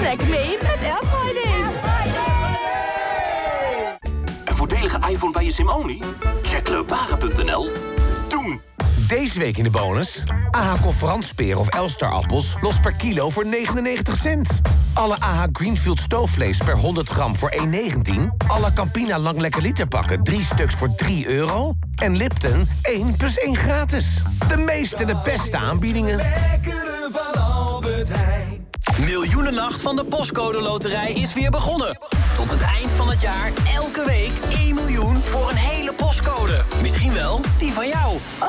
Trek mee met Airfriday. Een voordelige iPhone bij je sim-only? Check leubaren.nl. Doen! Deze week in de bonus. AH Conferantspeer of Elstar appels los per kilo voor 99 cent. Alle AH Greenfield stoofvlees per 100 gram voor 1,19. Alle Campina Lang Lekker Liter pakken 3 stuks voor 3 euro. En Lipton 1 plus 1 gratis. De meeste en de beste aanbiedingen. Miljoenennacht van de Postcode Loterij is weer begonnen. Tot het eind van het jaar elke week 1 miljoen voor een hele postcode. Misschien wel die van jou. Oh,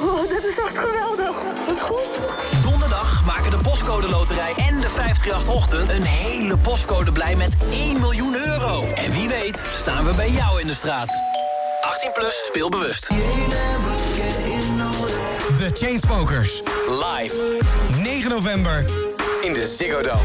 wow. dit is echt geweldig. Wat goed. Donderdag maken de Postcode Loterij en de 538-ochtend... een hele postcode blij met 1 miljoen euro. En wie weet staan we bij jou in de straat. 18 plus, speel bewust. The Chainsmokers. Live. 9 november in de Ziggo Dome.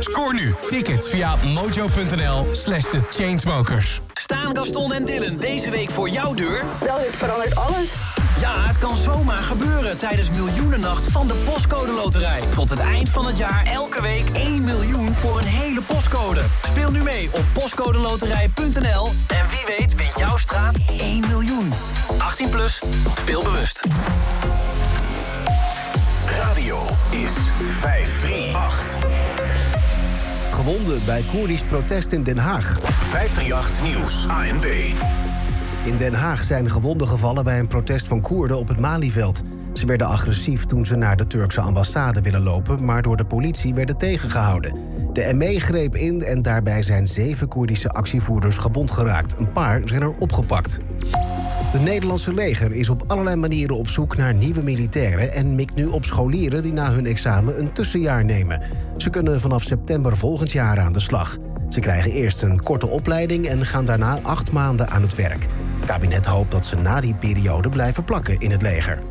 Scoor nu tickets via mojo.nl slash The Chainsmokers. Staan Gaston en Dylan deze week voor jouw deur? Wel, dit verandert alles. Ja, het kan zomaar gebeuren tijdens Miljoenennacht van de Postcode Loterij. Tot het eind van het jaar elke week 1 miljoen voor een hele postcode. Speel nu mee op postcodeloterij.nl en wie weet wint jouw straat 1 miljoen. 18 plus, speel bewust. Radio is 538. Gewonden bij Koerdisch protest in Den Haag. 538 Nieuws, ANB. In Den Haag zijn gewonden gevallen bij een protest van Koerden op het Malieveld. Ze werden agressief toen ze naar de Turkse ambassade willen lopen... maar door de politie werden tegengehouden. De ME greep in en daarbij zijn zeven Koerdische actievoerders gewond geraakt. Een paar zijn er opgepakt. De Nederlandse leger is op allerlei manieren op zoek naar nieuwe militairen... en mikt nu op scholieren die na hun examen een tussenjaar nemen. Ze kunnen vanaf september volgend jaar aan de slag. Ze krijgen eerst een korte opleiding en gaan daarna acht maanden aan het werk. Het kabinet hoopt dat ze na die periode blijven plakken in het leger.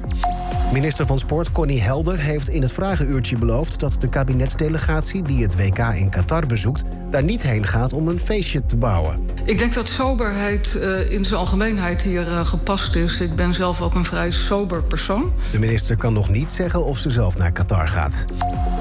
Minister van Sport Connie Helder heeft in het vragenuurtje beloofd dat de kabinetsdelegatie die het WK in Qatar bezoekt, daar niet heen gaat om een feestje te bouwen. Ik denk dat soberheid uh, in zijn algemeenheid hier uh, gepast is. Ik ben zelf ook een vrij sober persoon. De minister kan nog niet zeggen of ze zelf naar Qatar gaat.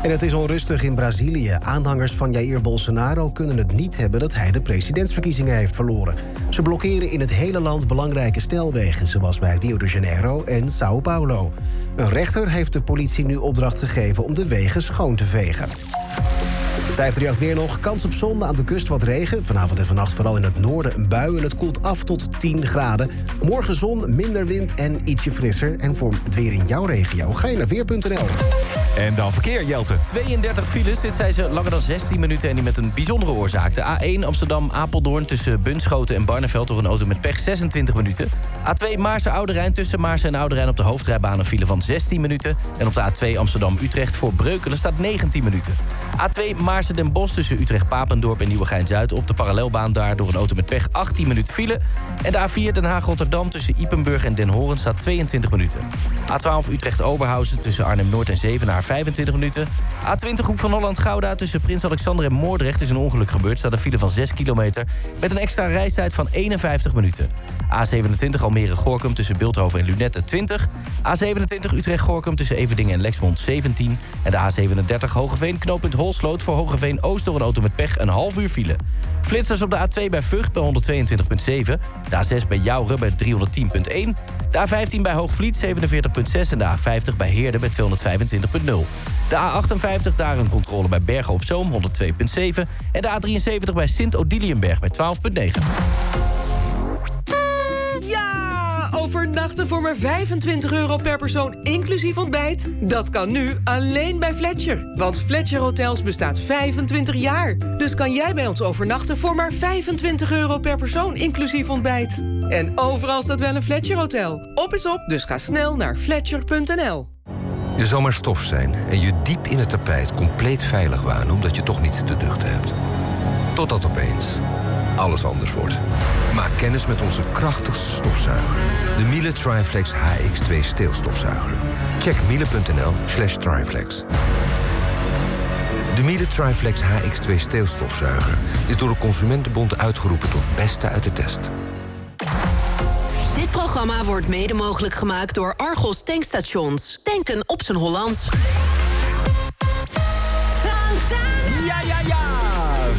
En het is onrustig in Brazilië. Aanhangers van Jair Bolsonaro kunnen het niet hebben dat hij de presidentsverkiezingen heeft verloren. Ze blokkeren in het hele land belangrijke snelwegen, zoals bij Rio de Janeiro en Sao Paulo. Een rechter heeft de politie nu opdracht gegeven om de wegen schoon te vegen. 538 weer nog. Kans op zon aan de kust wat regen. Vanavond en vannacht vooral in het noorden een bui en het koelt af tot 10 graden. Morgen zon, minder wind en ietsje frisser. En voor het weer in jouw regio ga je naar weer.nl. En dan verkeer, Jelte. 32 files, dit zijn ze langer dan 16 minuten en die met een bijzondere oorzaak. De A1 Amsterdam-Apeldoorn tussen Bunschoten en Barneveld... door een auto met pech 26 minuten. A2 Maarse-Oude Rijn tussen Maarsen en Oude Rijn op de hoofdrijbaan... een file van 16 minuten. En op de A2 Amsterdam-Utrecht voor Breukelen staat 19 minuten. A2 Maarsen-Den Bosch tussen Utrecht-Papendorp en Nieuwegein-Zuid... op de parallelbaan daar door een auto met pech 18 minuten file. En de A4 Den Haag-Rotterdam tussen Ipenburg en Den Horen staat 22 minuten. A12 Utrecht-Oberhausen tussen Arnhem-Noord en Zevenaar 25 minuten. A20 Hoek van Holland-Gouda tussen Prins Alexander en Moordrecht... is een ongeluk gebeurd, staat een file van 6 kilometer... met een extra reistijd van 51 minuten. A27 Almere-Gorkum tussen Beeldhoven en Lunette 20. A27 Utrecht-Gorkum tussen Everdingen en Lexmond 17. En de A37 Hogeveen knooppunt Holsloot voor Hogeveen Oost door een auto met pech een half uur file. Flitsers op de A2 bij Vught bij 122.7. De A6 bij Jouren bij 310.1. De A15 bij Hoogvliet 47.6 en de A50 bij Heerde bij 225.0. De A58 daar een controle bij Bergen op Zoom 102.7. En de A73 bij Sint-Odiliënberg bij 12.9. Ja, overnachten voor maar 25 euro per persoon, inclusief ontbijt. Dat kan nu alleen bij Fletcher. Want Fletcher Hotels bestaat 25 jaar. Dus kan jij bij ons overnachten voor maar 25 euro per persoon, inclusief ontbijt. En overal staat wel een Fletcher Hotel. Op is op, dus ga snel naar fletcher.nl. Je zal maar stof zijn en je diep in het tapijt compleet veilig wanen omdat je toch niets te duchten hebt. Totdat opeens alles anders wordt. Maak kennis met onze krachtigste stofzuiger. De Miele Triflex HX2 steelstofzuiger. Check miele.nl slash triflex. De Miele Triflex HX2 steelstofzuiger is door de Consumentenbond uitgeroepen tot beste uit de test. Dit programma wordt mede mogelijk gemaakt door Argos Tankstations. Tanken op zijn Hollands. Ja, ja, ja!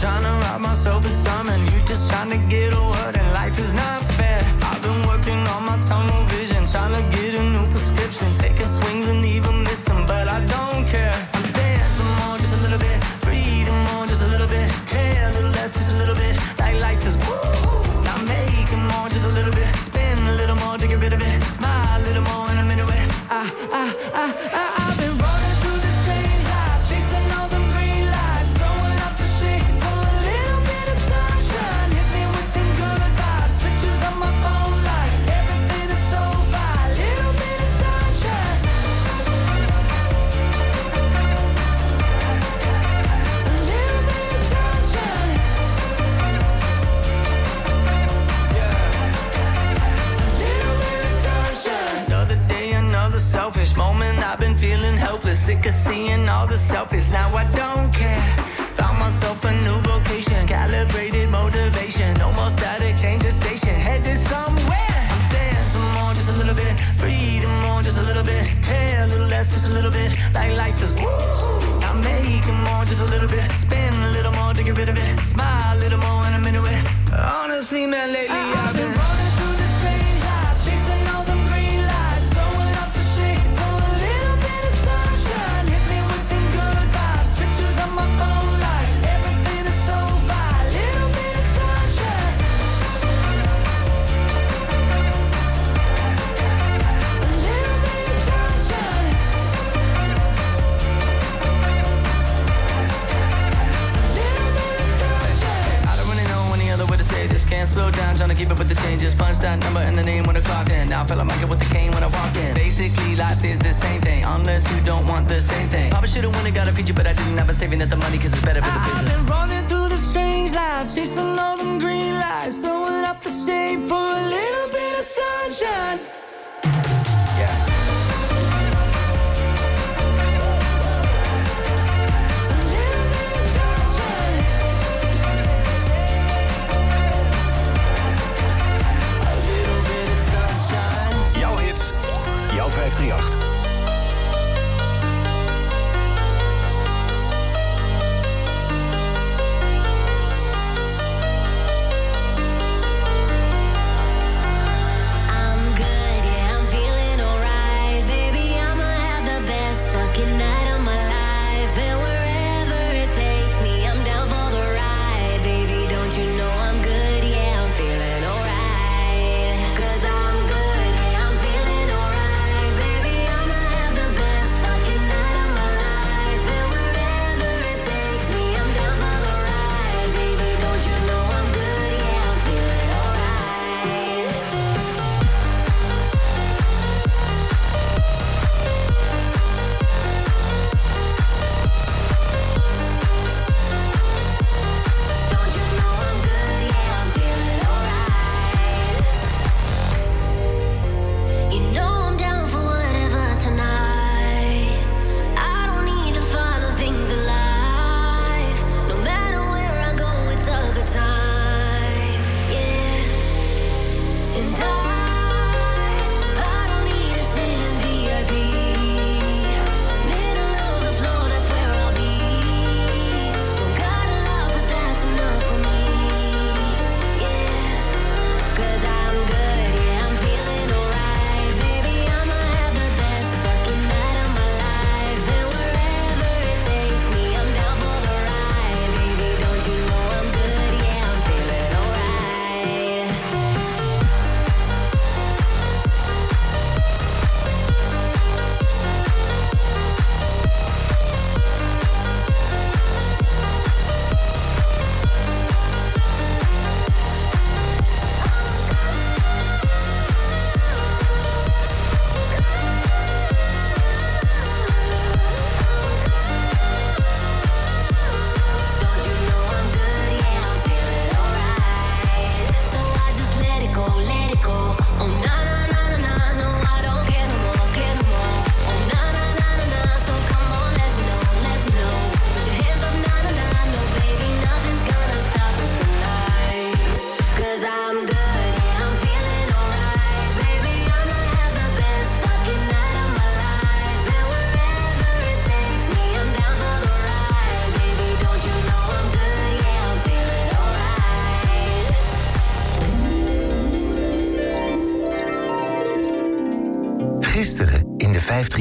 trying to rob myself of some, and you just trying to get away.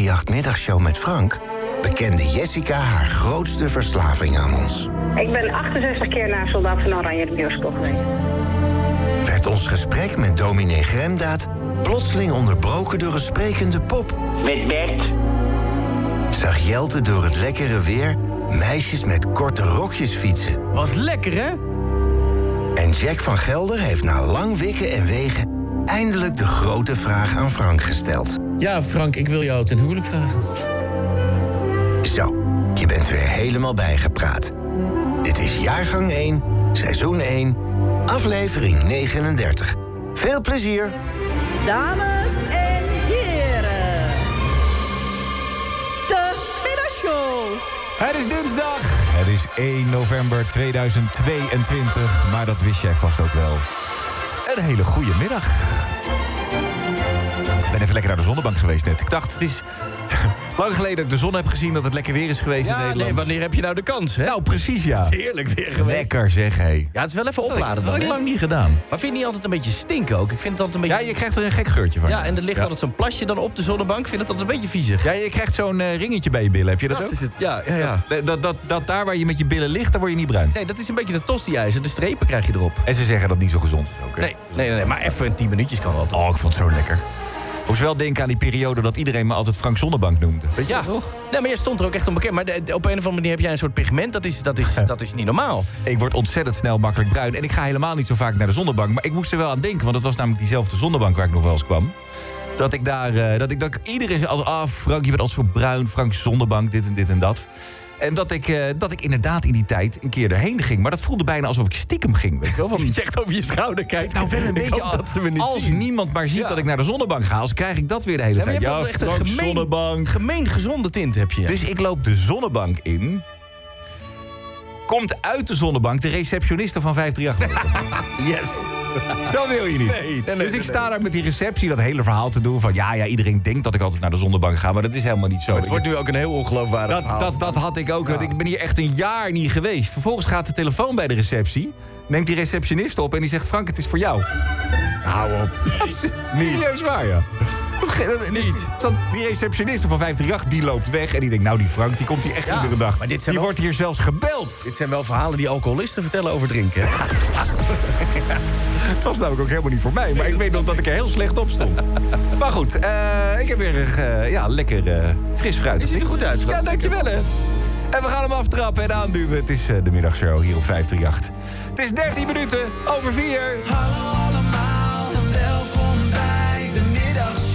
538-middagshow met Frank... bekende Jessica haar grootste verslaving aan ons. Ik ben 68 keer naar Soldaat van Oranje de bioscoop geweest. Werd ons gesprek met dominee Gremdaad... plotseling onderbroken door een sprekende pop. Met Bert. Zag Jelte door het lekkere weer... meisjes met korte rokjes fietsen. Was lekker, hè? En Jack van Gelder heeft na lang wikken en wegen... eindelijk de grote vraag aan Frank gesteld. Ja, Frank, ik wil jou ten huwelijk vragen. Zo, je bent weer helemaal bijgepraat. Dit is jaargang 1, seizoen 1, aflevering 39. Veel plezier! Dames en heren. De middagshow. Het is dinsdag. Het is 1 november 2022. Maar dat wist jij vast ook wel. Een hele goede middag. Ik ben even lekker naar de zonnebank geweest net. Ik dacht, het is lang geleden dat ik de zon heb gezien... dat het lekker weer is geweest in Nederland. nee, wanneer heb je nou de kans, hè? Nou, precies, ja. Het is heerlijk weer geweest. Lekker zeg, hé. Ja, het is wel even opladen Dat dan, heb ik lang niet gedaan. Maar vind je niet altijd een beetje stinken ook? Ik vind het altijd een beetje... Ja, je krijgt er een gek geurtje van. Ja, en er ligt Ja. altijd zo'n plasje dan op de zonnebank. Ik vind het altijd een beetje viezig. Ja, je krijgt zo'n eh, ringetje bij je billen. Heb je dat, Dat ook? is het, ja, ja, ja. Dat, dat, dat, dat daar waar je met je billen ligt, daar word je niet bruin. Nee, dat is een beetje de tosti-ijzer. De strepen krijg je erop. En ze zeggen dat het niet zo gezond is ook. hè? Nee, nee, nee, nee, maar even in 10 minuutjes kan wel. Oh, ik vond het zo lekker. Moest wel denken aan die periode dat iedereen me altijd Frank Zonnebank noemde. Weet je Ja, nog? nee, maar jij stond er ook echt onbekend. Maar de- de- op een of andere manier heb jij een soort pigment. Dat is, dat is, dat is niet normaal. Ik word ontzettend snel makkelijk bruin. En ik ga helemaal niet zo vaak naar de zonnebank. Maar ik moest er wel aan denken, want het was namelijk diezelfde zonnebank waar ik nog wel eens kwam. Dat ik daar, eh, dat ik, dat ik iedereen zei als, ah Frank, je bent altijd zo bruin. Frank zonnebank, dit en dit en dat. En dat ik, eh, dat ik inderdaad in die tijd een keer erheen ging. Maar dat voelde bijna alsof ik stiekem ging. Weet je wel? Van, Je zegt over je schouder kijkt. nou, wel een beetje hoop dat ze me niet als zien. niemand maar ziet Ja. dat ik naar de zonnebank ga. Als krijg ik dat weer de hele Ja, je tijd. hebt altijd echt een gemeen, zonnebank. gemeen gezonde tint heb je. Dus ik loop de zonnebank in. Komt uit de zonnebank de receptioniste van 538. Yes. Dat wil je niet. Nee, nee, nee, dus ik sta nee. daar met die receptie dat hele verhaal te doen. Van ja, ja, iedereen denkt dat ik altijd naar de zonnebank ga. Maar dat is helemaal niet zo. Het wordt nu ook een heel ongeloofwaardig dat, verhaal. dat, dat had ik ook. want Ik ben hier echt een jaar niet geweest. Vervolgens gaat de telefoon bij de receptie. Neemt die receptionist op en die zegt... Frank, het is voor jou. Hou op. Dat is serieus waar, ja. Dat dus Niet. zat Die receptioniste van 538, die loopt weg. En die denkt, nou die Frank, die komt hier echt Ja, iedere dag. maar dit zijn die wel- wordt hier zelfs gebeld. Dit zijn wel verhalen die alcoholisten vertellen over drinken. Het was namelijk ook helemaal niet voor mij. Maar ik weet nog dat ik er heel slecht op stond. Maar goed, eh, ik heb weer eh, ja, lekker eh, fris fruit. Je ziet er goed uit. Ja, dankjewel hè. En we gaan hem aftrappen en aanduwen. Het is de middagshow hier op 538. Het is 13 minuten over 4. Hallo allemaal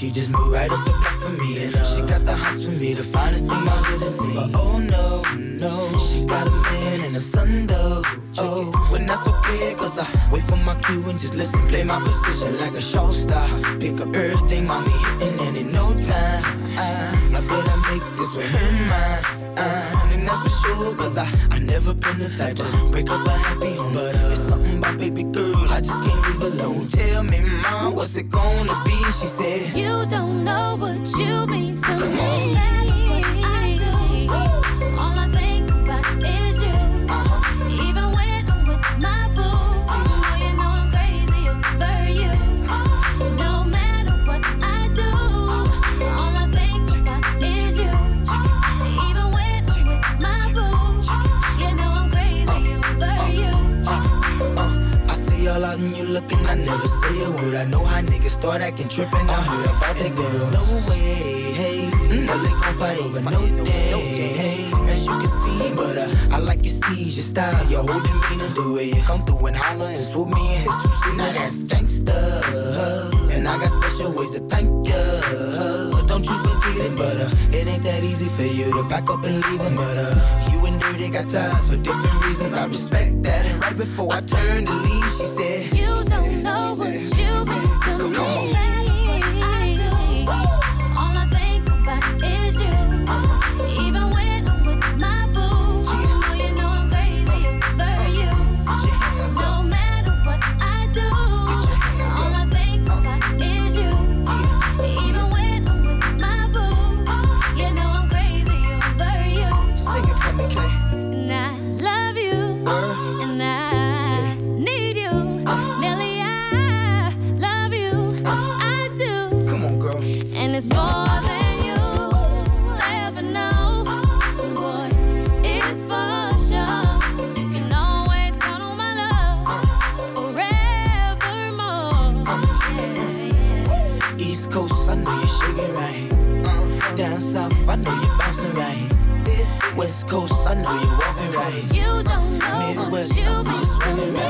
she just moved right up the block for me. And uh, she got the hots for me, the finest thing my hood has seen. Oh no, no, she got a man and a son though. Oh, when that's okay, cause I wait for my cue and just listen, play my position like a show star. Pick up everything, mommy, and in no time. I, I better make this with her mine. That's for sure, cause I, I never been the type to break up a happy home. But uh, it's something about baby girl, I just can't leave alone. So Tell me, mom, what's it gonna be? She said, You don't know what you mean to me. What something you looking. I never say a word. I know how niggas start acting trippin'. I heard about that girl. No way, hey. Mm. Well, they gon' fight over no day, hey. You can see, but uh, I like your steez, your style, your whole demeanor, the way you come through and holler and swoop me in his two seat. Now that's gangsta, and I got special ways to thank ya. Don't you forget it, but uh, it ain't that easy for you to back up and leave him. But uh, you and Dirty got ties for different reasons. I respect that. And right before I turned to leave, she said, You don't know what you've been to Come on. me. Walking right. You don't know Midwest, what I you've see you been swinging to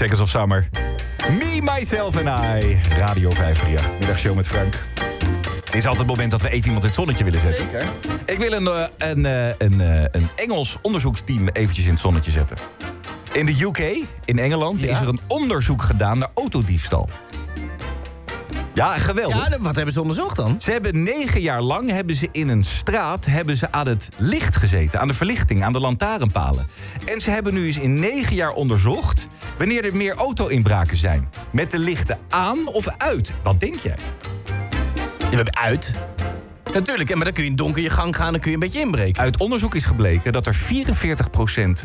Seconds of Summer. Me, Myself en I. Radio 538. Middagshow met Frank. Dit is altijd het moment dat we even iemand in het zonnetje willen zetten. Ik wil een, eh, een, eh, een, eh, een Engels onderzoeksteam eventjes in het zonnetje zetten. In de UK, in Engeland, is er een onderzoek gedaan naar autodiefstal. Ja, geweldig. Ja, wat hebben ze onderzocht dan? Ze hebben negen jaar lang hebben ze in een straat hebben ze aan het licht gezeten. Aan de verlichting, aan de lantaarnpalen. En ze hebben nu eens in negen jaar onderzocht... wanneer er meer auto-inbraken zijn. Met de lichten aan of uit? Wat denk jij? Je hebt uit. Natuurlijk, en maar dan kun je in donker je gang gaan... dan kun je een beetje inbreken. Uit onderzoek is gebleken dat er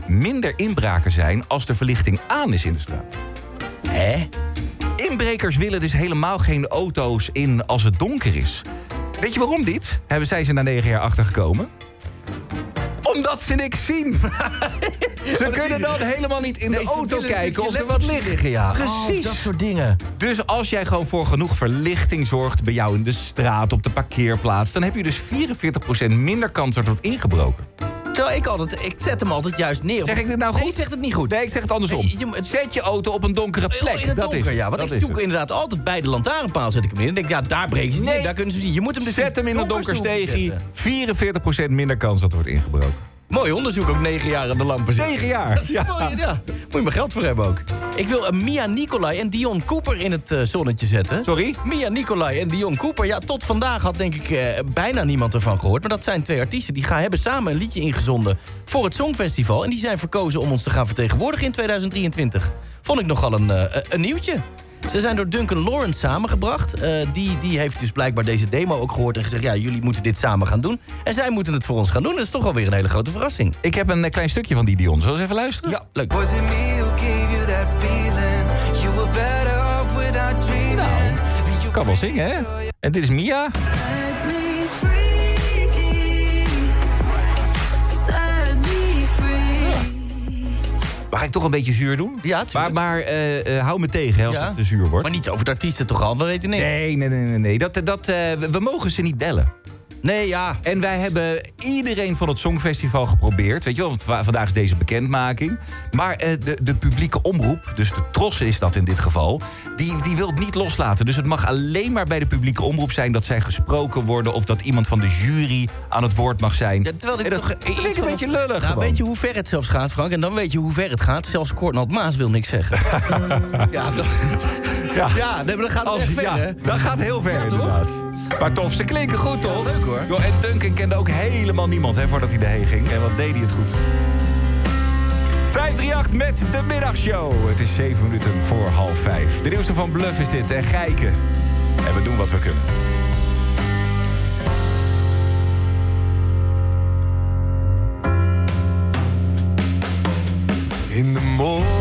44% minder inbraken zijn... als de verlichting aan is in de straat. Hè? Inbrekers willen dus helemaal geen auto's in als het donker is. Weet je waarom dit? Hebben zij ze na negen jaar achtergekomen? Omdat ze niks zien. ze kunnen dan helemaal niet in de auto kijken of er wat ligt. liggen, ja. Precies. Oh, dat soort dingen. Dus als jij gewoon voor genoeg verlichting zorgt... bij jou in de straat, op de parkeerplaats... dan heb je dus 44% minder kans dat er wordt ingebroken. Zo, ik, altijd, ik zet hem altijd juist neer. Zeg ik dit nou goed? Nee, je zegt het niet goed. Nee, ik zeg het andersom. Je Zet je auto op een donkere plek. In het dat donker, is ja. Want Dat ik zoek inderdaad altijd bij de lantaarnpaal zet ik hem in. En denk, ja, daar breken ze niet Nee. Daar kunnen ze zien. Je moet hem dus Zet hem in een donker steegje. zetten. 44% minder kans dat er wordt ingebroken. Mooi onderzoek, ook negen jaar aan de lampen zitten. Negen jaar? Dat is Ja. mooi, ja. Moet je maar geld voor hebben ook. Ik wil een Mia Nicolai en Dion Cooper in het eh, zonnetje zetten. Sorry? Mia Nicolai en Dion Cooper. Ja, tot vandaag had denk ik eh, bijna niemand ervan gehoord. Maar dat zijn twee artiesten die gaan, hebben samen een liedje ingezonden voor het Songfestival. En die zijn verkozen om ons te gaan vertegenwoordigen in 2023. Vond ik nogal een, eh, een nieuwtje. Ze zijn door Duncan Lawrence samengebracht. Eh, die, die heeft dus blijkbaar deze demo ook gehoord en gezegd... ja, jullie moeten dit samen gaan doen. En zij moeten het voor ons gaan doen. Dat is toch alweer een hele grote verrassing. Ik heb een eh, klein stukje van die Dion. Zullen we eens even luisteren? Ja, leuk. Was it me who gave you that feeling? You were better off without dreaming. And you Kan wel zingen, hè? En dit is Mia. Mag ik toch een beetje zuur doen? Ja, Maar, maar eh, eh, hou me tegen hè, als Ja. het te zuur wordt. Maar niet over de artiesten toch al? We weten niks. Nee, nee, nee, nee. nee. Dat, dat, eh, we mogen ze niet bellen. Nee, ja. En wij hebben iedereen van het Songfestival geprobeerd. Weet je wel, want va- vandaag is deze bekendmaking. Maar eh, de, de publieke omroep, dus de Tros is dat in dit geval... Die, die wil het niet loslaten. Dus het mag alleen maar bij de publieke omroep zijn... dat zij gesproken worden of dat iemand van de jury aan het woord mag zijn. Ja, terwijl ik En dat, toch dat vind ik een beetje lullig Nou, gewoon. weet je hoe ver het zelfs gaat, Frank? En dan weet je hoe ver het gaat. Zelfs Kortnald Maas wil niks zeggen. ja, dan, Ja, ja nee, maar dan gaat het Als- echt ver, ja, hè? dat gaat heel ver toch? inderdaad. Maar tof, ze klinken goed toch? leuk, hoor. Joh, en Duncan kende ook helemaal niemand hè, voordat hij erheen ging. En wat deed hij het goed. 538 met de middagshow. Het is 7 minuten voor half 5. De nieuwste van Bluff is dit en Geiken. En we doen wat we kunnen. In de morgen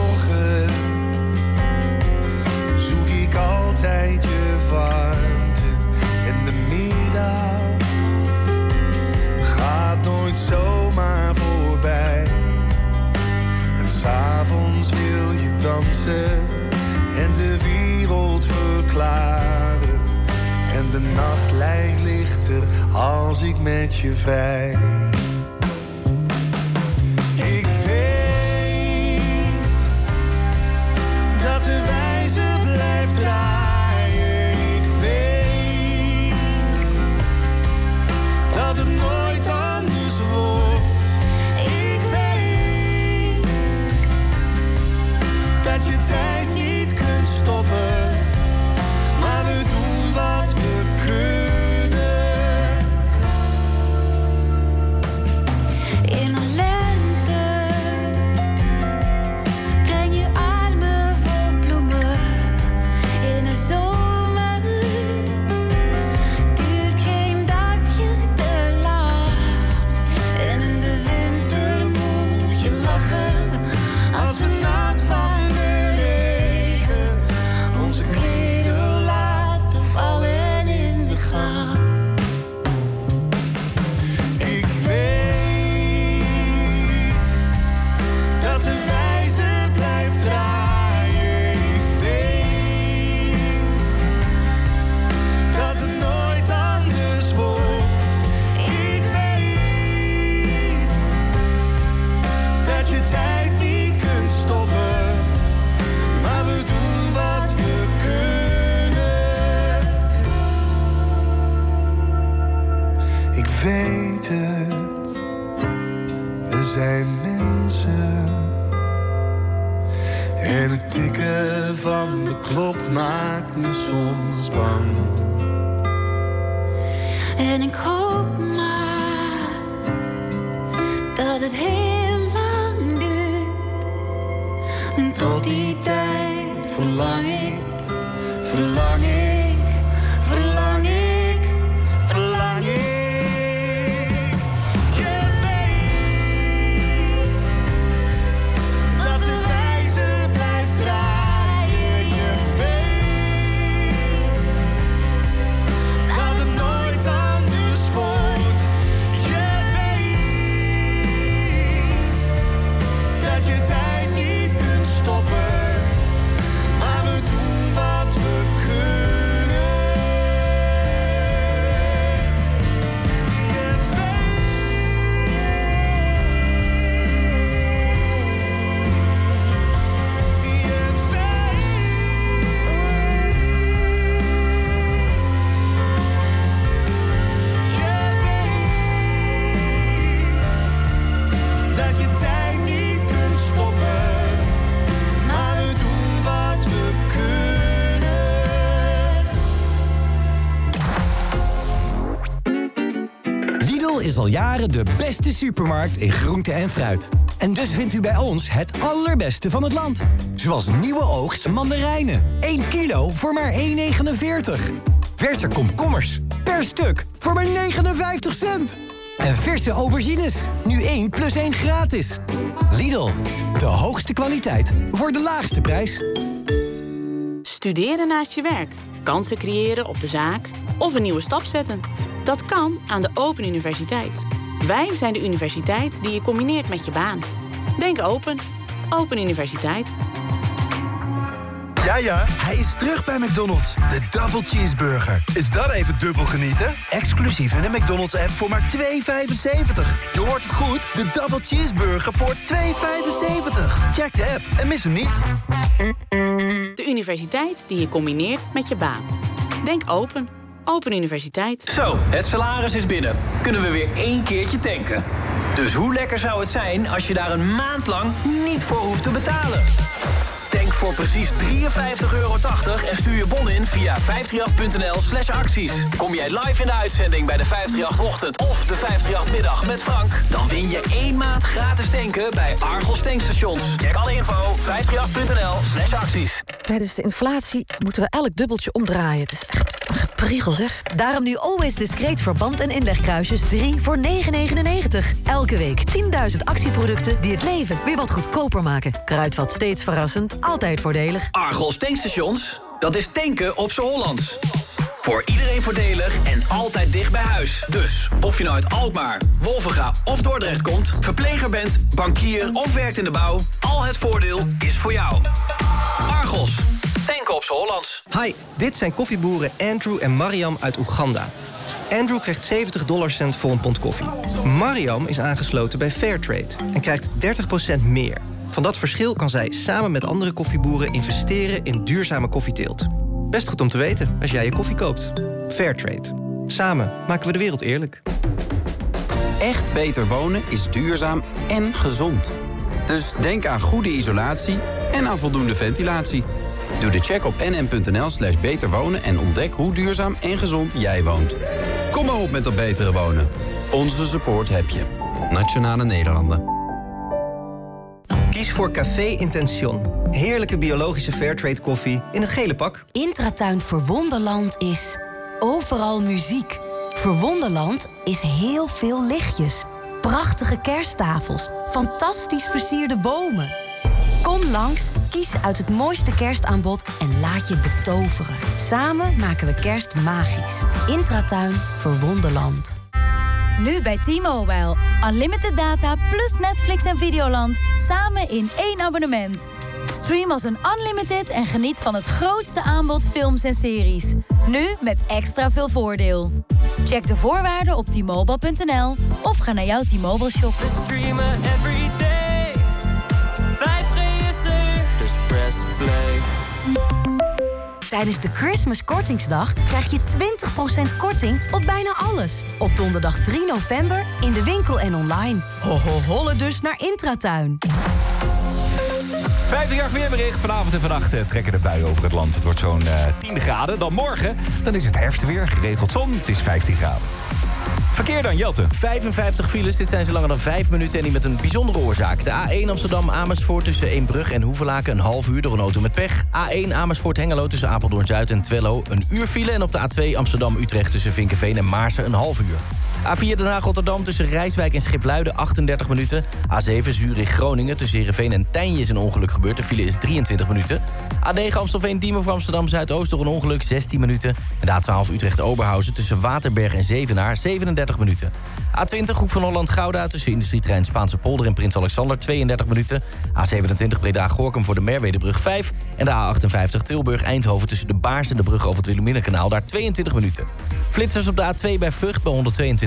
als ik met je vrij. Al jaren de beste supermarkt in groente en fruit. En dus vindt u bij ons het allerbeste van het land. Zoals nieuwe oogst mandarijnen. 1 kilo voor maar 1,49. Verse komkommers. Per stuk voor maar 59 cent. En verse aubergines. Nu 1 plus 1 gratis. Lidl, de hoogste kwaliteit voor de laagste prijs. Studeren naast je werk, kansen creëren op de zaak of een nieuwe stap zetten. Dat kan aan de Open Universiteit. Wij zijn de universiteit die je combineert met je baan. Denk open. Open Universiteit. Ja, ja, hij is terug bij McDonald's. De Double Cheeseburger. Is dat even dubbel genieten? Exclusief in de McDonald's-app voor maar 2,75. Je hoort het goed. De Double Cheeseburger voor 2,75. Check de app en mis hem niet. De universiteit die je combineert met je baan. Denk open. Open Universiteit. Zo, het salaris is binnen. Kunnen we weer één keertje tanken? Dus hoe lekker zou het zijn als je daar een maand lang niet voor hoeft te betalen? Tank voor precies 53,80 euro en stuur je bon in via 538.nl slash acties. Kom jij live in de uitzending bij de 538-ochtend of de 538-middag met Frank... dan win je één maand gratis tanken bij Argos tankstations. Check alle info 538.nl slash acties. Tijdens de inflatie moeten we elk dubbeltje omdraaien. Het is echt een gepriegel, zeg. Daarom nu Always Discreet verband en inlegkruisjes 3 voor 9,99. Elke week 10.000 actieproducten die het leven weer wat goedkoper maken. Kruidvat steeds verrassend, altijd voordelig. Argos tankstations, dat is tanken op z'n Hollands. Voor iedereen voordelig en altijd dicht bij huis. Dus of je nou uit Alkmaar, Wolvenga of Dordrecht komt... verpleger bent, bankier of werkt in de bouw... al het voordeel is voor jou. Argos, tanken op z'n Hollands. Hi, dit zijn koffieboeren Andrew en Mariam uit Oeganda. Andrew krijgt 70 dollarcent voor een pond koffie. Mariam is aangesloten bij Fairtrade en krijgt 30% meer. Van dat verschil kan zij samen met andere koffieboeren investeren in duurzame koffieteelt. Best goed om te weten als jij je koffie koopt. Fairtrade. Samen maken we de wereld eerlijk. Echt beter wonen is duurzaam en gezond. Dus denk aan goede isolatie en aan voldoende ventilatie. Doe de check op nm.nl slash beter wonen en ontdek hoe duurzaam en gezond jij woont. Kom maar op met dat betere wonen. Onze support heb je. Nationale Nederlanden. Kies voor Café Intention. Heerlijke biologische Fairtrade koffie in het gele pak. Intratuin Verwonderland is overal muziek. Verwonderland is heel veel lichtjes. Prachtige kersttafels. Fantastisch versierde bomen. Kom langs, kies uit het mooiste kerstaanbod en laat je betoveren. Samen maken we kerst magisch. Intratuin Verwonderland. Nu bij T-Mobile. Unlimited data plus Netflix en Videoland. Samen in één abonnement. Stream als een unlimited en geniet van het grootste aanbod films en series. Nu met extra veel voordeel. Check de voorwaarden op t-mobile.nl of ga naar jouw T-Mobile shop. Tijdens de Christmas Kortingsdag krijg je 20% korting op bijna alles. Op donderdag 3 november in de winkel en online. Ho ho holle dus naar Intratuin. Vijfde jaar weerbericht. Vanavond en vannacht eh, trekken de buien over het land. Het wordt zo'n eh 10 graden. Dan morgen, dan is het herfstweer. Geregeld zon. Het is 15 graden. Verkeer dan, Jelte. 55 files, dit zijn ze langer dan 5 minuten en die met een bijzondere oorzaak. De A1 Amsterdam-Amersfoort tussen Eembrug en Hoevelaken een half uur door een auto met pech. A1 Amersfoort-Hengelo tussen Apeldoorn-Zuid en Twello een uur file. En op de A2 Amsterdam-Utrecht tussen Vinkenveen en Maarsen een half uur. A4 Den Haag-Rotterdam tussen Rijswijk en Schipluiden 38 minuten. A7 Zurich-Groningen tussen Heerenveen en Tijnje is een ongeluk gebeurd. De file is 23 minuten. A9 Amstelveen-Diemen voor Amsterdam-Zuidoost door een ongeluk 16 minuten. En de A12 Utrecht-Oberhausen tussen Waterberg en Zevenaar 37 minuten. A20 Hoek van Holland-Gouda tussen Industrietrein Spaanse Polder en Prins Alexander 32 minuten. A27 Breda-Gorkum voor de Merwedebrug 5. En de A58 Tilburg-Eindhoven tussen de Baars en de brug over het Wilhelminankanaal daar 22 minuten. Flitsers op de A2 bij Vught bij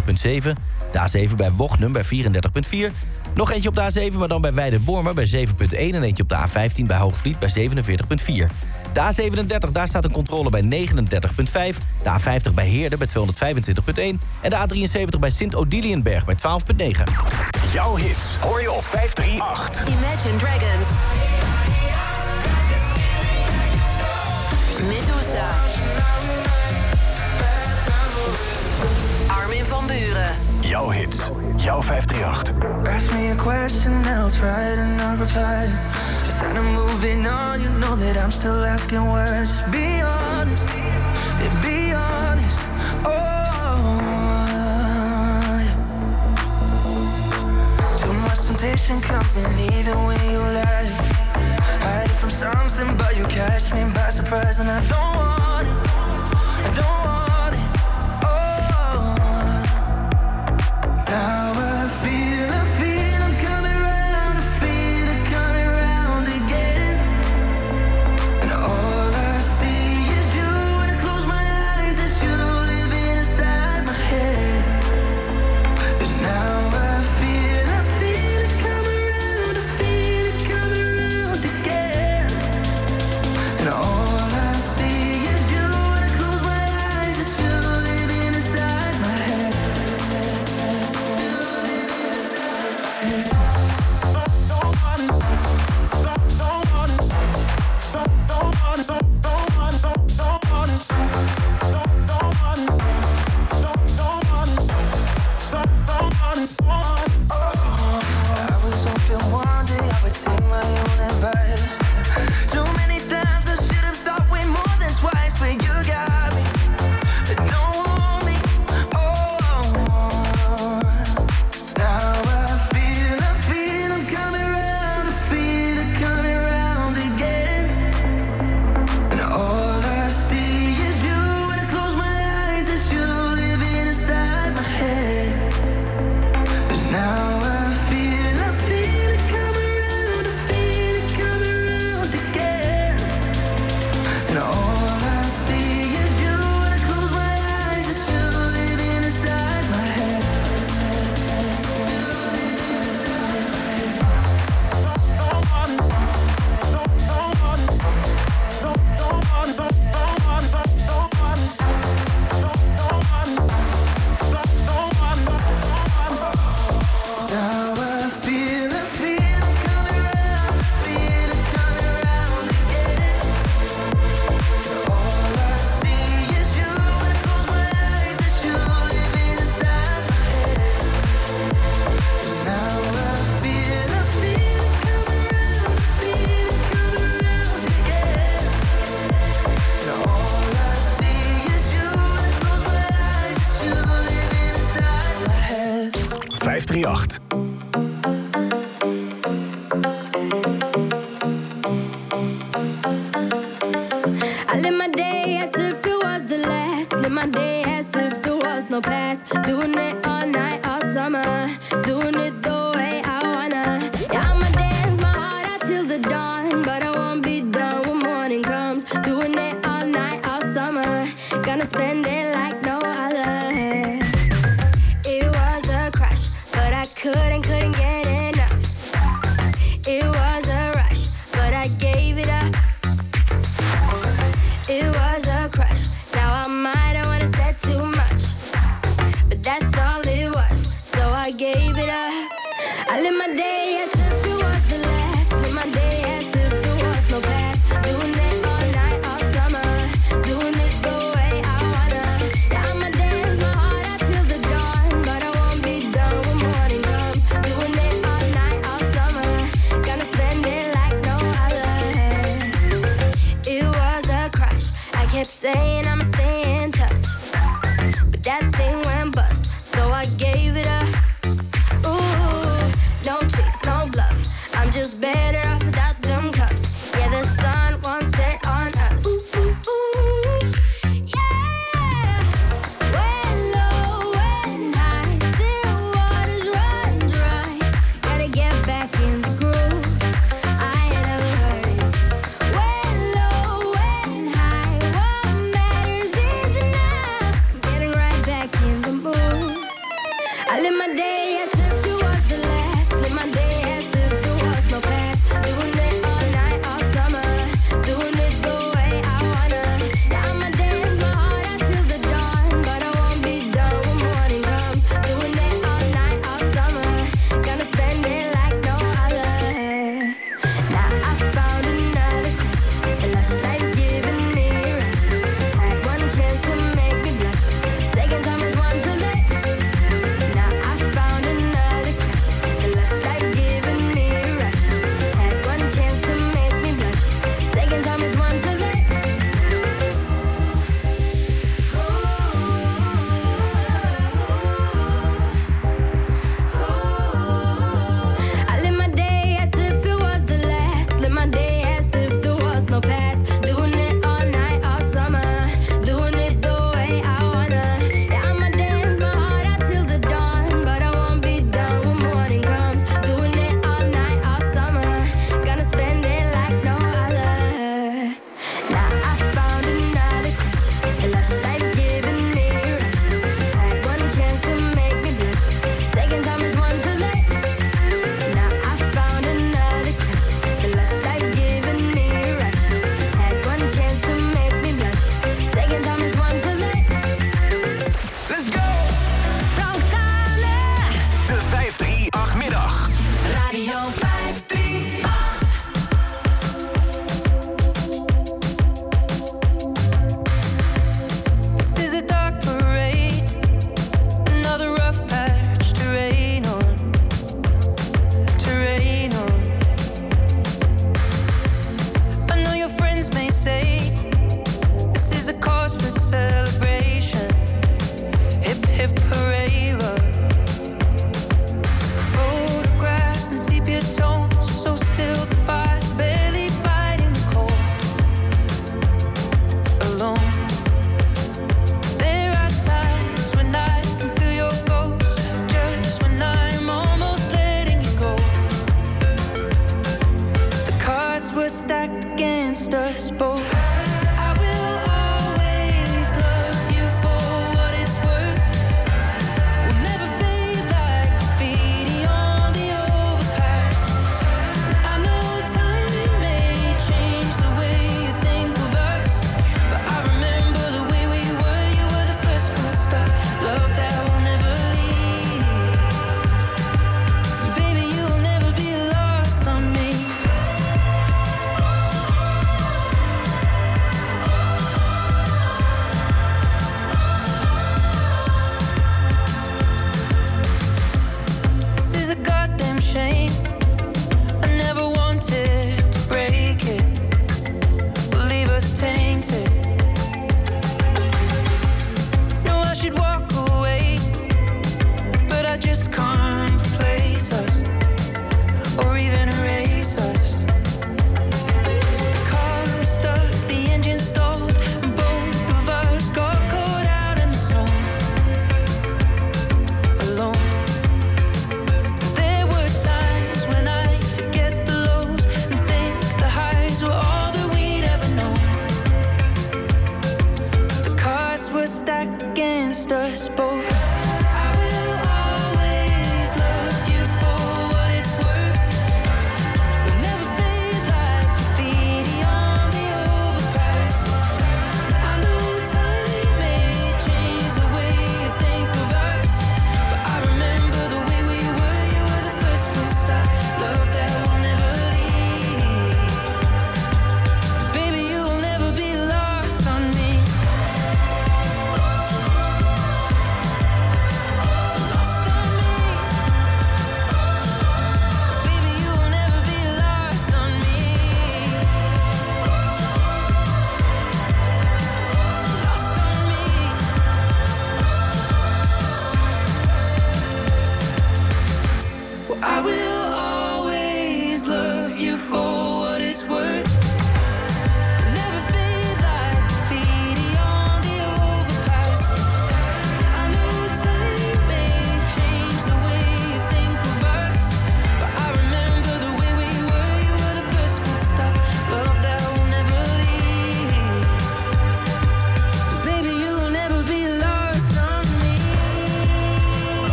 122,7. De A7 bij Wochnum bij 34,4. Nog eentje op de A7, maar dan bij Weide-Wormer bij 7,1. En eentje op de A15 bij Hoogvliet bij 47,4. De A37, daar staat een controle bij 39,5. De A50 bij Heerde bij 225,1. En de A73 bij Sint-Odiliënberg bij 12,9. Jouw hits hoor je op 538. Imagine Dragons. Medusa. Jouw hits, jouw 538. Ask me a question and I'll try to not reply. Instead of moving on, you know that I'm still asking. Just be honest, yeah, be honest. Oh. Too much temptation coming even when you lie. Hide from something, but you catch me by surprise, and I don't want it. I don't want now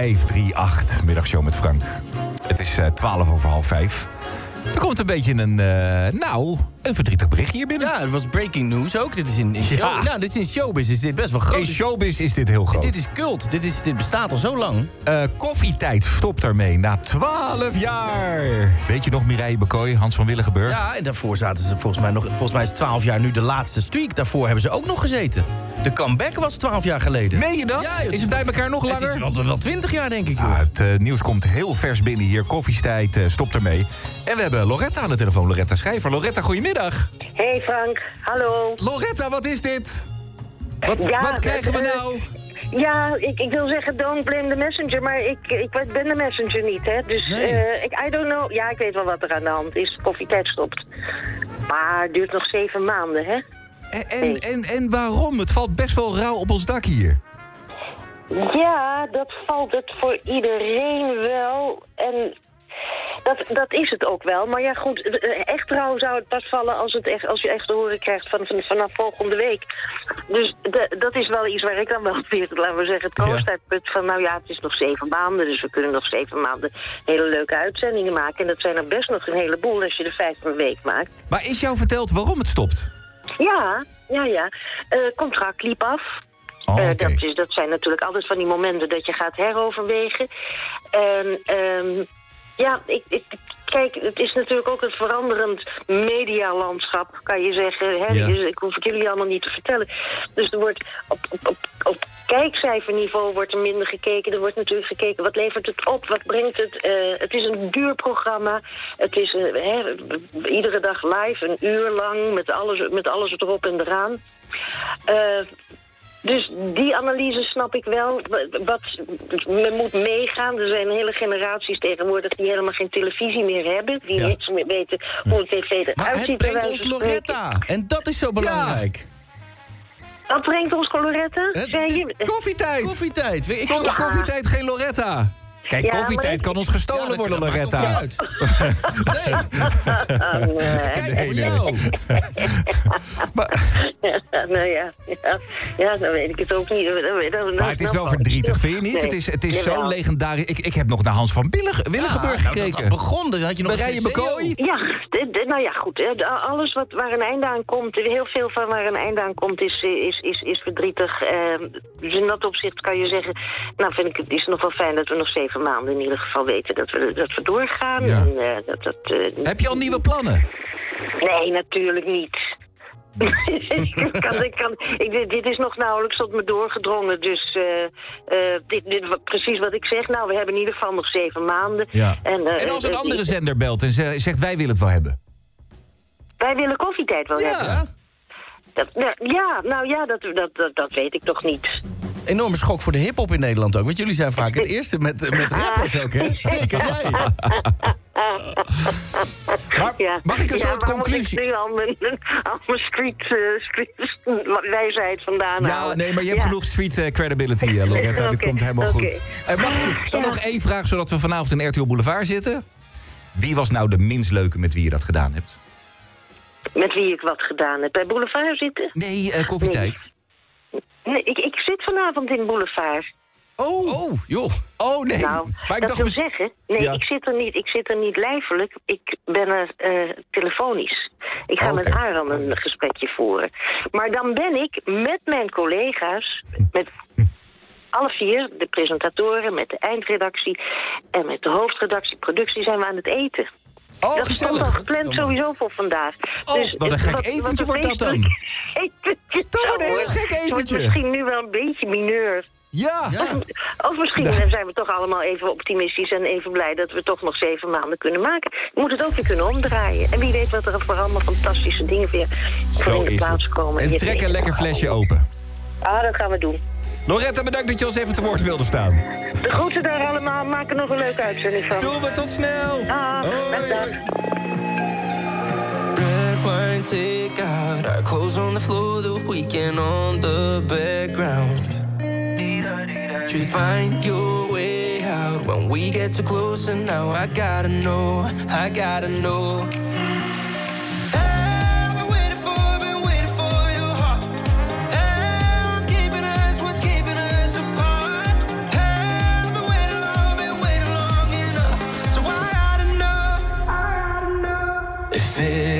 538, middagshow met Frank. Het is eh 12 over half 5. Er komt een beetje een, eh, nou, een verdrietig bericht hier binnen. Ja, het was breaking news ook. Dit is in, in, show, Ja. nou, dit is in showbiz is dit best wel groot. In showbiz is dit heel groot. Dit is cult. Dit, is, dit bestaat al zo lang. Eh, koffietijd stopt ermee na 12 jaar. Weet je nog Mireille Bekooi, Hans van Willigenburg? Ja, en daarvoor zaten ze volgens mij nog... Volgens mij is 12 jaar nu de laatste streak. Daarvoor hebben ze ook nog gezeten. De comeback was 12 jaar geleden. Meen je dat? Ja, Is het bij elkaar nog Het langer? is wel, wel 20 jaar, denk ik. Het eh, nieuws komt heel vers binnen hier. Koffietijd eh, stopt ermee. En we hebben Loretta aan de telefoon. Loretta Schrijver. Loretta, goedemiddag. Hey Frank, hallo. Loretta, wat is dit? Wat, Ja, wat krijgen we eh, nou? Ja, ik, ik wil zeggen don't blame the messenger, maar ik, ik ben de messenger niet, hè. Dus eh, ik, I don't know. Ja, ik weet wel wat er aan de hand is. Koffietijd stopt. Maar het duurt nog zeven maanden, hè. En, en, en, en waarom? Het valt best wel rauw op ons dak hier. Ja, dat valt het voor iedereen wel. En dat, dat is het ook wel. Maar ja, goed, echt trouw zou het pas vallen als, het echt, als je echt te horen krijgt van, van, vanaf volgende week. Dus de- dat is wel iets waar ik dan wel weer, laten we zeggen, troost uit put van, nou ja, het is nog zeven maanden, dus we kunnen nog zeven maanden hele leuke uitzendingen maken. En dat zijn er best nog een heleboel als je er vijf per week maakt. Maar is jou verteld waarom het stopt? Ja, ja, ja. Eh contract liep af. Oh, Eh, dat, is, dat zijn natuurlijk altijd van die momenten dat je gaat heroverwegen. En ehm, ja, ik, ik, kijk, het is natuurlijk ook een veranderend medialandschap, kan je zeggen. Hè? Ja. Dus ik hoef het jullie allemaal niet te vertellen. Dus er wordt op, op, op, op kijkcijferniveau wordt er minder gekeken. Er wordt natuurlijk gekeken, wat levert het op, wat brengt het. Eh, het is een duur programma. Het is eh, hè, iedere dag live, een uur lang, met alles, met alles erop en eraan. Eh, dus die analyse snap ik wel. Wat men moet meegaan. Er zijn hele generaties tegenwoordig die helemaal geen televisie meer hebben. Die niks meer weten hoe een tv eruit Maar ziet. het brengt ons. Loretta. En dat is zo belangrijk. Dat brengt ons je? Koffietijd! Koffietijd. Ik Zonder Ja. koffietijd geen Loretta. Kijk, Ja, maar koffietijd kan ons gestolen Ja, worden, Loretta. Ah, nee. Nee, nee. nou ja, ja, ja, dan weet ik het ook niet. Maar het is wel verdrietig, vind je niet? Nee, Het is, het is zo legendarisch. Ik, ik heb nog naar Hans van Billig- Willigenburg nou, gekeken. dat begon, dan had je nog Marije een Bekooi. Ja, nou ja, goed. Alles wat, waar een einde aan komt, heel veel van waar een einde aan komt, is, is, is, is verdrietig. Ehm, dus in dat opzicht kan je zeggen, nou vind ik het is nog wel fijn dat we nog zeven maanden in ieder geval weten dat we, dat we doorgaan. Ja. En, eh, dat, dat, eh, Heb je al nieuwe plannen? Nee, natuurlijk niet. ik kan, ik kan, ik, dit- is nog nauwelijks tot me doorgedrongen. Dus eh, eh, dit, precies wat ik zeg. Nou, we hebben in ieder geval nog zeven maanden. Ja. En, eh, En als een andere zender belt en ze- zegt wij willen het wel hebben. Wij willen koffietijd wel hebben. Dat, ja, ja, nou ja, dat, dat, dat, dat weet ik toch niet. Enorme schok voor de hip-hop in Nederland ook. Want jullie zijn vaak het eerste met, met rappers ook, hè? Zeker jij. ja. mag ik een ja, soort conclusie- Ik nu al mijn, al mijn street, eh, street wijsheid vandaan Ja, nee, maar je hebt Ja. genoeg street eh, credibility, eh, Loretta. Dit komt helemaal goed. En mag ik dan nog één vraag, zodat we vanavond in RTL Boulevard zitten? Wie was nou de minst leuke met wie je dat gedaan hebt? Met wie ik wat gedaan heb. Bij Boulevard zitten? Nee, eh, koffietijd. Nee, ik, ik zit vanavond in Boulevard. Oh, joh. Oh, nee. Nou, Maar ik dat dacht wil zeggen, nee, Ja. ik, zit er niet, ik zit er niet lijfelijk. Ik ben er eh, telefonisch. Ik ga Oh, met. Aram een gesprekje voeren. Maar dan ben ik met mijn collega's, met alle vier, de presentatoren, met de eindredactie en met de hoofdredactie productie, zijn we aan het eten. Oh, dat stond al gepland sowieso voor vandaag. Dus Oh, wat een gek wat- etentje wat een wordt dat dan. etentje Dat wordt een heel gek Het wordt etentje. misschien nu wel een beetje mineur. Ja. Of, of misschien zijn we toch allemaal even optimistisch en even blij dat we toch nog zeven maanden kunnen maken. Je moet het ook weer kunnen omdraaien. En wie weet wat er voor allemaal fantastische dingen weer voor in de plaats het. komen. En trek een het. lekker flesje open. Ah, dat gaan we doen. Loretta, bedankt dat je ons even te woord wilde staan. De groeten daar allemaal. Maak er nog een leuke uitzending van. Doen we, tot snel. Ah, dag, dag. Red wine take out, our clothes on the floor, the weekend on the background. You find your way out when we get too close, and now I gotta know, I gotta know. fit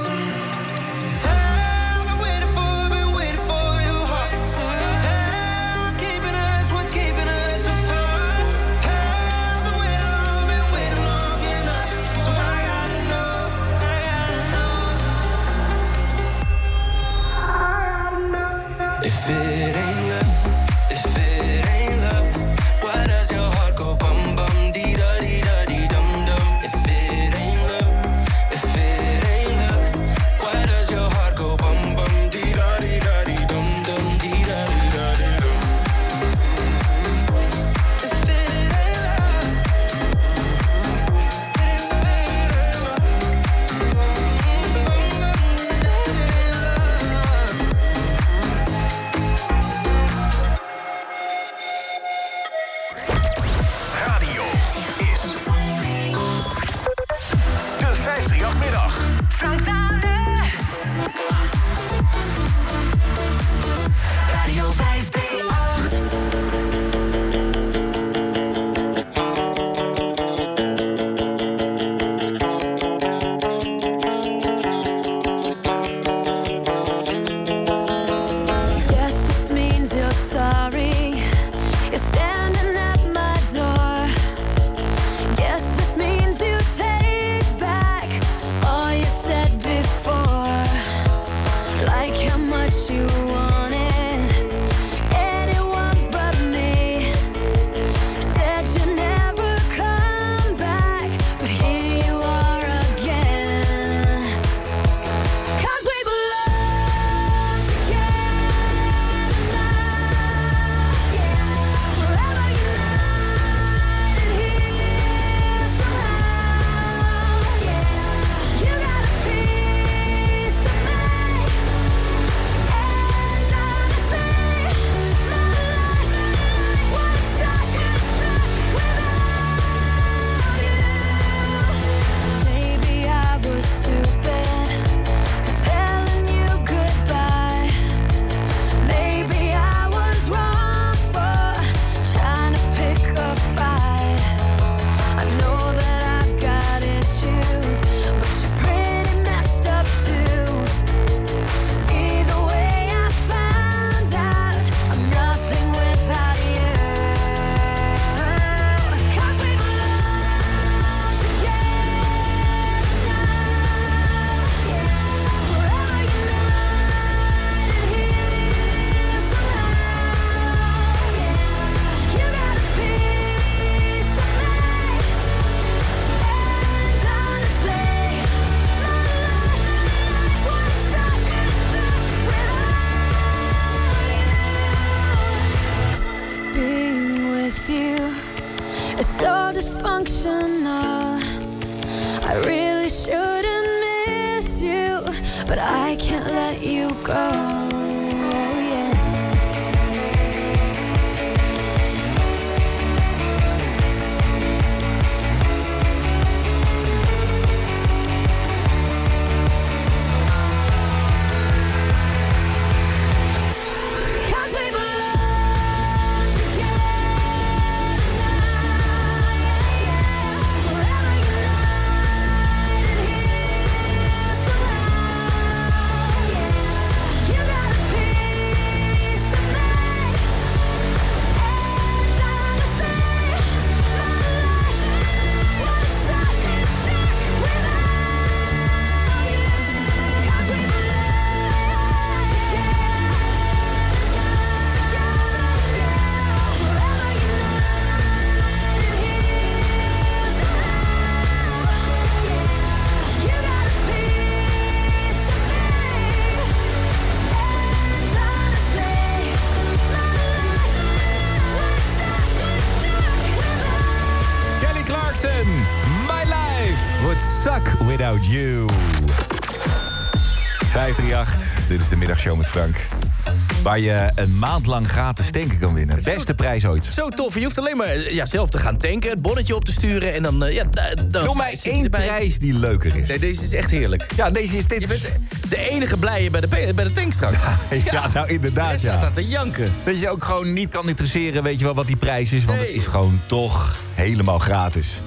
Waar je een maand lang gratis tanken kan winnen. Beste prijs ooit. Zo tof. Je hoeft alleen maar eh, ja, zelf te gaan tanken, het bonnetje op te sturen en dan... eh, ja, da- dan Noem mij één prijs die leuker is. Nee, deze is echt heerlijk. Ja, deze is dit. Je bent de enige blije bij de, bij de tank straks. Ja, nou inderdaad, Je staat ja. daar te janken. Dat je ook gewoon niet kan interesseren, weet je wel, wat die prijs is. Want het is gewoon toch helemaal gratis.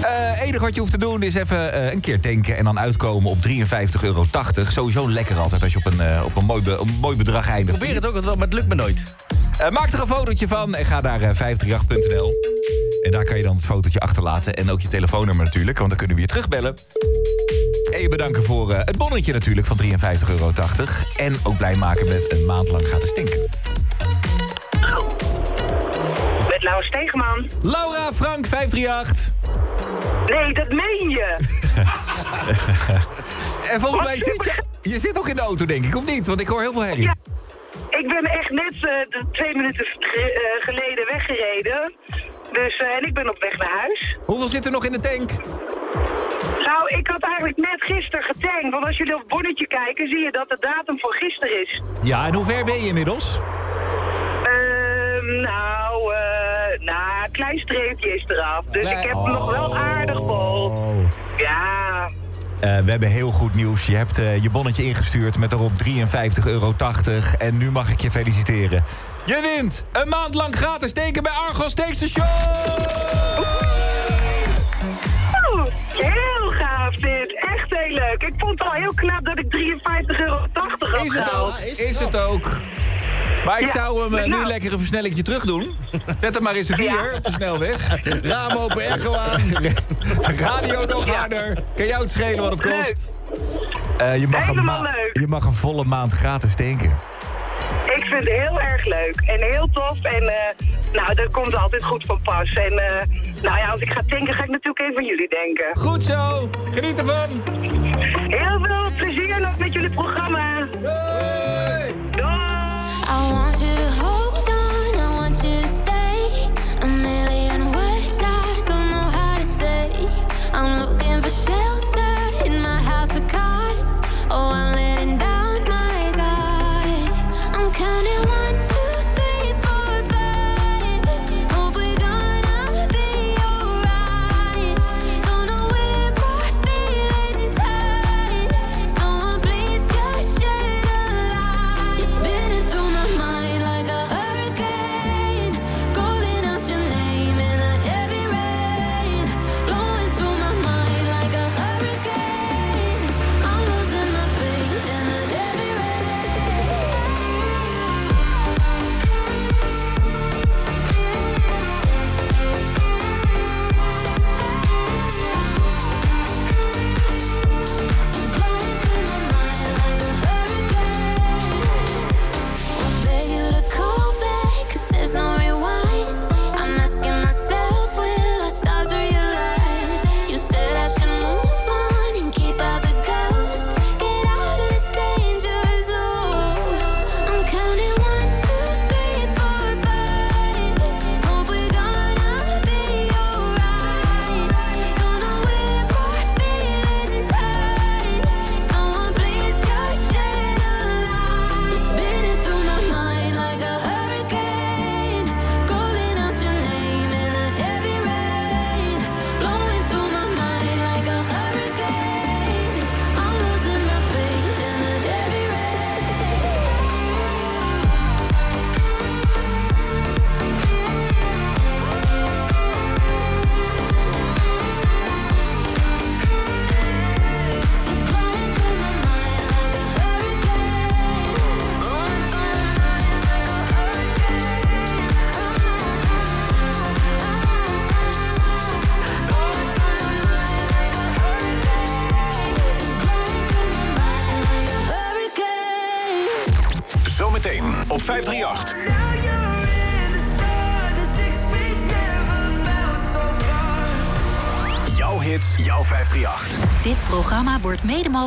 Het enige wat je hoeft te doen is even eh, een keer tanken en dan uitkomen op 53,80 euro. Sowieso lekker altijd als je op een, eh, op een, mooi, be- een mooi bedrag eindigt. Probeer het ook altijd wel, maar het lukt me nooit. Eh, maak er een fotootje van en ga naar eh, 538.nl. En daar kan je dan het fotootje achterlaten. En ook je telefoonnummer natuurlijk, want dan kunnen we je terugbellen. En je bedanken voor eh, het bonnetje natuurlijk van 53,80 euro. En ook blij maken met een maand lang gratis tanken. Met Laura Stegeman. Laura, Frank, 538. Nee, dat meen je. En volgens mij zit je... Je zit ook in de auto, denk ik, of niet? Want ik hoor heel veel herrie. Ik ben echt net eh, twee minuten ge- eh, geleden weggereden. Dus, eh, en ik ben op weg naar huis. Hoeveel zit er nog in de tank? Nou, ik had eigenlijk net gisteren getankt. Want als jullie op het bonnetje kijken, zie je dat de datum van gisteren is. Ja, en hoe ver ben je inmiddels? Ehm, nou, eh, nou, een klein streepje is eraf. Dus Nee. ik heb hem nog wel aardig vol. Ja, Eh, we hebben heel goed nieuws. Je hebt eh, je bonnetje ingestuurd met erop 53,80 euro. En nu mag ik je feliciteren. Je wint een maand lang gratis teken bij Argos Tankstation! Oeh, heel gaaf dit. Echt heel leuk. Ik vond het al heel knap dat ik 53,80 euro had Is het ook? Is het ook? Maar ik Ja, zou hem eh, nu nou. lekker een versnellingje terug doen. Zet hem maar eens een vier op de snelweg. Raam open, airco aan. Radio nog harder. Kan jou het schelen wat het kost? Eh, je, mag een leuk. je mag een volle maand gratis tanken. Ik vind het heel erg leuk en heel tof. En eh, nou, dat komt altijd goed van pas. En nou ja, als ik ga tanken, ga ik natuurlijk even van jullie denken. Goed zo. Geniet ervan. Heel veel plezier nog met jullie programma. Doei. I I'm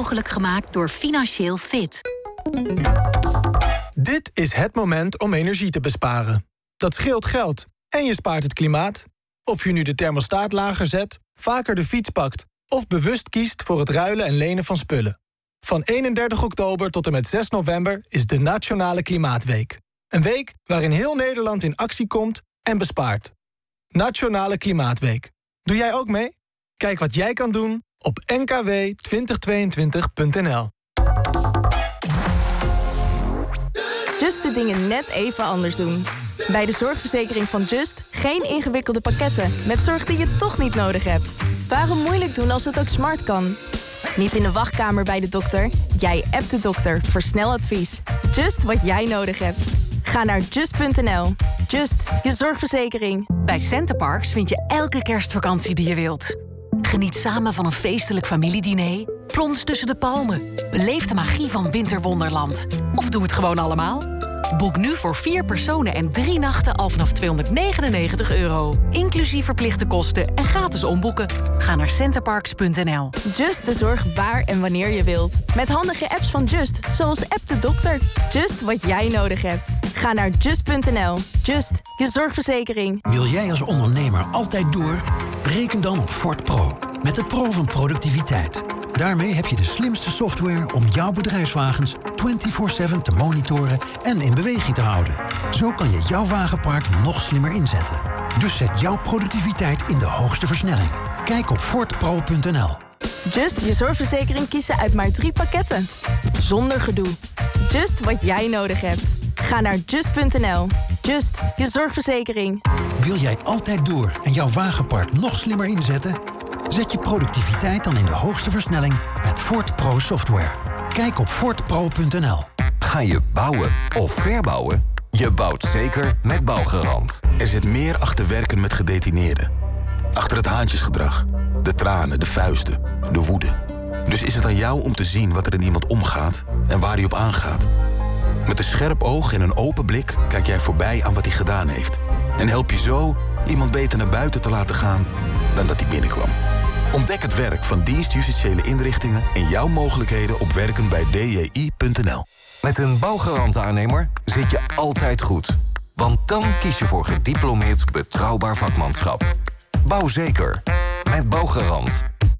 mogelijk gemaakt door Financieel Fit. Dit is het moment om energie te besparen. Dat scheelt geld en je spaart het klimaat. Of je nu de thermostaat lager zet, vaker de fiets pakt... of bewust kiest voor het ruilen en lenen van spullen. Van 31 oktober tot en met 6 november is de Nationale Klimaatweek. Een week waarin heel Nederland in actie komt en bespaart. Nationale Klimaatweek. Doe jij ook mee? Kijk wat jij kan doen op nkw2022.nl. Just de dingen net even anders doen. Bij de zorgverzekering van Just geen ingewikkelde pakketten met zorg die je toch niet nodig hebt. Waarom moeilijk doen als het ook smart kan? Niet in de wachtkamer bij de dokter. Jij appt de dokter voor snel advies. Just wat jij nodig hebt. Ga naar just.nl. Just, je zorgverzekering. Bij Centerparks vind je elke kerstvakantie die je wilt. Geniet samen van een feestelijk familiediner. Plons tussen de palmen. Beleef de magie van Winterwonderland. Of doe het gewoon allemaal. Boek nu voor vier personen en drie nachten al vanaf 299 euro. Inclusief verplichte kosten en gratis omboeken. Ga naar centerparks.nl. Just de zorg waar en wanneer je wilt. Met handige apps van Just, zoals App de Dokter. Just wat jij nodig hebt. Ga naar just.nl. Just, je zorgverzekering. Wil jij als ondernemer altijd door? Reken dan op Ford Pro. Met de Pro van productiviteit. Daarmee heb je de slimste software om jouw bedrijfswagens 24/7 te monitoren en in beweging te houden. Zo kan je jouw wagenpark nog slimmer inzetten. Dus zet jouw productiviteit in de hoogste versnelling. Kijk op fortpro.nl. Just je zorgverzekering kiezen uit maar drie pakketten. Zonder gedoe. Just wat jij nodig hebt. Ga naar just.nl. Just, je zorgverzekering. Wil jij altijd door en jouw wagenpark nog slimmer inzetten? Zet je productiviteit dan in de hoogste versnelling met Ford Pro software. Kijk op fortpro.nl. Ga je bouwen of verbouwen? Je bouwt zeker met Bouwgarant. Er zit meer achter werken met gedetineerden. Achter het haantjesgedrag, de tranen, de vuisten, de woede. Dus is het aan jou om te zien wat er in iemand omgaat en waar hij op aangaat. Met een scherp oog en een open blik kijk jij voorbij aan wat hij gedaan heeft. En help je zo iemand beter naar buiten te laten gaan dan dat hij binnenkwam. Ontdek het werk van dienst justitiële inrichtingen en jouw mogelijkheden op werken bij dji.nl. Met een Bouwgarant-aannemer zit je altijd goed. Want dan kies je voor gediplomeerd betrouwbaar vakmanschap. Bouw zeker. Met Bouwgarant.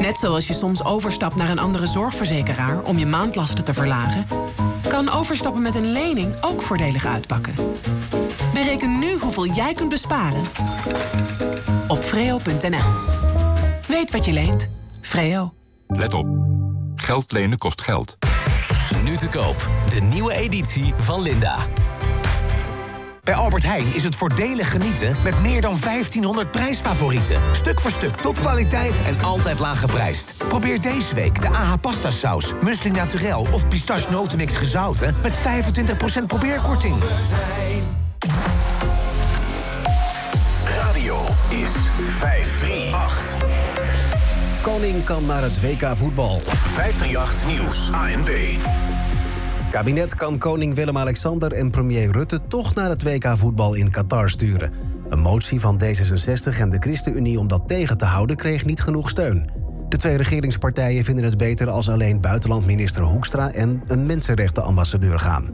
Net zoals je soms overstapt naar een andere zorgverzekeraar om je maandlasten te verlagen, kan overstappen met een lening ook voordelig uitpakken. Bereken nu hoeveel jij kunt besparen op freo.nl. Weet wat je leent. Freo. Let op. Geld lenen kost geld. Nu te koop. De nieuwe editie van Linda. Bij Albert Heijn is het voordelig genieten met meer dan 1500 prijsfavorieten. Stuk voor stuk topkwaliteit en altijd laag geprijsd. Probeer deze week de AH pasta saus, muesli naturel of pistache notenmix gezouten met 25% probeerkorting. Radio is 538. Koning kan naar het WK voetbal. 538 Nieuws, ANB. Kabinet kan koning Willem-Alexander en premier Rutte toch naar het WK voetbal in Qatar sturen. Een motie van D66 en de ChristenUnie om dat tegen te houden kreeg niet genoeg steun. De twee regeringspartijen vinden het beter als alleen buitenlandminister Hoekstra en een mensenrechtenambassadeur gaan.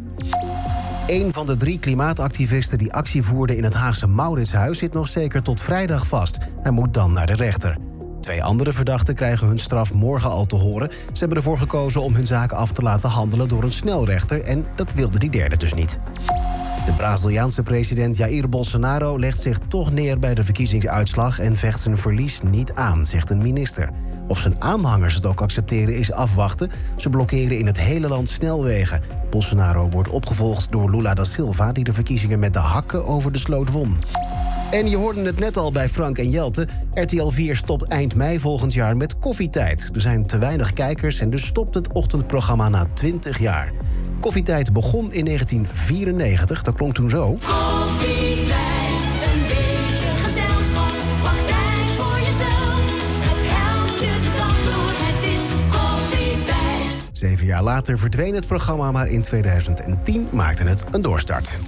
Een van de drie klimaatactivisten die actie voerden in het Haagse Mauritshuis zit nog zeker tot vrijdag vast. Hij moet dan naar de rechter. Twee andere verdachten krijgen hun straf morgen al te horen. Ze hebben ervoor gekozen om hun zaak af te laten handelen door een snelrechter en dat wilde die derde dus niet. De Braziliaanse president Jair Bolsonaro legt zich toch neer bij de verkiezingsuitslag en vecht zijn verlies niet aan, zegt een minister. Of zijn aanhangers het ook accepteren is afwachten. Ze blokkeren in het hele land snelwegen. Bolsonaro wordt opgevolgd door Lula da Silva, die de verkiezingen met de hakken over de sloot won. En je hoorde het net al bij Frank en Jelte. RTL 4 stopt eind mei volgend jaar met koffietijd. Er zijn te weinig kijkers en dus stopt het ochtendprogramma na 20 jaar. Koffietijd begon in 1994, dat klonk toen zo. Koffietijd, een beetje gezelschap. Voor jezelf. Het helpt je. Het is koffietijd. Zeven Zeven jaar later verdween het programma, maar in 2010 maakte het een doorstart.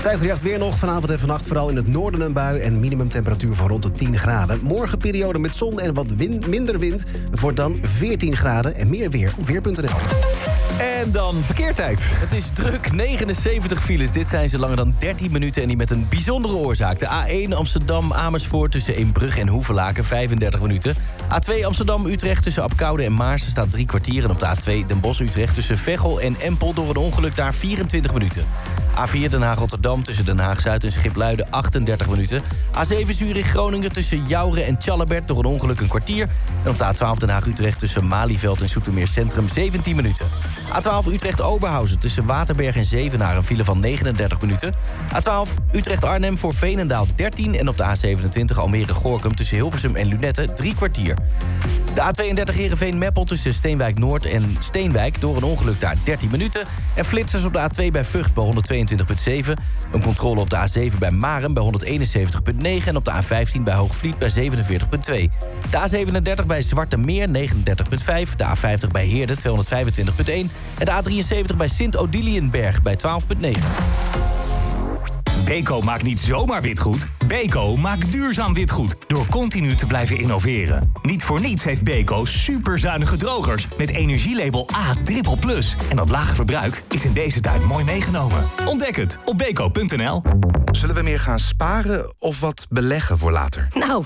538 weer nog. Vanavond en vannacht vooral in het noorden een bui... en minimumtemperatuur van rond de 10 graden. Morgen periode met zon en wat win- minder wind. Het wordt dan 14 graden en meer weer op weer.nl. En dan verkeertijd. Het is druk, 79 files. Dit zijn ze langer dan 13 minuten en die met een bijzondere oorzaak. De A1 Amsterdam-Amersfoort tussen Eembrug en Hoevelaken, 35 minuten. A2 Amsterdam-Utrecht tussen Apkoude en Maarsen staat drie kwartier. En op de A2 Den Bosch-Utrecht tussen Veghel en Empel... door een ongeluk daar 24 minuten. A4 Den Haag-Rotterdam tussen Den Haag-Zuid en Schipluiden 38 minuten. A7 Zurich-Groningen tussen Jouren en Tjallebert door een ongeluk een kwartier. En op de A12 Den Haag-Utrecht tussen Malieveld en Soetermeer Centrum 17 minuten. A12 Utrecht-Oberhausen tussen Waterberg en Zevenaar een file van 39 minuten. A12 Utrecht-Arnhem voor Veenendaal 13 en op de A27 Almere-Gorkum tussen Hilversum en Lunette drie kwartier. De A32 Heerenveen-Meppel tussen Steenwijk-Noord en Steenwijk door een ongeluk daar 13 minuten. En flitsers op de A2 bij Vught bij 122,7. Een controle op de A7 bij Maren bij 171,9. En op de A15 bij Hoogvliet bij 47,2. De A37 bij Zwarte Meer 39,5. De A50 bij Heerde 225,1. En de A73 bij Sint-Odiliënberg bij 12,9. Beko maakt niet zomaar witgoed. Beko maakt duurzaam witgoed door continu te blijven innoveren. Niet voor niets heeft Beko superzuinige drogers met energielabel A++. En dat lage verbruik is in deze tijd mooi meegenomen. Ontdek het op beko.nl. Zullen we meer gaan sparen of wat beleggen voor later? Nou,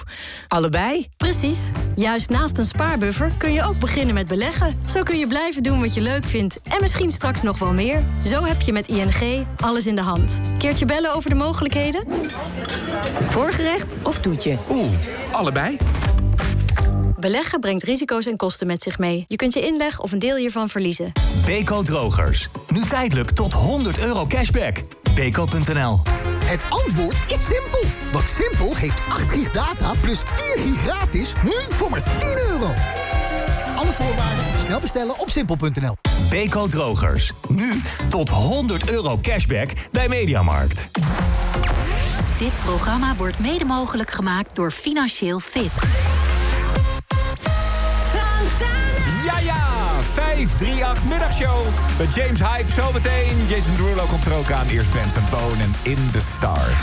allebei. Precies. Juist naast een spaarbuffer kun je ook beginnen met beleggen. Zo kun je blijven doen wat je leuk vindt en misschien straks nog wel meer. Zo heb je met ING alles in de hand. Keertje bellen over de mogelijkheden? Voorgerecht of toetje? Oeh, allebei. Beleggen brengt risico's en kosten met zich mee. Je kunt je inleg of een deel hiervan verliezen. Beko drogers. Nu tijdelijk tot 100 euro cashback. Beko.nl Het antwoord is simpel. Want Simpel heeft 8 gig data plus 4 gig gratis nu voor maar 10 euro. Alle voorwaarden snel bestellen op simpel.nl. Beko drogers. Nu tot 100 euro cashback bij Mediamarkt. Dit programma wordt mede mogelijk gemaakt door Financieel Fit. Ja, ja! 538 middagshow. Met James Hype zometeen. Jason Derulo komt er ook aan. Eerst Benson Bone en In the Stars.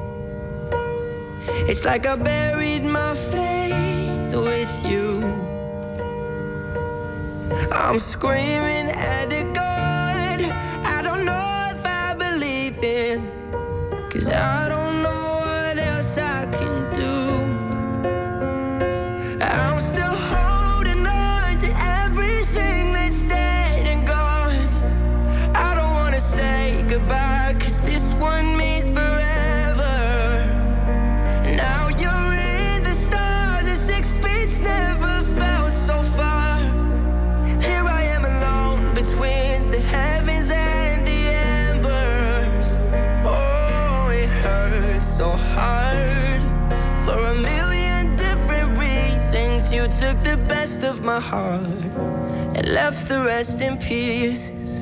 It's like I buried my faith with you. I'm screaming at the God I don't know if I believe in. Cause I don't so hard for a million different reasons. You took the best of my heart and left the rest in pieces.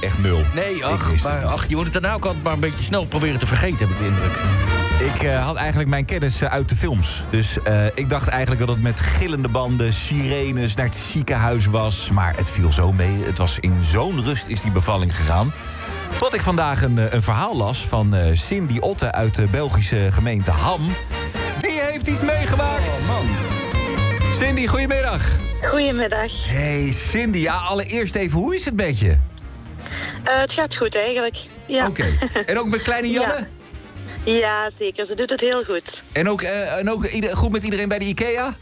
echt nul. Nee, ach, ach, je moet het daarna ook altijd maar een beetje snel proberen te vergeten, heb ik de indruk. Ik eh, had eigenlijk mijn kennis eh, uit de films. Dus eh, ik dacht eigenlijk dat het met gillende banden, sirenes, naar het ziekenhuis was. Maar het viel zo mee. Het was in zo'n rust is die bevalling gegaan. Tot ik vandaag een, een verhaal las van Cindy Otte uit de Belgische gemeente Ham. Die heeft iets meegemaakt. Oh, man. Cindy, goedemiddag. Goedemiddag. Hey Cindy, ja, allereerst even, hoe is het met je? Eh, het gaat goed eigenlijk. Ja. Oké. En ook met kleine Janne? Ja. zeker. Ze doet het heel goed. En ook, eh, en ook goed met iedereen bij de IKEA?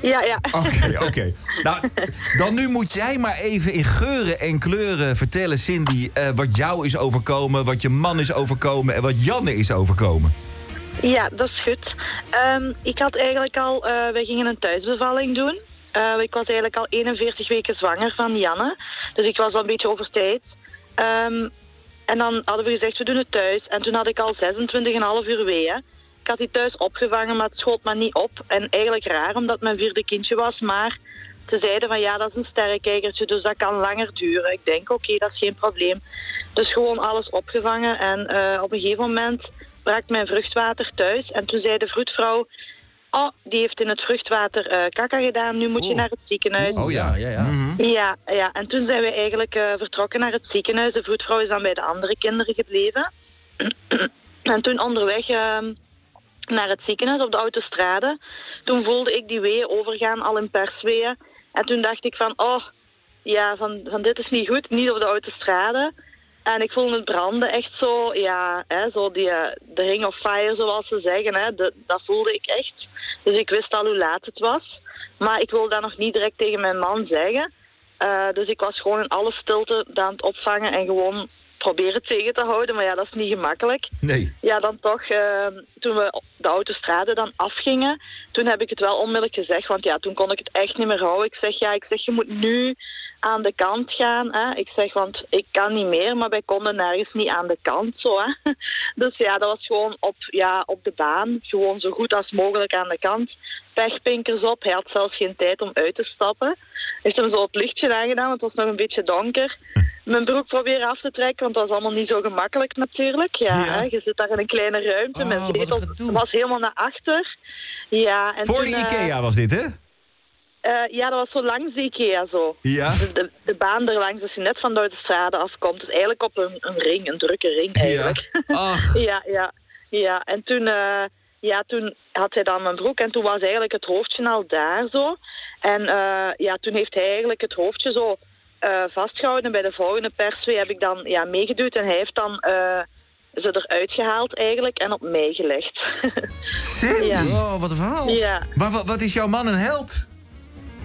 Ja, ja. Oké, oké. Nou, dan nu moet jij maar even in geuren en kleuren vertellen, Cindy... Eh, wat jou is overkomen, wat je man is overkomen... en wat Janne is overkomen. Ja, dat is goed. Ehm, ik had eigenlijk al... Uh, wij gingen een thuisbevalling doen. Ik was eigenlijk al 41 weken zwanger van Janne. Dus ik was al een beetje over tijd. Ehm, en dan hadden we gezegd, we doen het thuis. En toen had ik al 26,5 uur weeën. Ik had die thuis opgevangen, maar het schoot maar niet op. En eigenlijk raar, omdat mijn vierde kindje was. Maar ze zeiden van ja, dat is een sterrenkijkertje, dus dat kan langer duren. Ik denk, oké, dat is geen probleem. Dus gewoon alles opgevangen. En eh, op een gegeven moment brak mijn vruchtwater thuis. En toen zei de vroedvrouw... Oh, die heeft in het vruchtwater eh kaka gedaan, nu moet je naar het ziekenhuis. Oh ja, ja, ja. Ja, ja, en toen zijn we eigenlijk eh, vertrokken naar het ziekenhuis. De vroedvrouw is dan bij de andere kinderen gebleven. en toen onderweg ehm, naar het ziekenhuis op de autostrade, toen voelde ik die weeën overgaan, al in persweeën. En toen dacht ik van, oh, ja, van, van dit is niet goed, niet op de autostrade. En ik voelde het branden echt zo, ja, hè, zo die, eh, de ring of fire zoals ze zeggen, hè, de- dat voelde ik echt. Dus ik wist al hoe laat het was. Maar ik wilde dat nog niet direct tegen mijn man zeggen. Eh, dus ik was gewoon in alle stilte aan het opvangen en gewoon proberen tegen te houden. Maar ja, dat is niet gemakkelijk. Nee. Ja, dan toch, eh, toen we op de autostrade dan afgingen, toen heb ik het wel onmiddellijk gezegd. Want ja, toen kon ik het echt niet meer houden. Ik zeg, ja, ik zeg, je moet nu aan de kant gaan. Hè? Ik zeg, want ik kan niet meer, maar wij konden nergens niet aan de kant. Zo, hè? Dus ja, dat was gewoon op, ja, op de baan. Gewoon zo goed als mogelijk aan de kant. Pechpinkers op. Hij had zelfs geen tijd om uit te stappen. Heeft hem zo het lichtje aangedaan, want het was nog een beetje donker. Mijn broek proberen af te trekken, want dat was allemaal niet zo gemakkelijk natuurlijk. Ja, Ja. Hè? je zit daar in een kleine ruimte. Mijn zetel was helemaal naar achter. Ja, en Voor toen, de eh, IKEA was dit, hè? Eh, ja, dat was zo langs de Ikea zo. Ja. Dus de, de baan er langs, als je net van de autostrade afkomt. Dus eigenlijk op een, een ring, een drukke ring eigenlijk. Ach. ja, ja, ja. En toen, eh, ja, toen had hij dan mijn broek en toen was eigenlijk het hoofdje al daar zo. En eh, ja, toen heeft hij eigenlijk het hoofdje zo eh, vastgehouden. Bij de volgende perswee heb ik dan ja, meegeduwd en hij heeft dan... ze eruit gehaald eigenlijk en op mij gelegd. Cindy! Ja. Oh, wat een verhaal. Ja, Maar wat, wat is jouw man een held?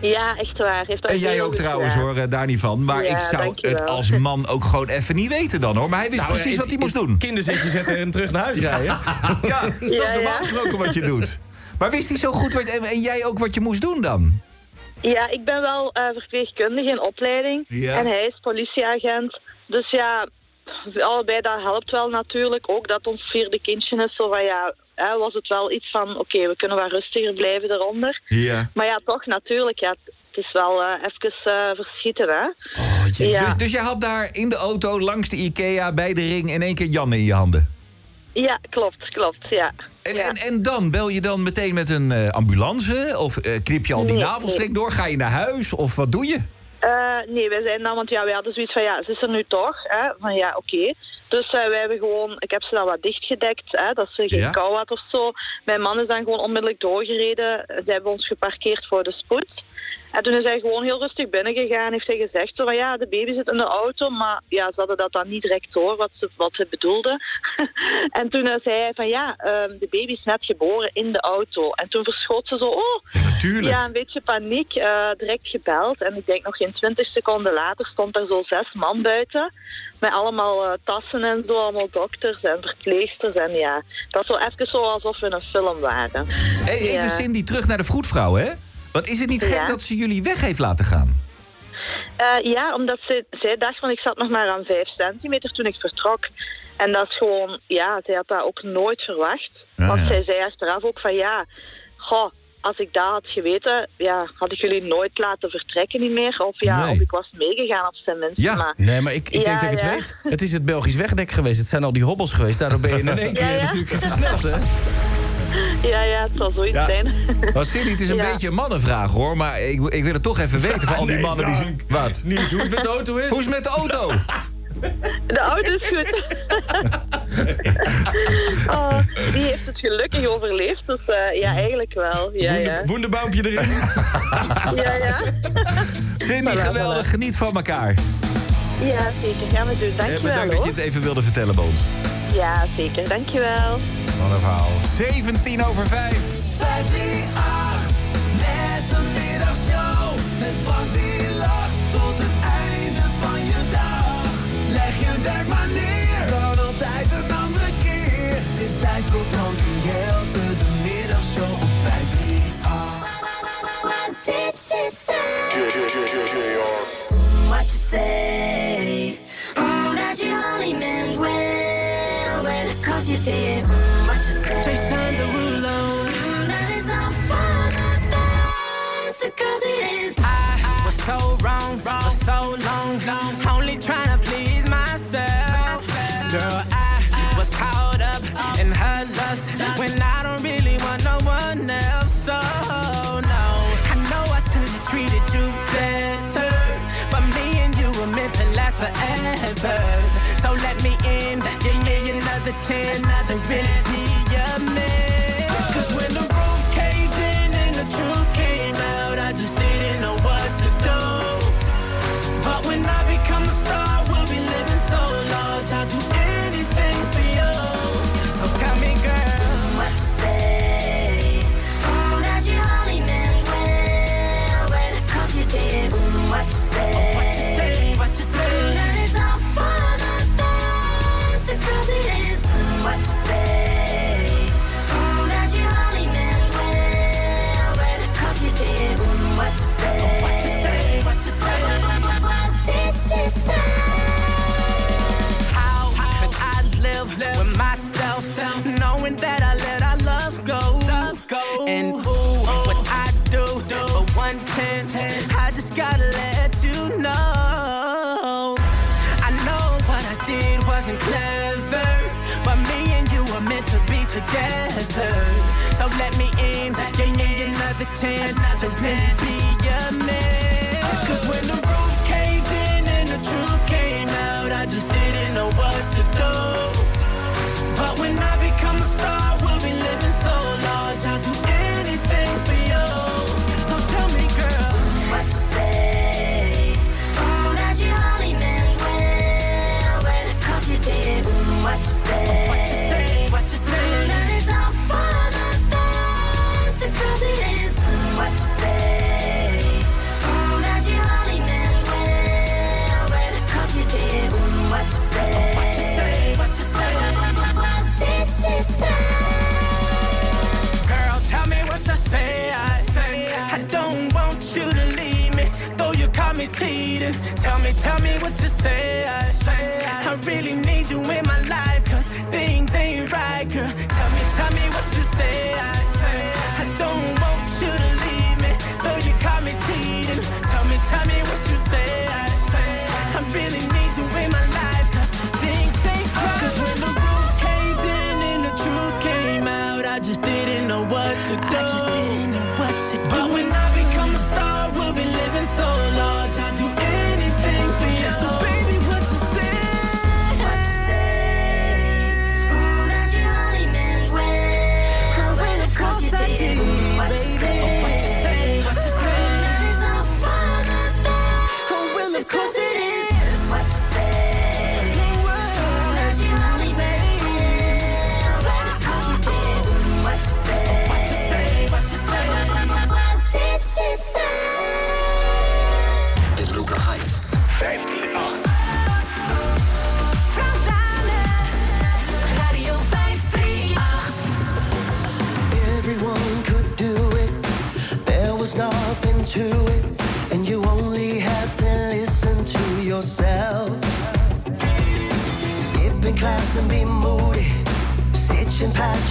Ja, echt waar. Heeft En jij ook trouwens gedaan. hoor, eh, daar niet van. Maar Ja, ik zou dankjewel. het als man ook gewoon even niet weten dan hoor. Maar hij wist Nou, precies het- wat hij moest doen. Kinderzitje zetten en terug naar huis rijden. ja, dat is normaal ja. gesproken wat je doet. Maar wist hij zo goed wat, en, en jij ook wat je moest doen dan? Ja, ik ben wel eh, verpleegkundige in opleiding. Ja. En hij is politieagent. Dus ja, allebei dat helpt wel natuurlijk. Ook dat ons vierde kindje is. Zo van ja, hè, was het wel iets van... Oké, we kunnen wat rustiger blijven eronder. Ja. Maar ja, toch natuurlijk. Ja, het is wel eh, even eh, verschieten, hè. ja. Dus, dus jij had daar in de auto langs de IKEA bij de ring in één keer Janne in je handen. ja, klopt, klopt, ja. En, en, en dan? Bel je dan meteen met een eh, ambulance? Of knip je al die nee. door? Ga je naar huis? Of wat doe je? Eh, nee, wij zijn dan, want ja, wij hadden zoiets van, ja, ze is er nu toch, hè, van ja, oké. Dus eh, wij hebben gewoon, ik heb ze dan wat dichtgedekt, hè, dat ze geen Ja. kou had of zo. Mijn man is dan gewoon onmiddellijk doorgereden. Ze hebben ons geparkeerd voor de spoed. En toen is hij gewoon heel rustig binnengegaan, heeft hij gezegd zo van ja, de baby zit in de auto, maar ja, ze hadden dat dan niet direct door wat ze, wat ze bedoelde. en toen zei hij van ja, ehm, de baby is net geboren in de auto. En toen verschoot ze zo, oh, natuurlijk. ja, een beetje paniek, eh, direct gebeld. En ik denk nog geen twintig seconden later stond er zo zes man buiten. Met allemaal eh, tassen en zo, allemaal dokters en verpleegsters. En ja, dat was zo even zo alsof we in een film waren. Hey, even Ja. Cindy, terug naar de vroedvrouw, hè? Want is het niet gek Ja. dat ze jullie weg heeft laten gaan? Eh, ja, omdat ze, zij dacht van ik zat nog maar aan vijf centimeter toen ik vertrok. En dat is gewoon, ja, zij had dat ook nooit verwacht. Ah, Want ja. zij zei achteraf ook van ja, goh, als ik dat had geweten, ja, had ik jullie nooit laten vertrekken niet meer. Of ja, Nee. of ik was meegegaan op zijn minst. Maar, Nee, maar ik, ik denk Ja, dat ik het ja. weet. Het is het Belgisch wegdek geweest. Het zijn al die hobbels geweest. Daardoor ben je in één keer Ja, ja. natuurlijk versneld, hè? Ja, ja, het zal zoiets Ja. zijn. Maar Cindy, het is een Ja. beetje een mannenvraag, hoor. Maar ik, ik wil het toch even weten van al die Nee, mannen die... Frank. Wat? Niet hoe het met de auto is. Hoe is het met de auto? De auto is goed. oh, die heeft het gelukkig overleefd. Dus eh, ja, eigenlijk wel. Ja, ja. Wonderbouwpje erin. Ja, ja. Cindy, Voilà, geweldig. voilà. Geniet van elkaar. Ja, zeker. Gaan we doen. Dankjewel bedankt dat je het even wilde vertellen bij ons. Ja, zeker. Dankjewel. Wat een verhaal. 17 over 5. 538 met een middagshow. Met Frank die lacht tot het einde van je dag. Leg je werk maar neer. Dan altijd een andere keer. Het is tijd voor dan en Jelte. De middagshow op 538. What did she say? What you say? Oh, that you only meant when cause you did mm, what you said. Jason Derulo. All for the best, because it is. I was so wrong, wrong for so long. long. chance. Another they really. chance to really be a man. Cause when I'm Tell me, tell me what you say.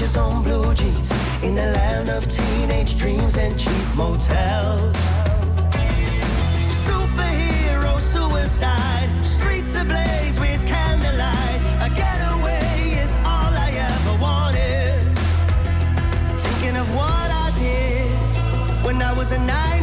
patches on blue jeans in a land of teenage dreams and cheap motels. Superhero suicide, streets ablaze with candlelight. A getaway is all I ever wanted. Thinking of what I did when I was a night.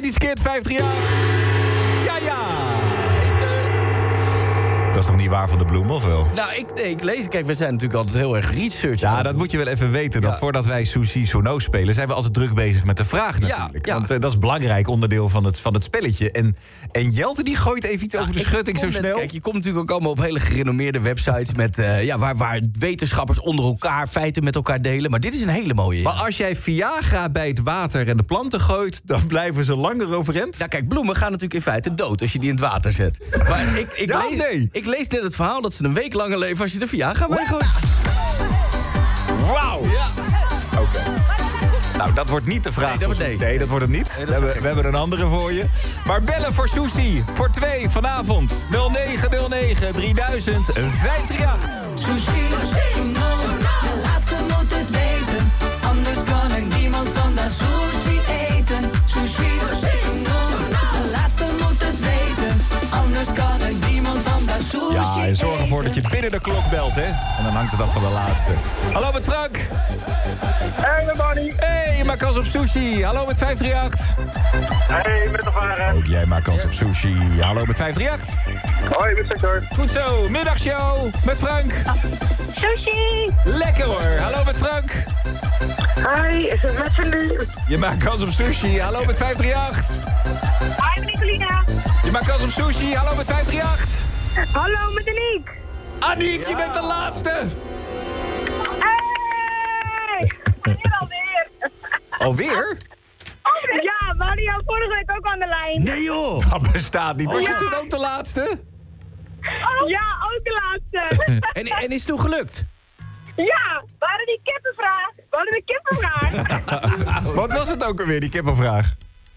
90s Kid 538. Ja, Kijk, we zijn natuurlijk altijd heel erg research. Ja, dat moet je wel even weten. Dat voordat wij Sushi Sono spelen, zijn we altijd druk bezig met de vraag natuurlijk. ja. Want eh, dat is een belangrijk onderdeel van het, van het spelletje. En, en Jelte die gooit even iets over de schutting zo net- snel. Kijk, je komt natuurlijk ook allemaal op hele gerenommeerde websites... Met, eh, ja, waar, waar wetenschappers onder elkaar feiten met elkaar delen. Maar dit is een hele mooie. Maar als jij Viagra bij het water en de planten gooit, dan blijven ze langer overeind. Ja, kijk, bloemen gaan natuurlijk in feite dood als je die in het water zet. Maar ik, ik, lees, nee? ik lees net het verhaal dat ze een week langer leven als je de Viagra bij gooit. Wauw! Oké. Nou, dat wordt niet de vraag. Nee, dat wordt- voor- nee. nee, dat wordt het niet. dat we, hebben, we hebben een andere voor je. Maar bellen voor Sushi. Voor twee vanavond. 0909 3000 538. Sushi, de laatste moet het weten. Anders kan er niemand vandaag sushi eten. Sushi, de laatste moet het weten. Anders kan Ja, en zorg ervoor dat je binnen de klok belt, hè. En dan hangt het af van de laatste. Hallo met Frank. Hey, met Barney. Hey, je maakt kans op sushi. Hallo met 538. Hey, met de varen. Ook jij maakt kans op sushi. Hallo met 538. Hoi, met Sector. Goed zo, middagshow met Frank. Sushi! Lekker hoor. Hallo met Frank. Hi, is het met Cindy? Je maakt kans op sushi. Hallo met 538. Hi, met Nicolina. Je maakt kans op sushi. Hallo met 538. Hallo, met Aniek. Aniek, je bent de laatste. Hey! Hier alweer. Alweer? Ja, we hadden jou vorige week ook aan de lijn. Nee joh. Dat bestaat niet. Was je Ja. toen ook de laatste? Ja, ook de laatste. En, en is het toen gelukt? Ja, we hadden die kippenvraag. We hadden de kippenvraag. Wat was het ook alweer, die kippenvraag?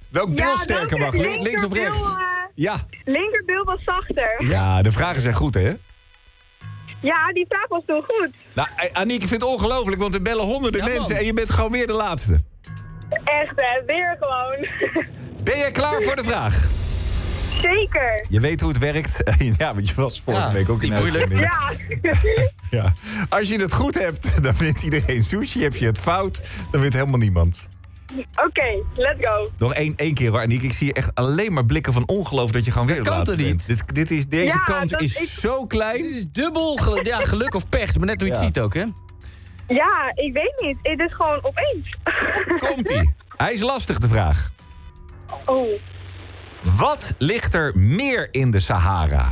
Welk Ja, deel sterker mag? Li- Links of rechts? Ja. Linkerbil was zachter. Ja, de vragen zijn goed, hè? Ja, die vraag was toen goed. Nou, eh, Aniek, ik vind het ongelooflijk, want er bellen honderden Ja, mensen en je bent gewoon weer de laatste. Echt, hè. Weer gewoon. Ben jij klaar voor de vraag? Zeker. Je weet hoe het werkt. ja, want je was vorige Ja, week ook in uitzending. Ja. Ja. Als je het goed hebt, dan wint iedereen sushi. Heb je het fout, dan wint helemaal niemand. Oké, let's go. Nog één, één keer hoor, Aniek. Ik zie echt alleen maar blikken van ongeloof dat je gewoon weer kan toch niet? bent. Dit, dit is, deze Ja, kans is ik- zo klein. Het is dubbel gel- ja, geluk of pech. Maar net hoe je het ziet ook, hè? Ja, ik weet niet. Het is gewoon opeens. Komt-ie. Hij is lastig, de vraag. Oh. Wat ligt er meer in de Sahara?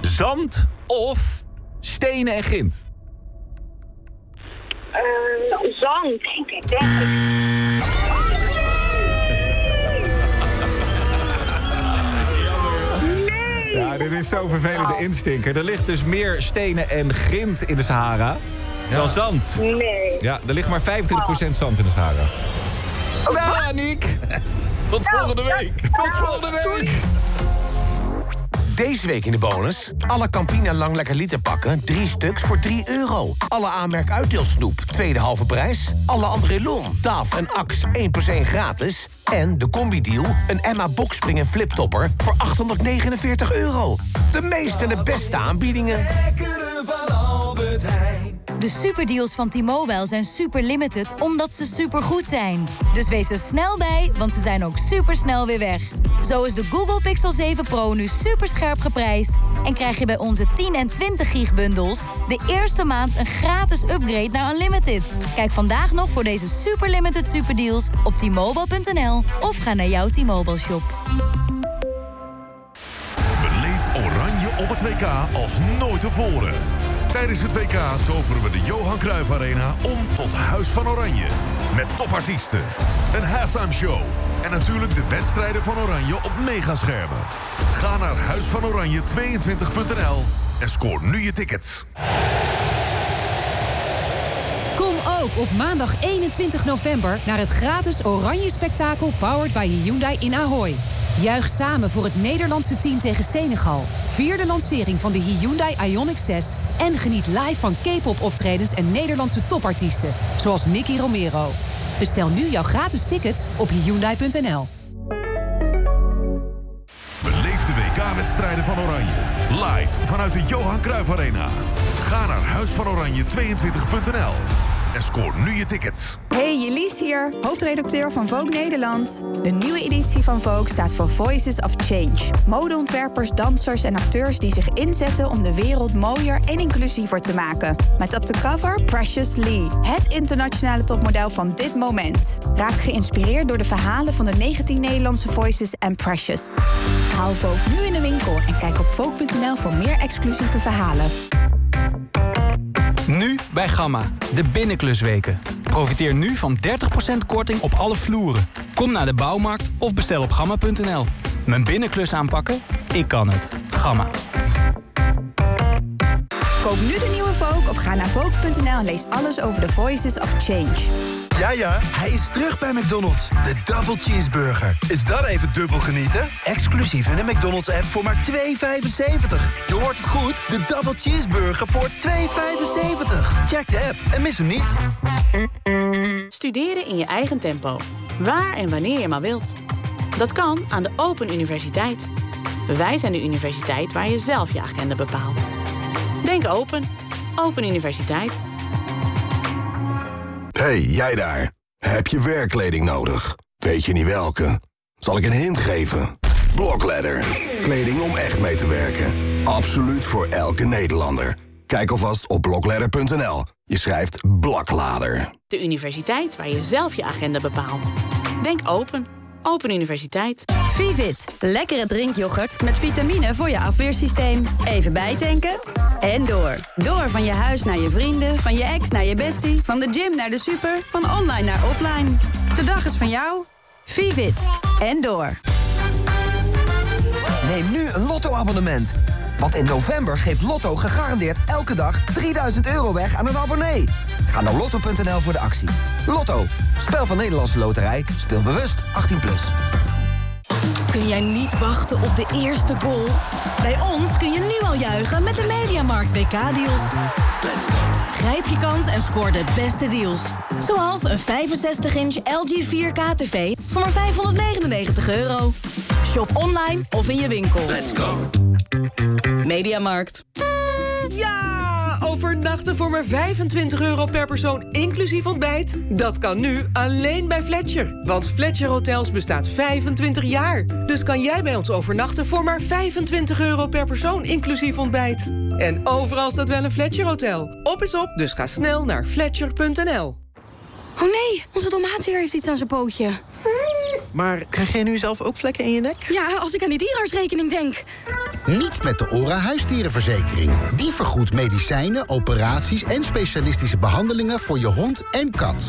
Zand of stenen en grind? Eh, zand, denk ik, denk ik. Nee! Ja, dit is zo'n vervelende instinker. Er ligt dus meer stenen en grind in de Sahara dan zand. Nee. Ja, er ligt maar 25% zand in de Sahara. Nou, Aniek. Tot volgende week. Tot volgende week. Deze week in de bonus. Alle Campina Lang Lekker Liter pakken, 3 stuks voor 3 euro. Alle aanmerk uitdeelsnoep, tweede halve prijs. Alle André Lon, Taf en Ax, 1 plus 1 gratis. En de combi-deal, een Emma Boxspring en fliptopper voor 849 euro. De meeste en de beste aanbiedingen. De superdeals van T-Mobile zijn super limited omdat ze supergoed zijn. Dus wees er snel bij, want ze zijn ook super snel weer weg. Zo is de Google Pixel 7 Pro nu super scherp geprijsd en krijg je bij onze 10 en 20 gig bundels de eerste maand een gratis upgrade naar unlimited. Kijk vandaag nog voor deze super limited superdeals op t-mobile.nl of ga naar jouw T-Mobile shop. Beleef Oranje op het WK als nooit tevoren. Tijdens het WK toveren we de Johan Cruijff Arena om tot Huis van Oranje. Met topartiesten, een halftime show en natuurlijk de wedstrijden van Oranje op megaschermen. Ga naar huisvanoranje22.nl en scoor nu je tickets. Kom ook op maandag 21 november naar het gratis Oranje Spektakel Powered by Hyundai in Ahoy. Juich samen voor het Nederlandse team tegen Senegal. Vier de lancering van de Hyundai Ioniq 6 en geniet live van K-pop optredens en Nederlandse topartiesten, zoals Nicky Romero. Bestel nu jouw gratis tickets op hyundai.nl. Beleef de WK-wedstrijden van Oranje. Live vanuit de Johan Cruijff Arena. Ga naar huisvanoranje22.nl en scoor nu je tickets. Hey, Jelise hier, hoofdredacteur van Vogue Nederland. De nieuwe editie van Vogue staat voor Voices of Change. Modeontwerpers, dansers en acteurs die zich inzetten om de wereld mooier en inclusiever te maken. Met op de cover Precious Lee, het internationale topmodel van dit moment. Raak geïnspireerd door de verhalen van de 19 Nederlandse Voices en Precious. Haal Vogue nu in de winkel en kijk op Vogue.nl voor meer exclusieve verhalen. Nu bij Gamma, de binnenklusweken. Profiteer nu van 30% korting op alle vloeren. Kom naar de bouwmarkt of bestel op gamma.nl. Mijn binnenklus aanpakken? Ik kan het. Gamma. Koop nu de nieuwe Vogue of ga naar Vogue.nl en lees alles over de Voices of Change. Ja, ja, hij is terug bij McDonald's. De Double Cheeseburger. Is dat even dubbel genieten? Exclusief in de McDonald's-app voor maar 2,75. Je hoort het goed, de Double Cheeseburger voor 2,75. Check de app en mis hem niet. Studeren in je eigen tempo. Waar en wanneer je maar wilt. Dat kan aan de Open Universiteit. Wij zijn de universiteit waar je zelf je agenda bepaalt. Denk open. Open Universiteit. Hey, jij daar. Heb je werkkleding nodig? Weet je niet welke? Zal ik een hint geven? Blokledder. Kleding om echt mee te werken. Absoluut voor elke Nederlander. Kijk alvast op blokledder.nl. Je schrijft blaklader. De universiteit waar je zelf je agenda bepaalt. Denk open. Open Universiteit. Vivit, lekkere drinkyoghurt met vitamine voor je afweersysteem. Even bijtanken en door. Door van je huis naar je vrienden, van je ex naar je bestie, van de gym naar de super, van online naar offline. De dag is van jou. Vivit en door. Neem nu een Lotto-abonnement. Want in november geeft Lotto gegarandeerd elke dag 3000 euro weg aan een abonnee. Ga naar lotto.nl voor de actie. Lotto, spel van Nederlandse Loterij, speel bewust 18+. Plus. Kun jij niet wachten op de eerste goal? Bij ons kun je nu al juichen met de Mediamarkt WK-deals. Grijp je kans en scoor de beste deals. Zoals een 65-inch LG 4K TV voor maar 599 euro. Shop online of in je winkel. Let's go. Mediamarkt. Ja, overnachten voor maar 25 euro per persoon, inclusief ontbijt. Dat kan nu alleen bij Fletcher. Want Fletcher Hotels bestaat 25 jaar. Dus kan jij bij ons overnachten voor maar 25 euro per persoon, inclusief ontbijt. En overal staat wel een Fletcher Hotel. Op is op, dus ga snel naar fletcher.nl. Oh nee, onze tomaatweer heeft iets aan zijn pootje. Maar krijg jij nu zelf ook vlekken in je nek? Ja, als ik aan die dierartsrekening denk. Niet met de ORA huisdierenverzekering. Die vergoedt medicijnen, operaties en specialistische behandelingen voor je hond en kat.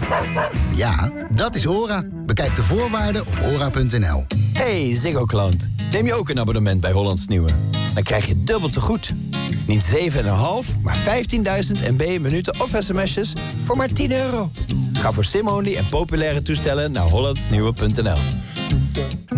Ja, dat is ORA. Bekijk de voorwaarden op ora.nl. Hey Ziggo klant, neem je ook een abonnement bij Hollands Nieuwe? Dan krijg je dubbel te goed. Niet 7,5, maar 15.000 MB minuten of sms'jes voor maar 10 euro. Ga voor sim-only en populaire toestellen naar hollandsnieuwe.nl.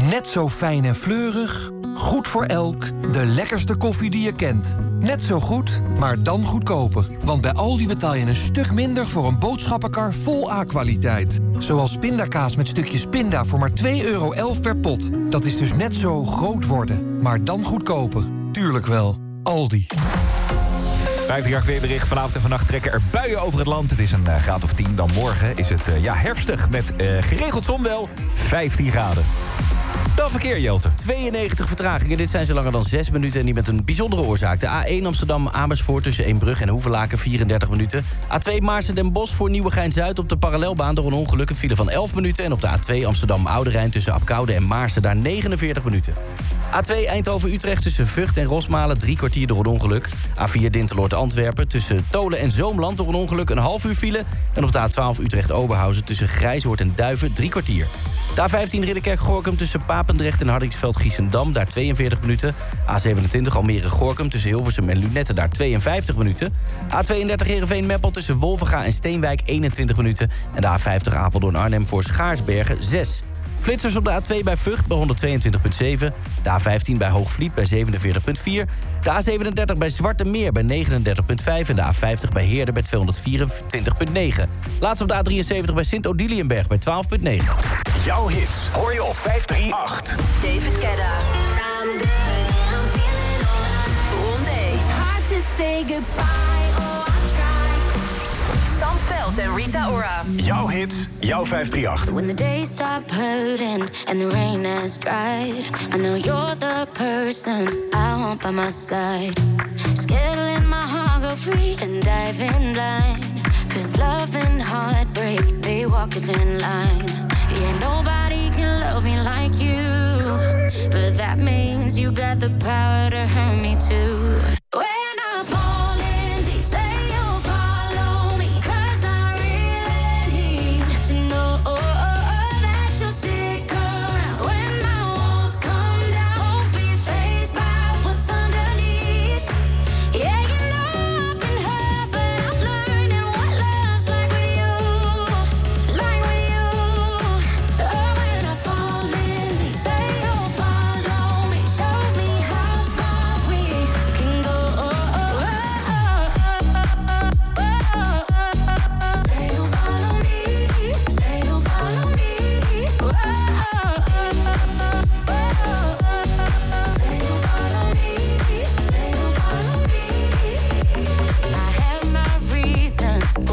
Net zo fijn en fleurig, Goed voor elk, de lekkerste koffie die je kent. Net zo goed, maar dan goedkoper. Want bij Aldi betaal je een stuk minder voor een boodschappenkar vol A-kwaliteit. Zoals pindakaas met stukjes pinda voor maar 2,11 euro per pot. Dat is dus net zo groot worden, maar dan goedkoper. Tuurlijk wel. Aldi. Jaar weerbericht. Vanavond en vannacht trekken er buien over het land. Het is een eh, graad of 10. Dan morgen is het eh, ja, herfstig met eh, geregeld zon wel 15 graden. Dan verkeer, Jelte. 92 vertragingen. Dit zijn ze langer dan 6 minuten en die met een bijzondere oorzaak. De A1 Amsterdam-Amersfoort tussen Eembrug en Hoevelaken 34 minuten. A2 Maarsen den Bosch voor Nieuwegein-Zuid op de parallelbaan... door een ongeluk een file van 11 minuten. En op de A2 Amsterdam-Oude Rijn tussen Apkoude en Maarsen daar 49 minuten. A2 Eindhoven-Utrecht tussen Vught en Rosmalen drie kwartier door een ongeluk. A4 Dinteloord-Antwerpen tussen Tolen en Zoomland door een ongeluk een half uur file. En op de A12 Utrecht-Oberhausen tussen Grijshoort en Duiven drie kwartier. De A15 Ridderkerk-Gorkum tussen Papendrecht en Hardingsveld-Giessendam, daar 42 minuten. A27 Almere-Gorkum tussen Hilversum en Lunette, daar 52 minuten. A32 Heerenveen-Meppel tussen Wolvenga en Steenwijk, 21 minuten. En de A50 Apeldoorn-Arnhem voor Schaarsbergen, 6 Flitsers op de A2 bij Vught bij 122,7. De A15 bij Hoogvliet bij 47,4. De A37 bij Zwarte Meer bij 39,5. En de A50 bij Heerden bij 224,9. Laatst op de A73 bij Sint-Odiliënberg bij 12,9. Jouw hits hoor je op 538. David Kedda. Rondé. It's hard to say goodbye. I try. Sam Veld en Rita Ora. Jouw hits, jouw 538. When the days stop hurting and the rain has dried, I know you're the person I want by my side. Scared to let my heart go free and dive in blind. Cause love and heartbreak, they walk a thin line. Yeah, nobody can love me like you. But that means you got the power to hurt me too.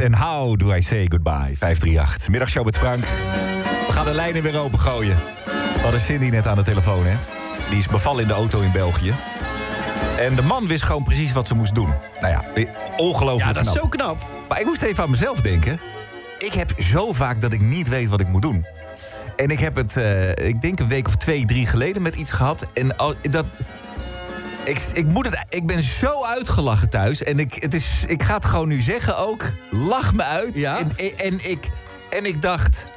Lewis en How Do I Say Goodbye, 538. Middagshow met Frank. We gaan de lijnen weer opengooien. We hadden Cindy net aan de telefoon, hè? Die is bevallen in de auto in België. En de man wist gewoon precies wat ze moest doen. Nou ja, ongelooflijk Ja, dat is zo knap. Maar ik moest even aan mezelf denken. Ik heb zo vaak dat ik niet weet wat ik moet doen. En ik heb het, eh, ik denk een week of twee, drie geleden met iets gehad. En al, dat, ik, ik, moet het, ik ben zo uitgelachen thuis. En ik, het is, ik ga het gewoon nu zeggen ook. Lach me uit. En, en, ik, en ik dacht,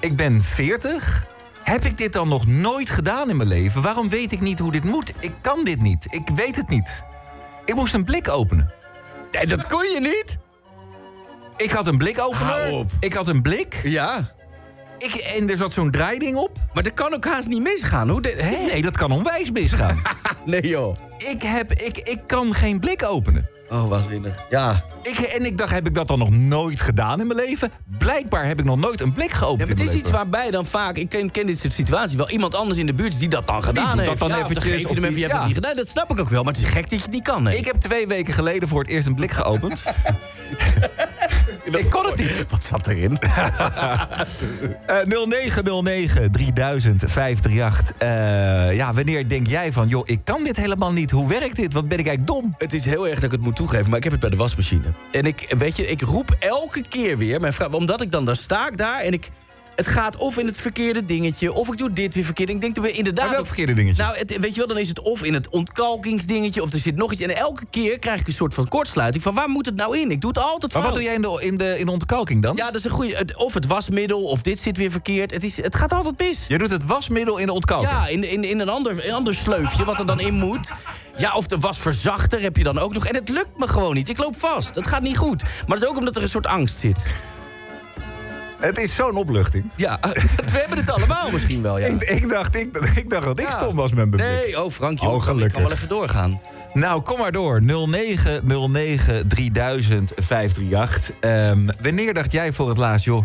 ik ben 40. Heb ik dit dan nog nooit gedaan in mijn leven? Waarom weet ik niet hoe dit moet? Ik kan dit niet. Ik weet het niet. Ik moest een blik openen. Nee, dat kon je niet. Ik had een blikopener. Hou op. Ik had een blik. Ja. Ik, en er zat zo'n draaiding op. Maar dat kan ook haast niet misgaan. Hoe de? Nee, dat kan onwijs misgaan. nee joh. Ik, heb, ik, ik kan geen blik openen. Oh, waanzinnig. Ja. Ik, en ik dacht, heb ik dat dan nog nooit gedaan in mijn leven? Blijkbaar heb ik nog nooit een blik geopend Ja, maar het is iets waarbij dan vaak, ik ken, ken dit soort situaties wel, iemand anders in de buurt die dat dan gedaan doet dat heeft. dan ja, eventjes, geef je hem even, je hebt het niet gedaan. Dat snap ik ook wel, maar het is gek dat je het niet kan. Nee. Ik heb twee weken geleden voor het eerst een blik geopend. ik kon het niet. Wat zat erin? Eh 0909 3000 538. Eh, ja, wanneer denk jij van, joh, ik kan dit helemaal niet. Hoe werkt dit? Wat ben ik eigenlijk dom? Het is heel erg dat ik het moet toegeven, maar ik heb het bij de wasmachine. En ik, weet je, ik roep elke keer weer, mijn vrouw, omdat ik dan daar sta ik daar en ik... Het gaat of in het verkeerde dingetje, of ik doe dit weer verkeerd. Ik denk dat we inderdaad... Maar welk verkeerde dingetje? Nou, het, weet je wel, dan is het of in het ontkalkingsdingetje... of er zit nog iets. En elke keer krijg ik een soort van kortsluiting van... waar moet het nou in? Ik doe het altijd Maar wat fout. doe jij in de, in de, in de ontkalking dan? Ja, dat is een goede. Of het wasmiddel, of dit zit weer verkeerd. Het, is, het gaat altijd mis. Je doet het wasmiddel in de ontkalking? Ja, in, in, in een, ander, een ander sleufje wat er dan in moet. Ja, of de wasverzachter heb je dan ook nog. En het lukt me gewoon niet. Ik loop vast. Het gaat niet goed. Maar dat is ook omdat er een soort angst zit. Het is zo'n opluchting. Ja, we hebben het allemaal misschien wel, ja. Ik, ik, dacht, ik, ik dacht dat ik Ja. stom was met mijn blik. Nee, oh Frank, joh, Oh, ik kan- ik gelukkig. kan wel even doorgaan. Nou, kom maar door. 0909 3000 538. Ehm, wanneer dacht jij voor het laatst, joh...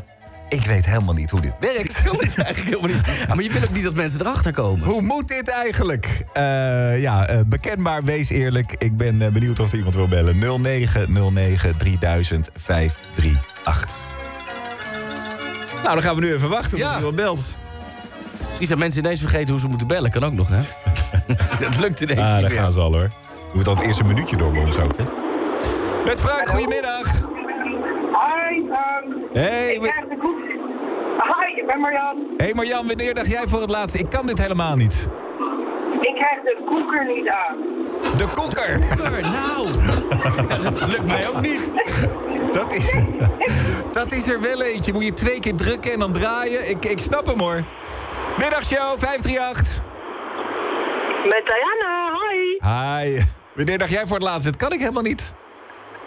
Ik weet helemaal niet hoe dit werkt. Ik wil het eigenlijk helemaal niet. Ja, maar je wil ook niet dat mensen erachter komen. Hoe moet dit eigenlijk? Eh, ja, eh, bekend maar, wees eerlijk. Ik ben eh, benieuwd of er iemand wil bellen. 0909 3000 538. Nou, dan gaan we nu even wachten tot Ja. iemand belt. Misschien zijn mensen ineens vergeten hoe ze moeten bellen. Kan ook nog, hè? dat lukt ineens Ah, daar gaan ze al, hoor. Je moet al het eerste minuutje door bij ons ook, hè? Met Frank, goedemiddag. Hi, Frank. Hey, ik we- krijg de koek. Hi, ik ben Marjan. Hé hey Marjan, wanneer dacht jij voor het laatst? Ik kan dit helemaal niet. Ik krijg de koeker niet aan. De koeker. nou. Dat lukt mij ook niet. Dat is, dat is er wel eentje. Moet je twee keer drukken en dan draaien. Ik, ik snap hem hoor. Middagshow 538. Met Diana, hi. Hi. Wanneer dacht jij voor het laatst? Dat kan ik helemaal niet.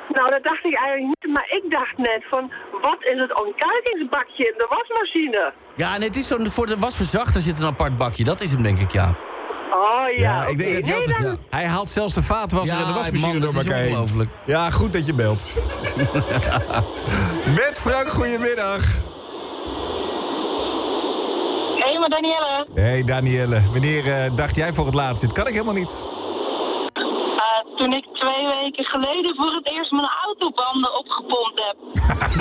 Nou, dat dacht ik eigenlijk niet, maar ik dacht net van... Wat is het ontkuikingsbakje in de wasmachine? Ja, en het is zo, voor de wasverzachter zit een apart bakje. Dat is hem, denk ik, ja. Oh ja, ik denk dat had, Hij haalt zelfs de vaatwasser ja, en de wasmachine door elkaar heen. Ja, goed dat je belt. Met Frank, goedemiddag. Hey, maar Danielle. Hey Danielle, wanneer eh, dacht jij voor het laatst? Dit kan ik helemaal niet. Toen ik twee weken geleden voor het eerst mijn autobanden opgepompt heb.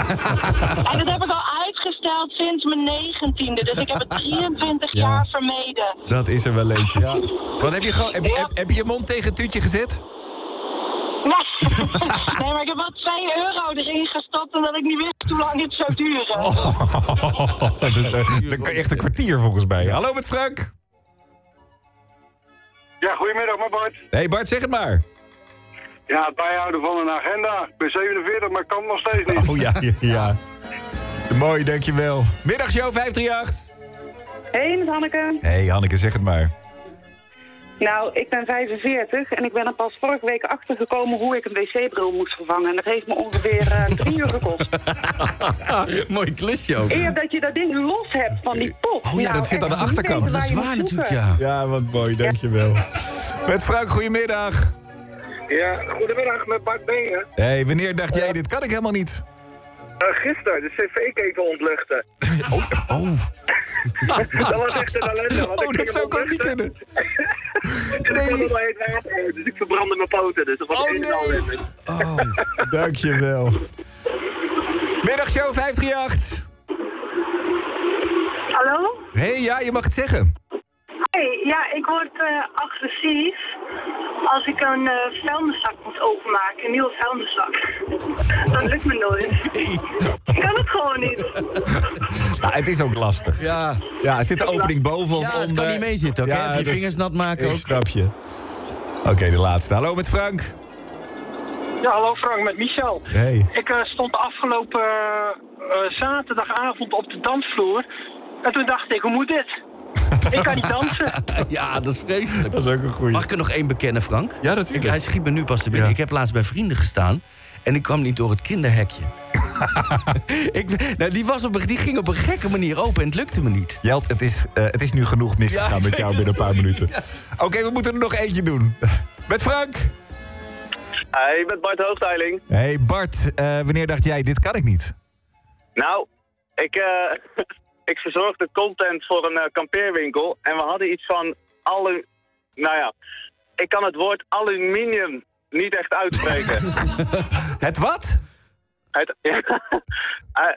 en dat heb ik al uitgesteld sinds mijn negentiende. Dus ik heb het 23 Ja. jaar vermeden. Dat is er wel eentje. Wat heb je, gewoon, heb, je- heb, heb je je mond tegen het tuutje gezet? Nee. nee, maar ik heb wel 2 euro erin gestopt omdat ik niet wist hoe lang het zou duren. Oh, dat- dat- Dan kan je echt een kwartier volgens mij. Hallo met Frank. Ja, goedemiddag, maar Bart. Hey Bart, zeg het maar. Ja, het bijhouden van een agenda. Ik ben 47, maar ik kan nog steeds niet. Oh ja, ja, ja. Mooi, dankjewel. Middagshow 538. Hey, met Hanneke. Hey Hanneke, zeg het maar. Nou, ik ben 45 en ik ben er pas vorige week achter gekomen hoe ik een wc-bril moest vervangen. En dat heeft me ongeveer eh, drie uur gekost. Mooi klusje ook. Eer dat je dat ding los hebt van die pot. Oh ja, Nou, dat zit aan de achterkant. weten waar je moet zoeken. Ja, wat mooi, dankjewel. Met Frank, goedemiddag. Ja, goedemiddag, met Bart Benen. Hey, wanneer dacht jij, dit kan ik helemaal niet? Eh, gisteren, de cv-ketel ontluchten. Oh, oh. dat was echt een ellende. Want Oh, ik dat zou ik ook niet ontluchten. en ik er heet water uit, dus ik verbrandde mijn poten. Dus dat was Oh, nee. Oh, dankjewel. Middagshow 538. Hallo? hey, ja, je mag het zeggen. Hey, ja, ik word eh, agressief als ik een eh, vuilniszak moet openmaken, een nieuwe vuilniszak. Dat lukt me nooit. Ik kan het gewoon niet. Nou, het is ook lastig. Ja. Ja, zit de opening boven of Ja, onder? kan niet meezitten, oké? Even je dus- vingers nat maken Ik ook. snap je. Oké, de laatste. Hallo met Frank. Ja, hallo Frank, met Michel. Hey. Ik eh, stond afgelopen eh, eh, zaterdagavond op de dansvloer. En toen dacht ik, hoe moet dit? ik kan niet dansen. Ja, dat is vreselijk. Dat is ook een goeie. Mag ik er nog één bekennen, Frank? Ja, natuurlijk. Ik, hij schiet me nu pas te binnen. Ik heb laatst bij vrienden gestaan. En ik kwam niet door het kinderhekje. ik, nou, die, was op, die ging op een gekke manier open en het lukte me niet. Jelt, het is, eh, het is nu genoeg misgegaan Ja, met jou binnen een paar minuten. Oké, we moeten er nog eentje doen. Met Frank. Hey, met Bart Hoogteiling. Hey Bart, eh, wanneer dacht jij, dit kan ik niet? Nou, ik, eh, ik verzorgde content voor een eh, kampeerwinkel. En we hadden iets van alu... Nou ja, ik kan het woord aluminium niet echt uitspreken. Het wat? het, Eh,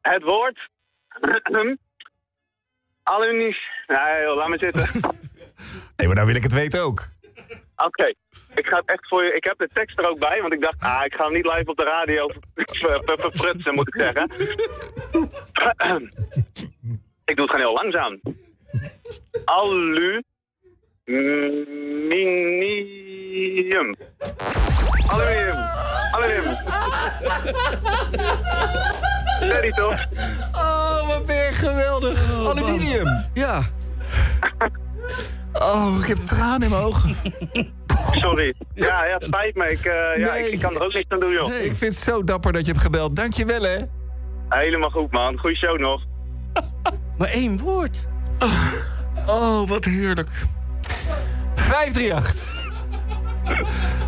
het woord... aluminium... Nee, joh, laat me zitten. Nee, maar nou wil ik het weten ook. Oké, ik ga het echt voor je. Ik heb de tekst er ook bij, want ik dacht, ah, ik ga hem niet live op de radio ver- ver- verprutsen, moet ik zeggen. ik doe het gewoon heel langzaam. Aluminium. Aluminium. Aluminium. Steady toch? Oh, wat ben je geweldig. Aluminium. Ja. Oh, ik heb tranen in mijn ogen. Sorry. Ja, ja, het spijt me. Ik, eh, ja, Nee. ik, ik kan er ook niks aan doen, joh. Ik vind het zo dapper dat je hebt gebeld. Dank je wel, hè. Helemaal goed, man. Goeie show nog. Maar één woord. Oh, wat heerlijk. 538.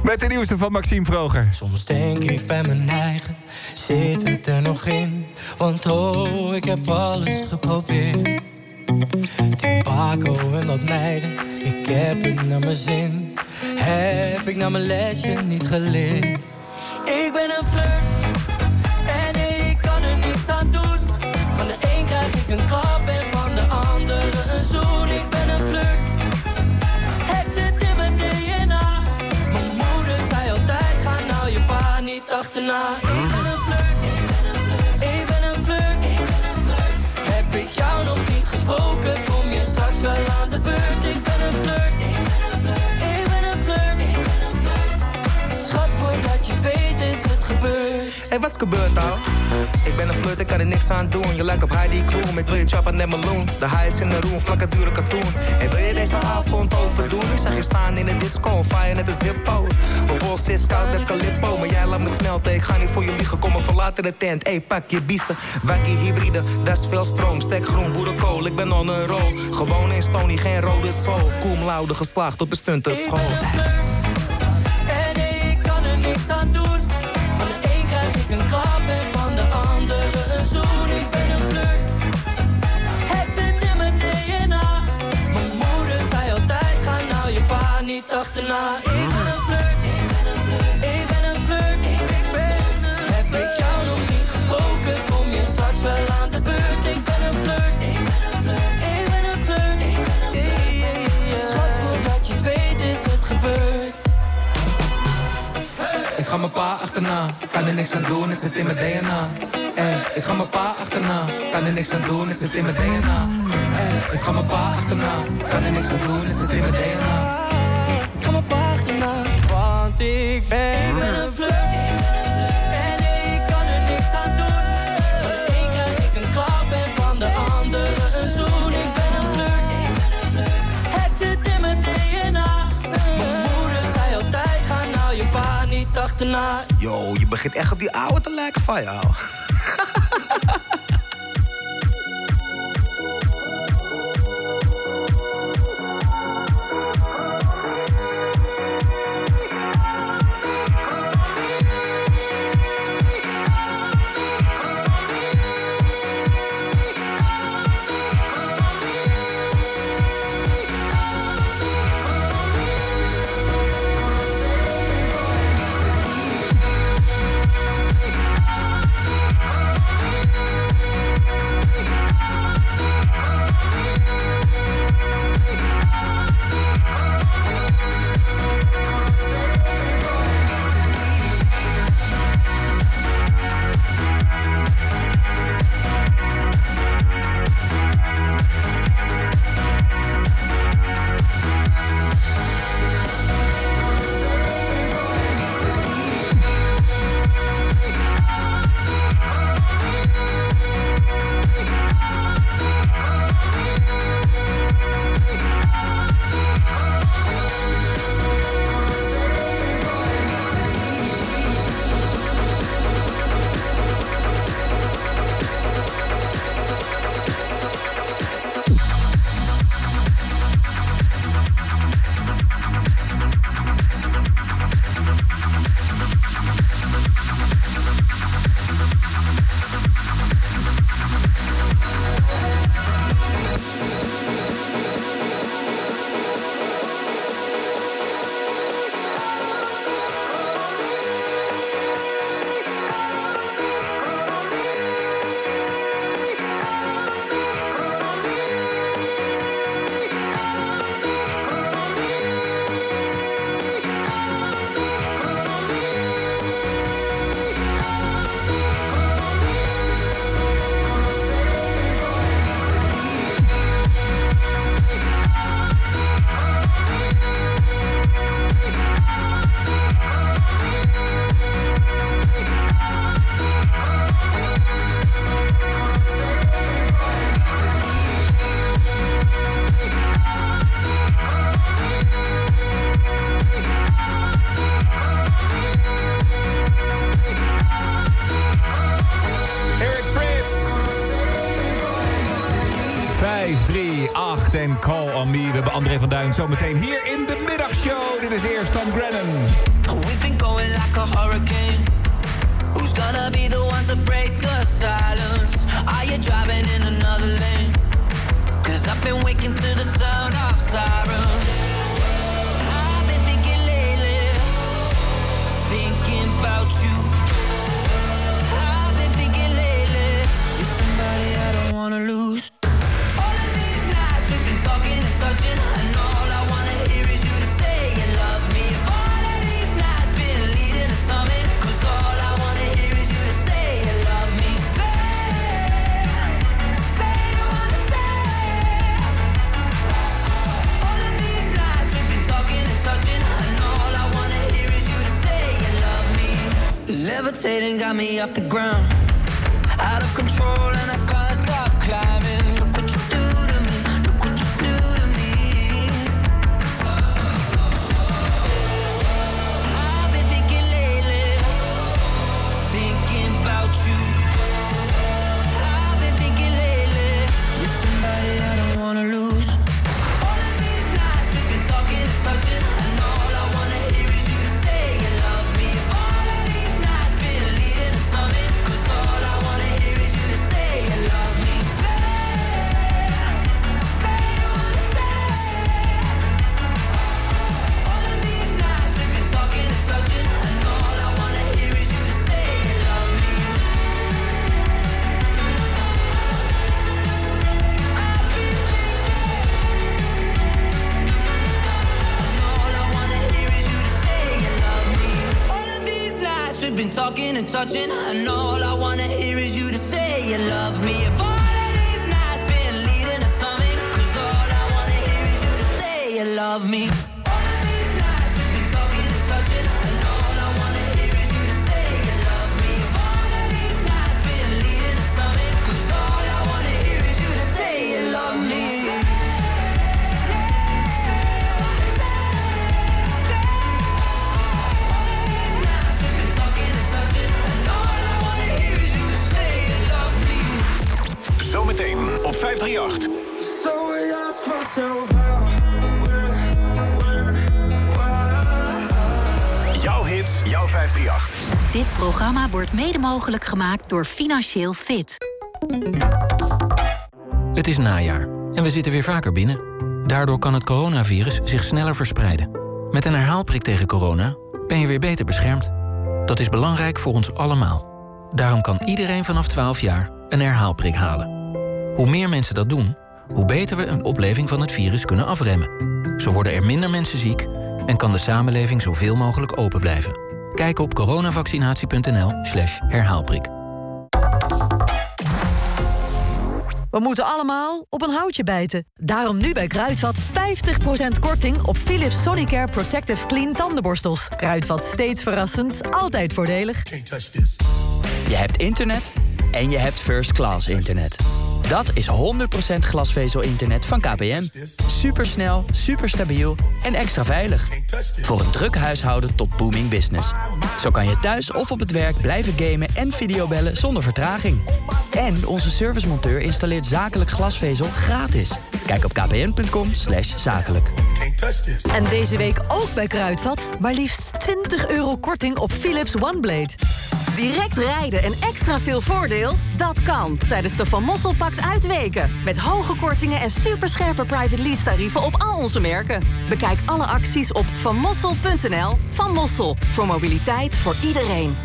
Met de nieuwste van Maxime Vroger. Soms denk ik bij mijn eigen, zit het er nog in? Want oh, ik heb alles geprobeerd. Paco en wat meiden, ik heb het naar mijn zin. Heb ik naar mijn lesje niet geleerd? Ik ben een flirt en ik kan er niets aan doen. Van de een krijg ik een klap gebeurd. Hé, wat is gebeurd? Ik ben een flirt, ik kan er niks aan doen. Je lijkt op Heidi Klum, ik wil je chappen net meloen. De high is in de room, vlakke dure katoen. Hé, wil je deze avond overdoen? Ik zag je staan in de disco, fire net een zippo. Mijn bols is koud, net calippo. Maar jij laat me smelten, ik ga niet voor je liegen. Kom maar verlaten de tent, hé, pak je biezen. Wakkie hybride, dat is veel stroom. Stek groen, boerenkool, ik ben on een roll. Gewoon in Stony, geen rode soul. Koem laude geslaagd op een stuntenschool. En nee, ik kan er niks aan doen. Een klap van de andere een zoen. Ik ben een flirt. Het zit in mijn DNA. Mijn moeder zei altijd: ga nou je pa niet achterna. Ik ga mijn pa achterna. Kan er niks aan doen, het zit in mijn DNA. Ey, ik ga mijn pa achterna. Kan er niks aan doen, het zit in mijn DNA. Ey, ik ga mijn pa achterna. Kan er niks aan doen, het zit in mijn DNA. Ik ga mijn pa achterna, want ik ben, een vlucht. Yo, je begint echt op die oude te lijken van jou. Zometeen hier gemaakt door Financieel Fit. Het is najaar en we zitten weer vaker binnen. Daardoor kan het coronavirus zich sneller verspreiden. Met een herhaalprik tegen corona ben je weer beter beschermd. Dat is belangrijk voor ons allemaal. Daarom kan iedereen vanaf 12 jaar een herhaalprik halen. Hoe meer mensen dat doen, hoe beter we een opleving van het virus kunnen afremmen. Zo worden er minder mensen ziek en kan de samenleving zoveel mogelijk open blijven. Kijk op coronavaccinatie.nl/slash herhaalprik. We moeten allemaal op een houtje bijten. Daarom nu bij Kruidvat 50% korting op Philips Sonicare Protective Clean tandenborstels. Kruidvat steeds verrassend, altijd voordelig. Je hebt internet en je hebt first class internet. Dat is 100% glasvezel-internet van KPN. Supersnel, superstabiel en extra veilig. Voor een druk huishouden tot booming business. Zo kan je thuis of op het werk blijven gamen en videobellen zonder vertraging. En onze servicemonteur installeert zakelijk glasvezel gratis. Kijk op kpn.com zakelijk. En deze week ook bij Kruidvat. Maar liefst 20 euro korting op Philips OneBlade. Direct rijden en extra veel voordeel? Dat kan tijdens de Van Mossel Uitweken. Met hoge kortingen en superscherpe private lease tarieven op al onze merken. Bekijk alle acties op vanmossel.nl. Van Mossel, voor mobiliteit voor iedereen.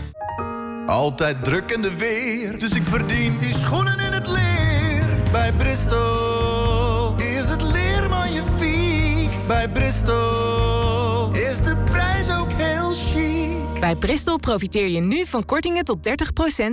Altijd druk in de weer, dus ik verdien die schoenen in het leer. Bij Bristol is het leer magnifiek. Bij Bristol Bij Bristol profiteer je nu van kortingen tot 30%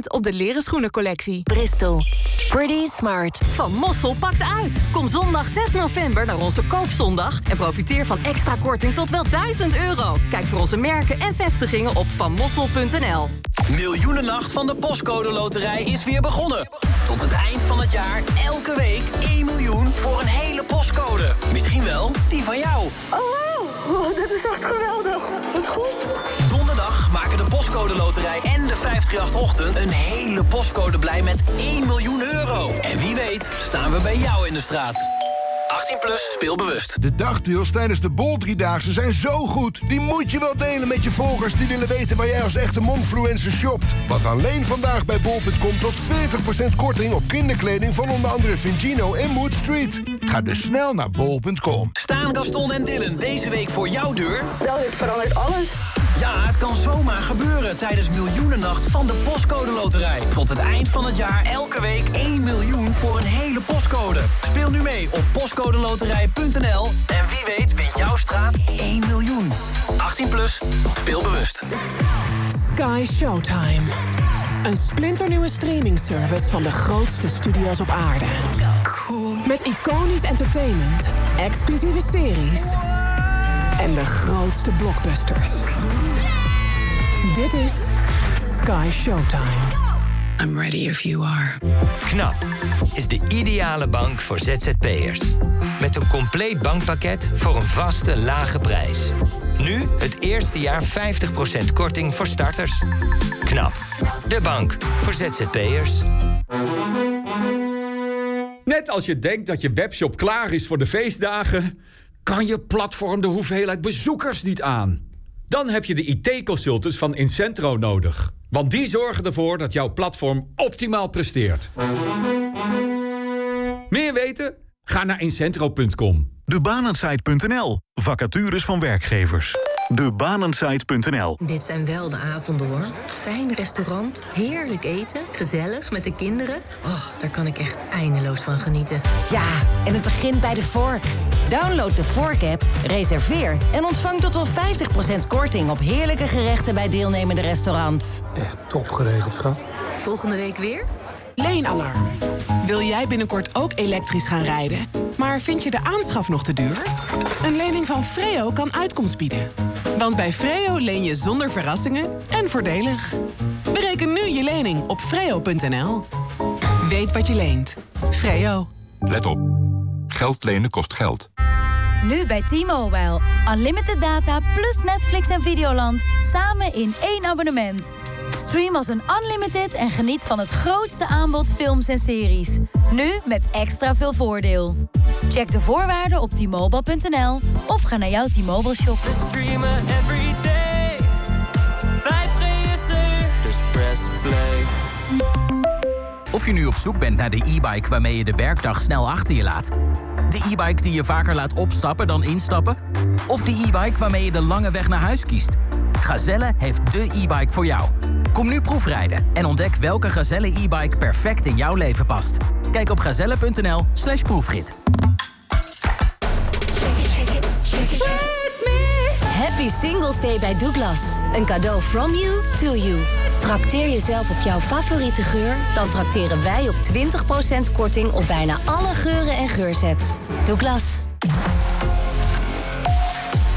op de leren schoenencollectie. Bristol. Pretty smart. Van Mossel pakt uit. Kom zondag 6 november naar onze koopzondag en profiteer van extra korting tot wel 1000 euro. Kijk voor onze merken en vestigingen op vanmossel.nl. Miljoenennacht van de Postcode Loterij is weer begonnen. Tot het eind van het jaar elke week 1 miljoen voor een hele postcode. Misschien wel die van jou. Oh, wow. dit is echt geweldig. Wat goed. Postcode Loterij en de 538-ochtend... een hele postcode blij met 1 miljoen euro. En wie weet staan we bij jou in de straat. 18 plus, speel bewust. De dagdeals tijdens de Bol Driedaagse zijn zo goed. Die moet je wel delen met je volgers die willen weten waar jij als echte momfluencer shopt. Want alleen vandaag bij bol.com tot 40% korting op kinderkleding van onder andere Vingino en Mood Street. Ga dus snel naar bol.com. Staan Gaston en Dylan deze week voor jouw deur? Wel, dit verandert alles. Ja, het kan zomaar gebeuren tijdens Miljoenennacht van de Postcode Loterij. Tot het eind van het jaar elke week 1 miljoen voor een hele postcode. Speel nu mee op postcodeloterij.nl en wie weet wint jouw straat 1 miljoen. 18 plus, speel bewust. Sky Showtime. Een splinternieuwe streamingservice van de grootste studio's op aarde. Met iconisch entertainment, exclusieve series en de grootste blockbusters. Dit is Sky Showtime. I'm ready if you are. KNAP is de ideale bank voor ZZP'ers. Met een compleet bankpakket voor een vaste, lage prijs. Nu het eerste jaar 50% korting voor starters. KNAP, de bank voor ZZP'ers. Net als je denkt dat je webshop klaar is voor de feestdagen... kan je platform de hoeveelheid bezoekers niet aan. Dan heb je de IT-consultants van Incentro nodig. Want die zorgen ervoor dat jouw platform optimaal presteert. Meer weten? Ga naar incentro.com. Debanensite.nl. Vacatures van werkgevers. Debanensite.nl. Dit zijn wel de avonden hoor. Fijn restaurant, heerlijk eten, gezellig met de kinderen. Oh, daar kan ik echt eindeloos van genieten. Ja, en het begint bij de vork. Download de Fork-app, reserveer en ontvang tot wel 50% korting op heerlijke gerechten bij deelnemende restaurants. Echt top geregeld, schat. Volgende week weer? Leenalarm. Wil jij binnenkort ook elektrisch gaan rijden? Maar vind je de aanschaf nog te duur? Een lening van Freo kan uitkomst bieden. Want bij Freo leen je zonder verrassingen en voordelig. Bereken nu je lening op freo.nl. Weet wat je leent. Freo. Let op. Geld lenen kost geld. Nu bij T-Mobile. Unlimited data plus Netflix en Videoland. Samen in één abonnement. Stream als een unlimited en geniet van het grootste aanbod films en series. Nu met extra veel voordeel. Check de voorwaarden op t-mobile.nl of ga naar jouw T-Mobile shop. Streamen every day. 5G is er, dus press play. Of je nu op zoek bent naar de e-bike waarmee je de werkdag snel achter je laat. De e-bike die je vaker laat opstappen dan instappen. Of de e-bike waarmee je de lange weg naar huis kiest. Gazelle heeft de e-bike voor jou. Kom nu proefrijden en ontdek welke Gazelle e-bike perfect in jouw leven past. Kijk op gazelle.nl slash proefrit. Happy Singles Day bij Douglas. Een cadeau from you to you. Trakteer jezelf op jouw favoriete geur? Dan trakteren wij op 20% korting op bijna alle geuren en geursets. Douglas.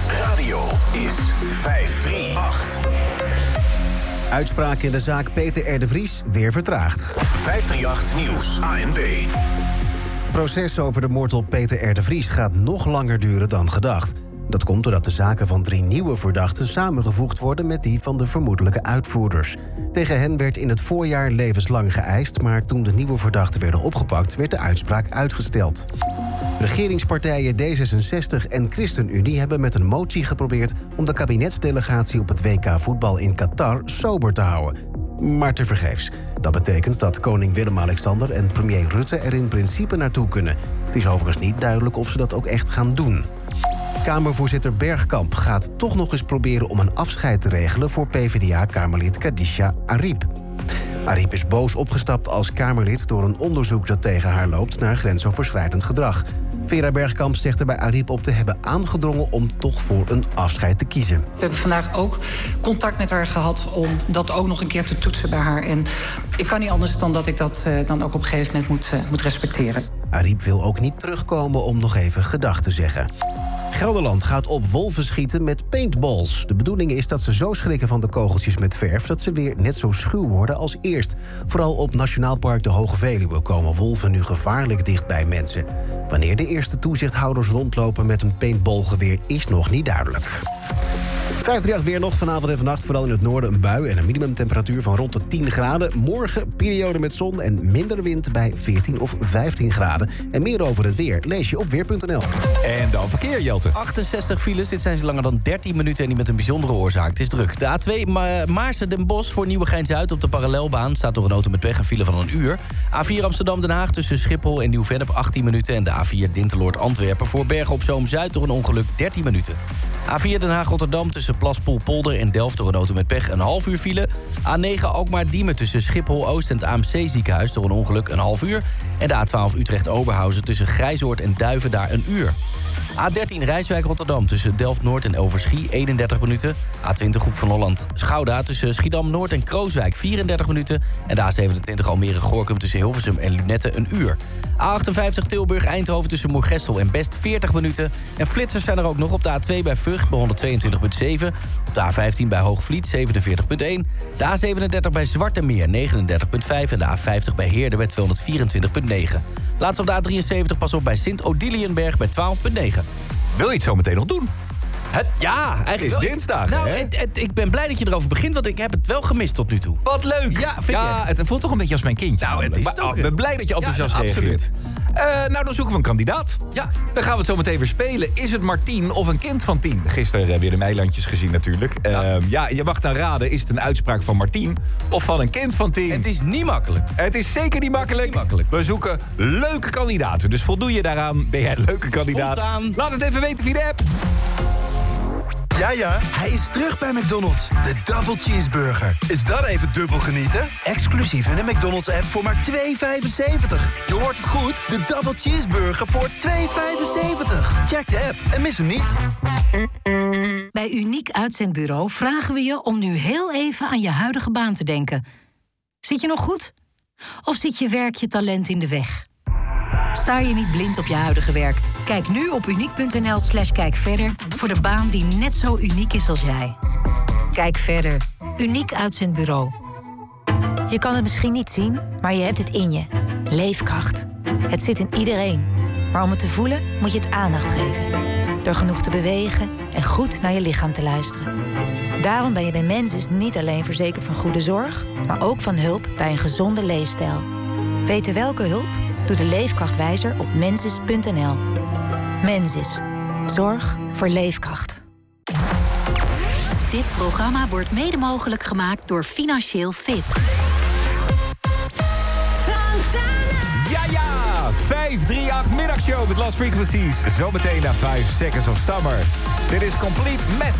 Radio is 538. Uitspraak in de zaak Peter R. de Vries weer vertraagd. 538 Nieuws, ANB. proces over de moord op Peter R. de Vries gaat nog langer duren dan gedacht. Dat komt doordat de zaken van drie nieuwe verdachten samengevoegd worden met die van de vermoedelijke uitvoerders. Tegen hen werd in het voorjaar levenslang geëist, maar toen de nieuwe verdachten werden opgepakt, werd de uitspraak uitgesteld. Regeringspartijen D66 en ChristenUnie hebben met een motie geprobeerd om de kabinetsdelegatie op het WK voetbal in Qatar sober te houden. Maar tevergeefs. Dat betekent dat koning Willem-Alexander en premier Rutte er in principe naartoe kunnen. Het is overigens niet duidelijk of ze dat ook echt gaan doen. Kamervoorzitter Bergkamp gaat toch nog eens proberen om een afscheid te regelen voor PvdA-Kamerlid Kadisha Ariep. Ariep is boos opgestapt als Kamerlid door een onderzoek dat tegen haar loopt naar grensoverschrijdend gedrag. Vera Bergkamp zegt er bij Ariep op te hebben aangedrongen om toch voor een afscheid te kiezen. We hebben vandaag ook contact met haar gehad om dat ook nog een keer te toetsen bij haar. En ik kan niet anders dan dat ik dat eh, dan ook op een gegeven moment moet, eh, moet respecteren. Ariep wil ook niet terugkomen om nog even gedag te zeggen. Gelderland gaat op wolven schieten met paintballs. De bedoeling is dat ze zo schrikken van de kogeltjes met verf... dat ze weer net zo schuw worden als eerst. Vooral op Nationaal Park de Hoge Veluwe komen wolven nu gevaarlijk dicht bij mensen. Wanneer de eerste toezichthouders rondlopen met een paintballgeweer is nog niet duidelijk. 538 weer nog vanavond en vannacht. Vooral in het noorden een bui en een minimumtemperatuur van rond de 10 graden. Morgen periode met zon en minder wind bij 14 of 15 graden. En meer over het weer lees je op weer.nl. En dan verkeer, Jelte. 68 files, dit zijn ze langer dan 13 minuten en die met een bijzondere oorzaak. Het is druk. De A2 Ma Maarsen den Bosch voor Nieuwegein-Zuid op de parallelbaan... staat door een auto met pech een file van een uur. A4 Amsterdam-Den Haag tussen Schiphol en Nieuw-Vennep 18 minuten... en de A4 Dinteloord-Antwerpen voor Bergen op Zoom-Zuid door een ongeluk 13 minuten. A4 Den Haag-Rotterdam tussen Plaspolpolder en Delft door een auto met pech een half uur file. A9 Alkmaar-Diemen tussen Schiphol-Oost en het AMC-ziekenhuis door een ongeluk een half uur. En de A12 Utrecht-Oberhausen tussen Grijzoord en Duiven daar een uur. A13 Rijswijk-Rotterdam tussen Delft-Noord en Overschie 31 minuten. A20 Groep van Holland Schouda tussen Schiedam-Noord en Krooswijk 34 minuten. En de A27 Almere-Gorkum tussen Hilversum en Lunette een uur. A58 Tilburg-Eindhoven tussen Moergestel en Best 40 minuten. En flitsers zijn er ook nog op de A2 bij Vught bij 122,7. Op de A15 bij Hoogvliet 47,1. De A37 bij Zwarte Meer 39,5. En de A50 bij Heerde bij 224,9. Laatst op de A73 pas op bij Sint-Odiliënberg bij 12,9. Wil je het zo meteen nog doen? Het, ja, eigenlijk Het is dinsdag, Nou, hè? het- het- ik ben blij dat je erover begint, want ik heb het wel gemist tot nu toe. Wat leuk! Ja, vind ja, het voelt toch een beetje als mijn kindje. Nou, het is Maar, oh, ben blij dat je enthousiast Ja, reageert. Eh, nou, dan zoeken we een kandidaat. Ja. Dan gaan we het zo meteen weer spelen. Is het Martien of een kind van tien? Gisteren eh, weer de Meilandjes gezien natuurlijk. Ja. ja, je mag dan raden, is het een uitspraak van Martien of van een kind van tien? Het is niet makkelijk. Het is zeker niet makkelijk. We zoeken leuke kandidaten. Dus voldoe je daaraan, ben jij een leuke kandidaat. Spontaan. Laat het even weten via de app. Ja, ja, hij is terug bij McDonald's. De Double Cheeseburger. Is dat even dubbel genieten? Exclusief in de McDonald's-app voor maar 2,75. Je hoort het goed, de Double Cheeseburger voor 2,75. Check de app en mis hem niet. Bij Uniek Uitzendbureau vragen we je om nu heel even aan je huidige baan te denken. Zit je nog goed? Of zit je werk je talent in de weg? Staar je niet blind op je huidige werk? Kijk nu op uniek.nl slash voor de baan die net zo uniek is als jij. Kijk verder. Uniek Uitzendbureau. Je kan het misschien niet zien, maar je hebt het in je. Leefkracht. Het zit in iedereen. Maar om het te voelen moet je het aandacht geven. Door genoeg te bewegen en goed naar je lichaam te luisteren. Daarom ben je bij Mensis niet alleen verzekerd van goede zorg, maar ook van hulp bij een gezonde leefstijl. Weten welke hulp? Doe de leefkrachtwijzer op mensis.nl. Mensis. Zorg voor leefkracht. Dit programma wordt mede mogelijk gemaakt door Financieel Fit. Ja, ja! 538 middagshow met Lost Frequencies. Zometeen naar 5 Seconds of Summer. Dit is Complete Mess.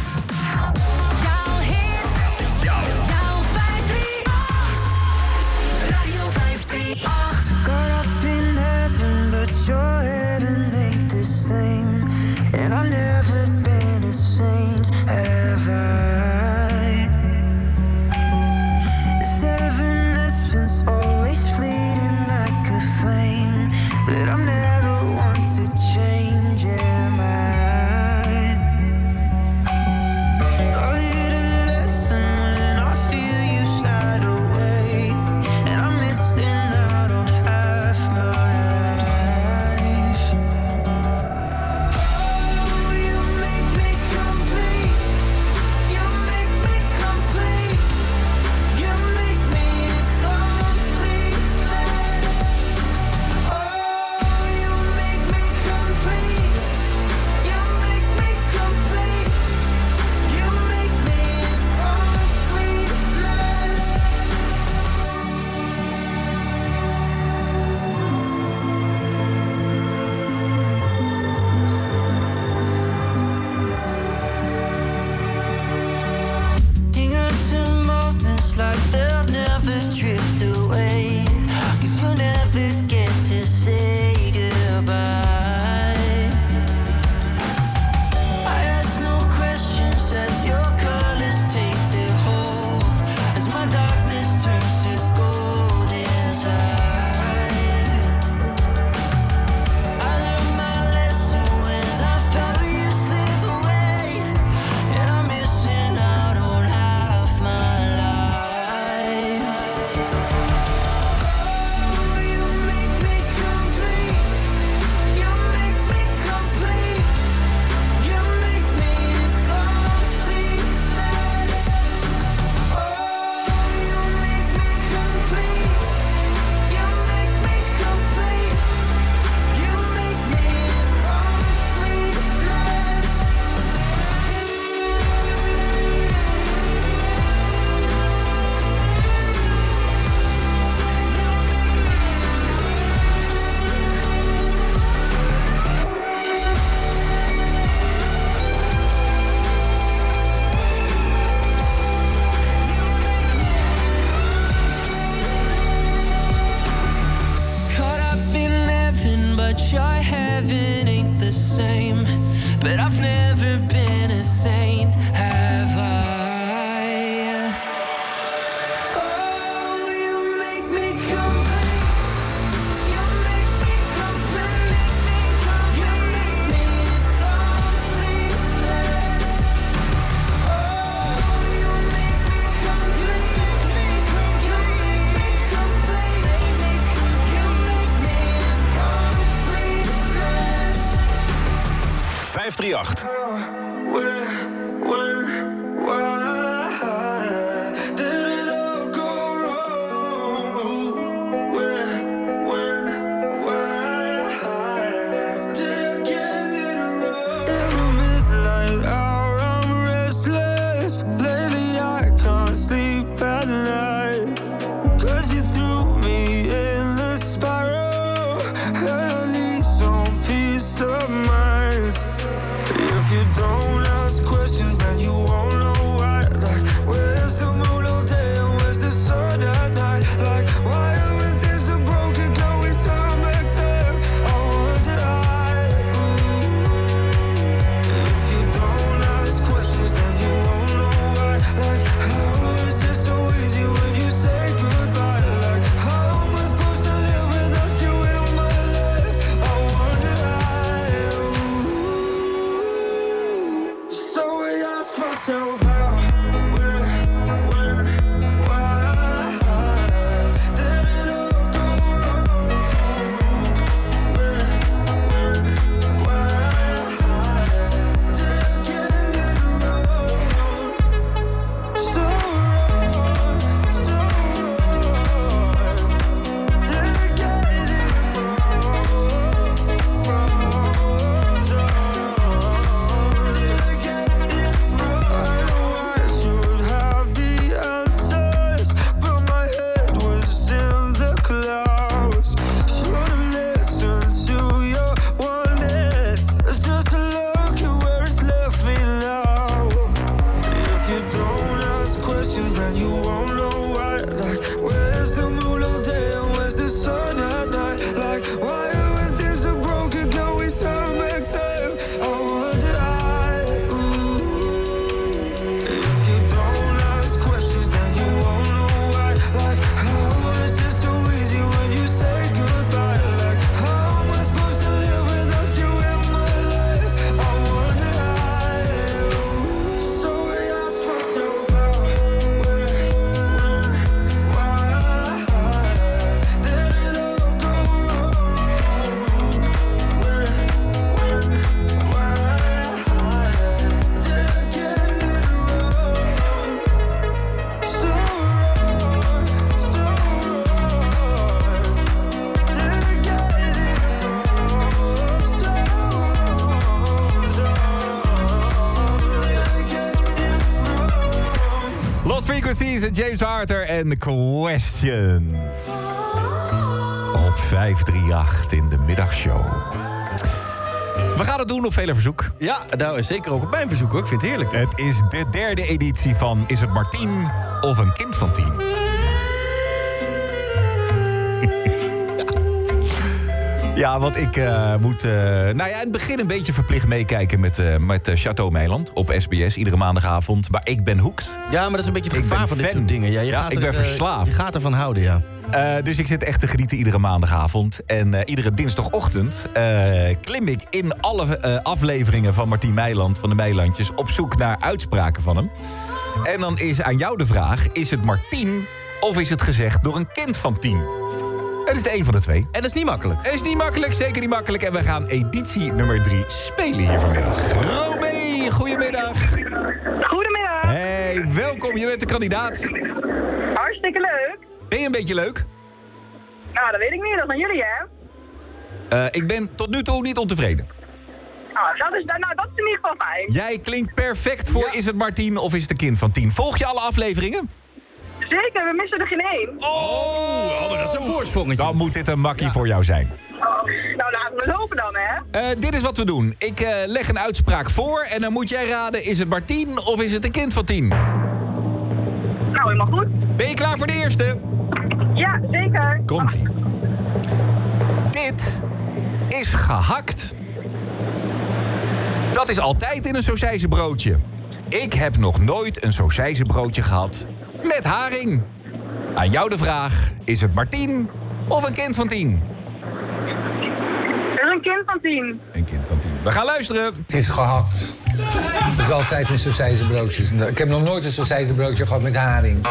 You won't know why. Like, James Harter en Questions. Op 538 in de middagshow. We gaan het doen op vele verzoek. Ja, nou, zeker ook op mijn verzoek hoor. Ik vind het heerlijk. Het is de derde editie van Is het Martien of een kind van tien? Ja, want ik eh, moet eh, nou ja, in het begin een beetje verplicht meekijken met, eh, met Chateau Meiland op SBS. Iedere maandagavond. Maar ik ben hoekt. Ja, maar dat is een beetje het Ik gevaar van dit soort dingen. Ja, je Ja, gaat ik er, ben verslaafd. Je gaat ervan houden, ja. Dus ik zit echt te genieten iedere maandagavond. En iedere dinsdagochtend klim ik in alle afleveringen van Martien Meiland, van de Meilandjes, op zoek naar uitspraken van hem. En dan is aan jou de vraag: is het Martien of is het gezegd door een kind van tien? Het is de een van de twee. En dat is niet makkelijk. Het is niet makkelijk, zeker niet makkelijk. En we gaan editie nummer drie spelen hier vanmiddag. Romee, goedemiddag. Goedemiddag. Hey, welkom. Je bent de kandidaat. Hartstikke leuk. Ben je een beetje leuk? Nou, dat weet ik niet. Dat zijn jullie, hè? Eh, ik ben tot nu toe niet ontevreden. Nou, dat is, nou, dat is in ieder geval fijn. Jij klinkt perfect voor Is het Martien of is het een kind van tien? Volg je alle afleveringen? Zeker, we missen er geen één. Oh, maar dat is een voorsprongetje. Dan moet dit een makkie voor jou zijn. Nou, laten we het hopen dan, hè? Eh, dit is wat we doen. Ik eh, leg een uitspraak voor en dan moet jij raden... is het Martien of is het een kind van tien? Nou, helemaal goed. Ben je klaar voor de eerste? Ja, zeker. Komt-ie. Dit is gehakt. Dat is altijd in een sausijzenbroodje. Ik heb nog nooit een sausijzenbroodje gehad met haring. Aan jou de vraag, is het Martien of een kind van tien? Er is een kind van tien. Een kind van tien. We gaan luisteren. Het is gehakt. Het is altijd een sausijzenbroodje. Ik heb nog nooit een sausijzenbroodje gehad met haring.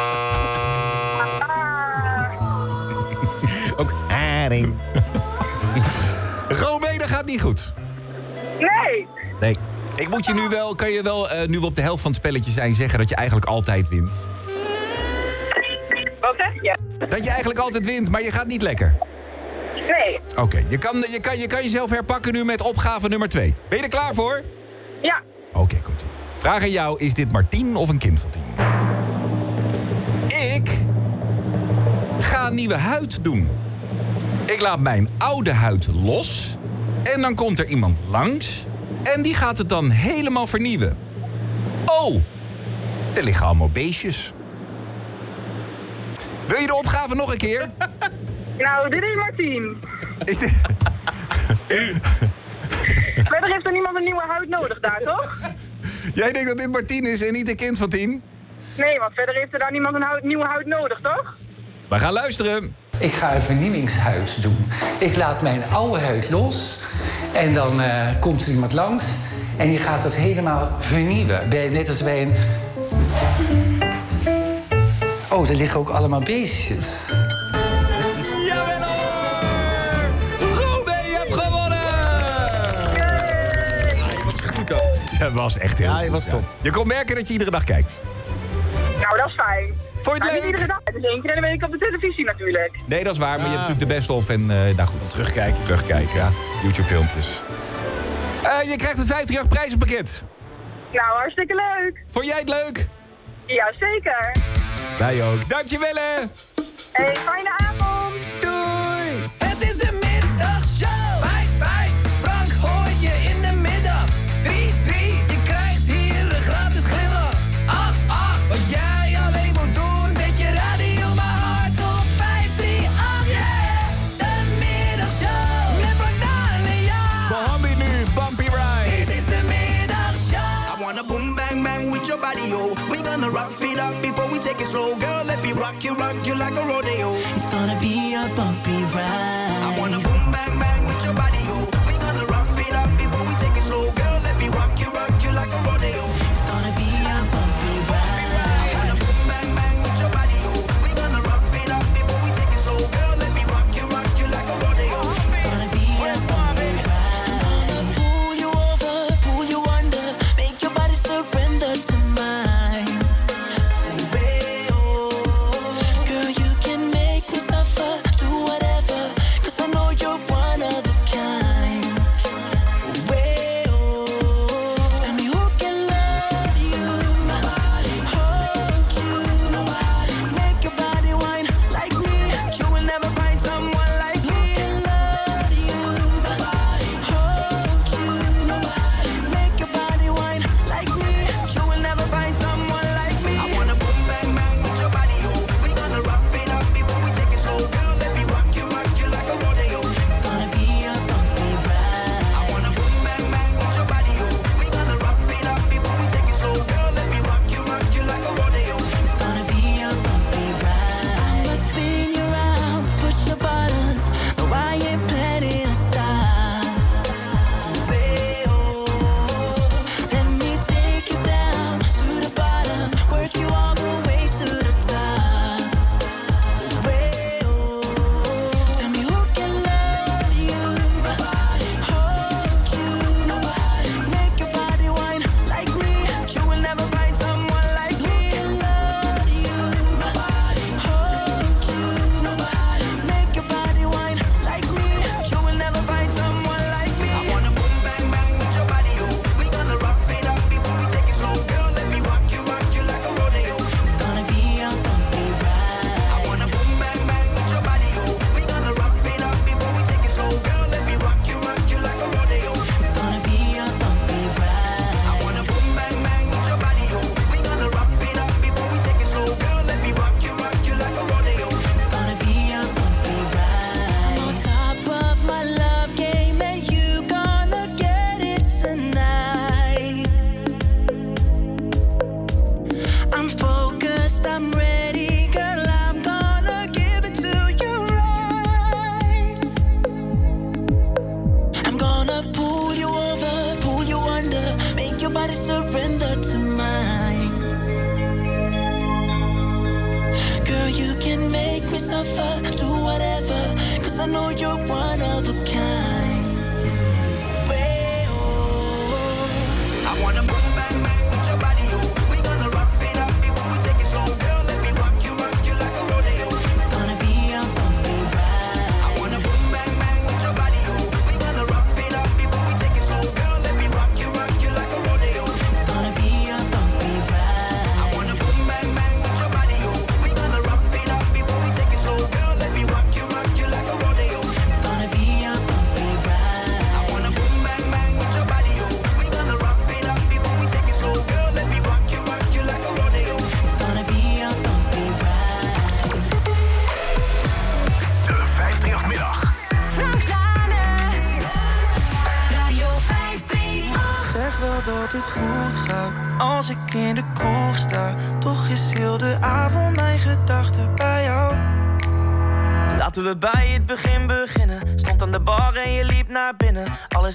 Ook haring. Romee, dat gaat niet goed. Nee. Nee. Ik moet je nu wel, kan je wel, eh, nu we op de helft van het spelletje zijn, zeggen dat je eigenlijk altijd wint. Dat je eigenlijk altijd wint, maar je gaat niet lekker. Nee. Oké, je, kan, je, kan, je kan jezelf herpakken nu met opgave nummer 2. Ben je er klaar voor? Ja. Oké, okay, goed. Vraag aan jou, is dit Martien of een kind van tien? Ik ga nieuwe huid doen. Ik laat mijn oude huid los. En dan komt er iemand langs. En die gaat het dan helemaal vernieuwen. Oh, er liggen allemaal beestjes. Wil je de opgave nog een keer? Nou, dit is Martien. Is dit... Verder heeft er niemand een nieuwe huid nodig daar, toch? Jij denkt dat dit Martien is en niet een kind van tien? Nee, want verder heeft er daar niemand een nieuwe huid nodig, toch? We gaan luisteren. Ik ga een vernieuwingshuid doen. Ik laat mijn oude huid los. En dan eh, komt er iemand langs. En die gaat dat helemaal vernieuwen. Net als bij een Oh, er liggen ook allemaal beestjes. Jawel hoor! Je hebt gewonnen! Ja, Het was goed hoor. Dat was echt heel ja, hij was top. Je kon merken dat je iedere dag kijkt. Nou, dat is fijn. Vond je het nou, leuk? iedere dag. en één keer de week op de televisie natuurlijk. Nee, dat is waar. Maar je ah, hebt natuurlijk de best of en uh, nou goed. Dan terugkijken. Terugkijken, ja. YouTube filmpjes. Eh, je krijgt een 50 jaar prijzenpakket. Nou, hartstikke leuk. Vond jij het leuk? Ja, zeker. Wij ook. Dankjewel. Hey, fijne avond. Doei. Het is de middagshow. Bye, bye. Frank hoort je in de middag. 3, 3. Je krijgt hier een gratis glimlach. 8, 8. Wat jij alleen moet doen. Zet je radio maar hard op 5, 3, 8. De middagshow. Met Frank Daan en jou. Nu. Bumpy Ride. Dit is de middagshow. I wanna boom bang bang with your body, yo. We gonna rock. it up before we take it slow, girl. Let me rock you, rock you like a rodeo. It's gonna be a bumpy ride.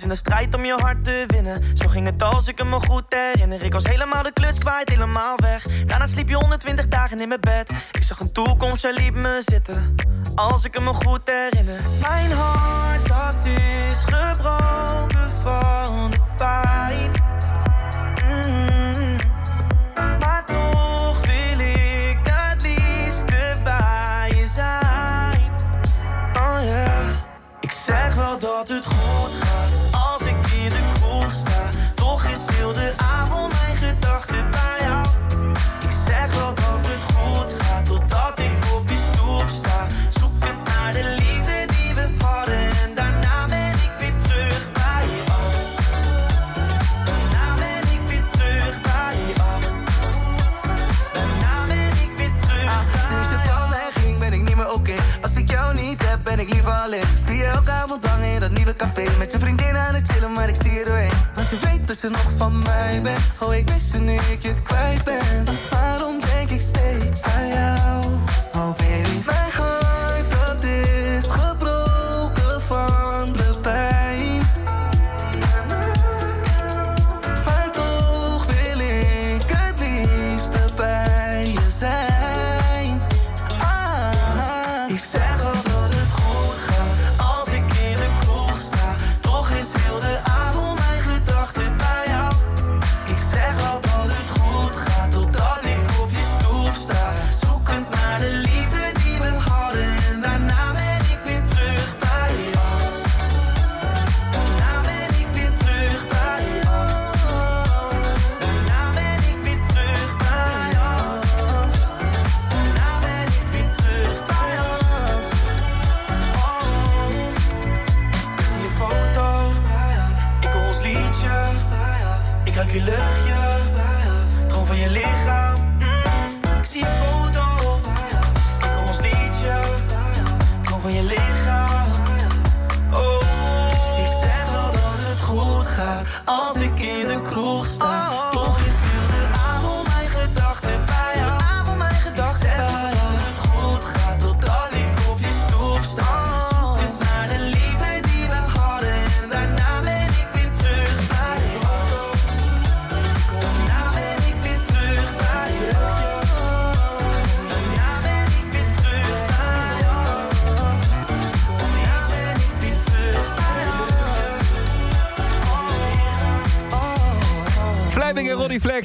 In de strijd om je hart te winnen. Zo ging het als ik me goed herinner. Ik was helemaal de kluts kwijt, helemaal weg. Daarna sliep je 120 dagen in mijn bed. Ik zag een toekomst, jij liep me zitten. Als ik me goed herinner. Mijn hart, dat is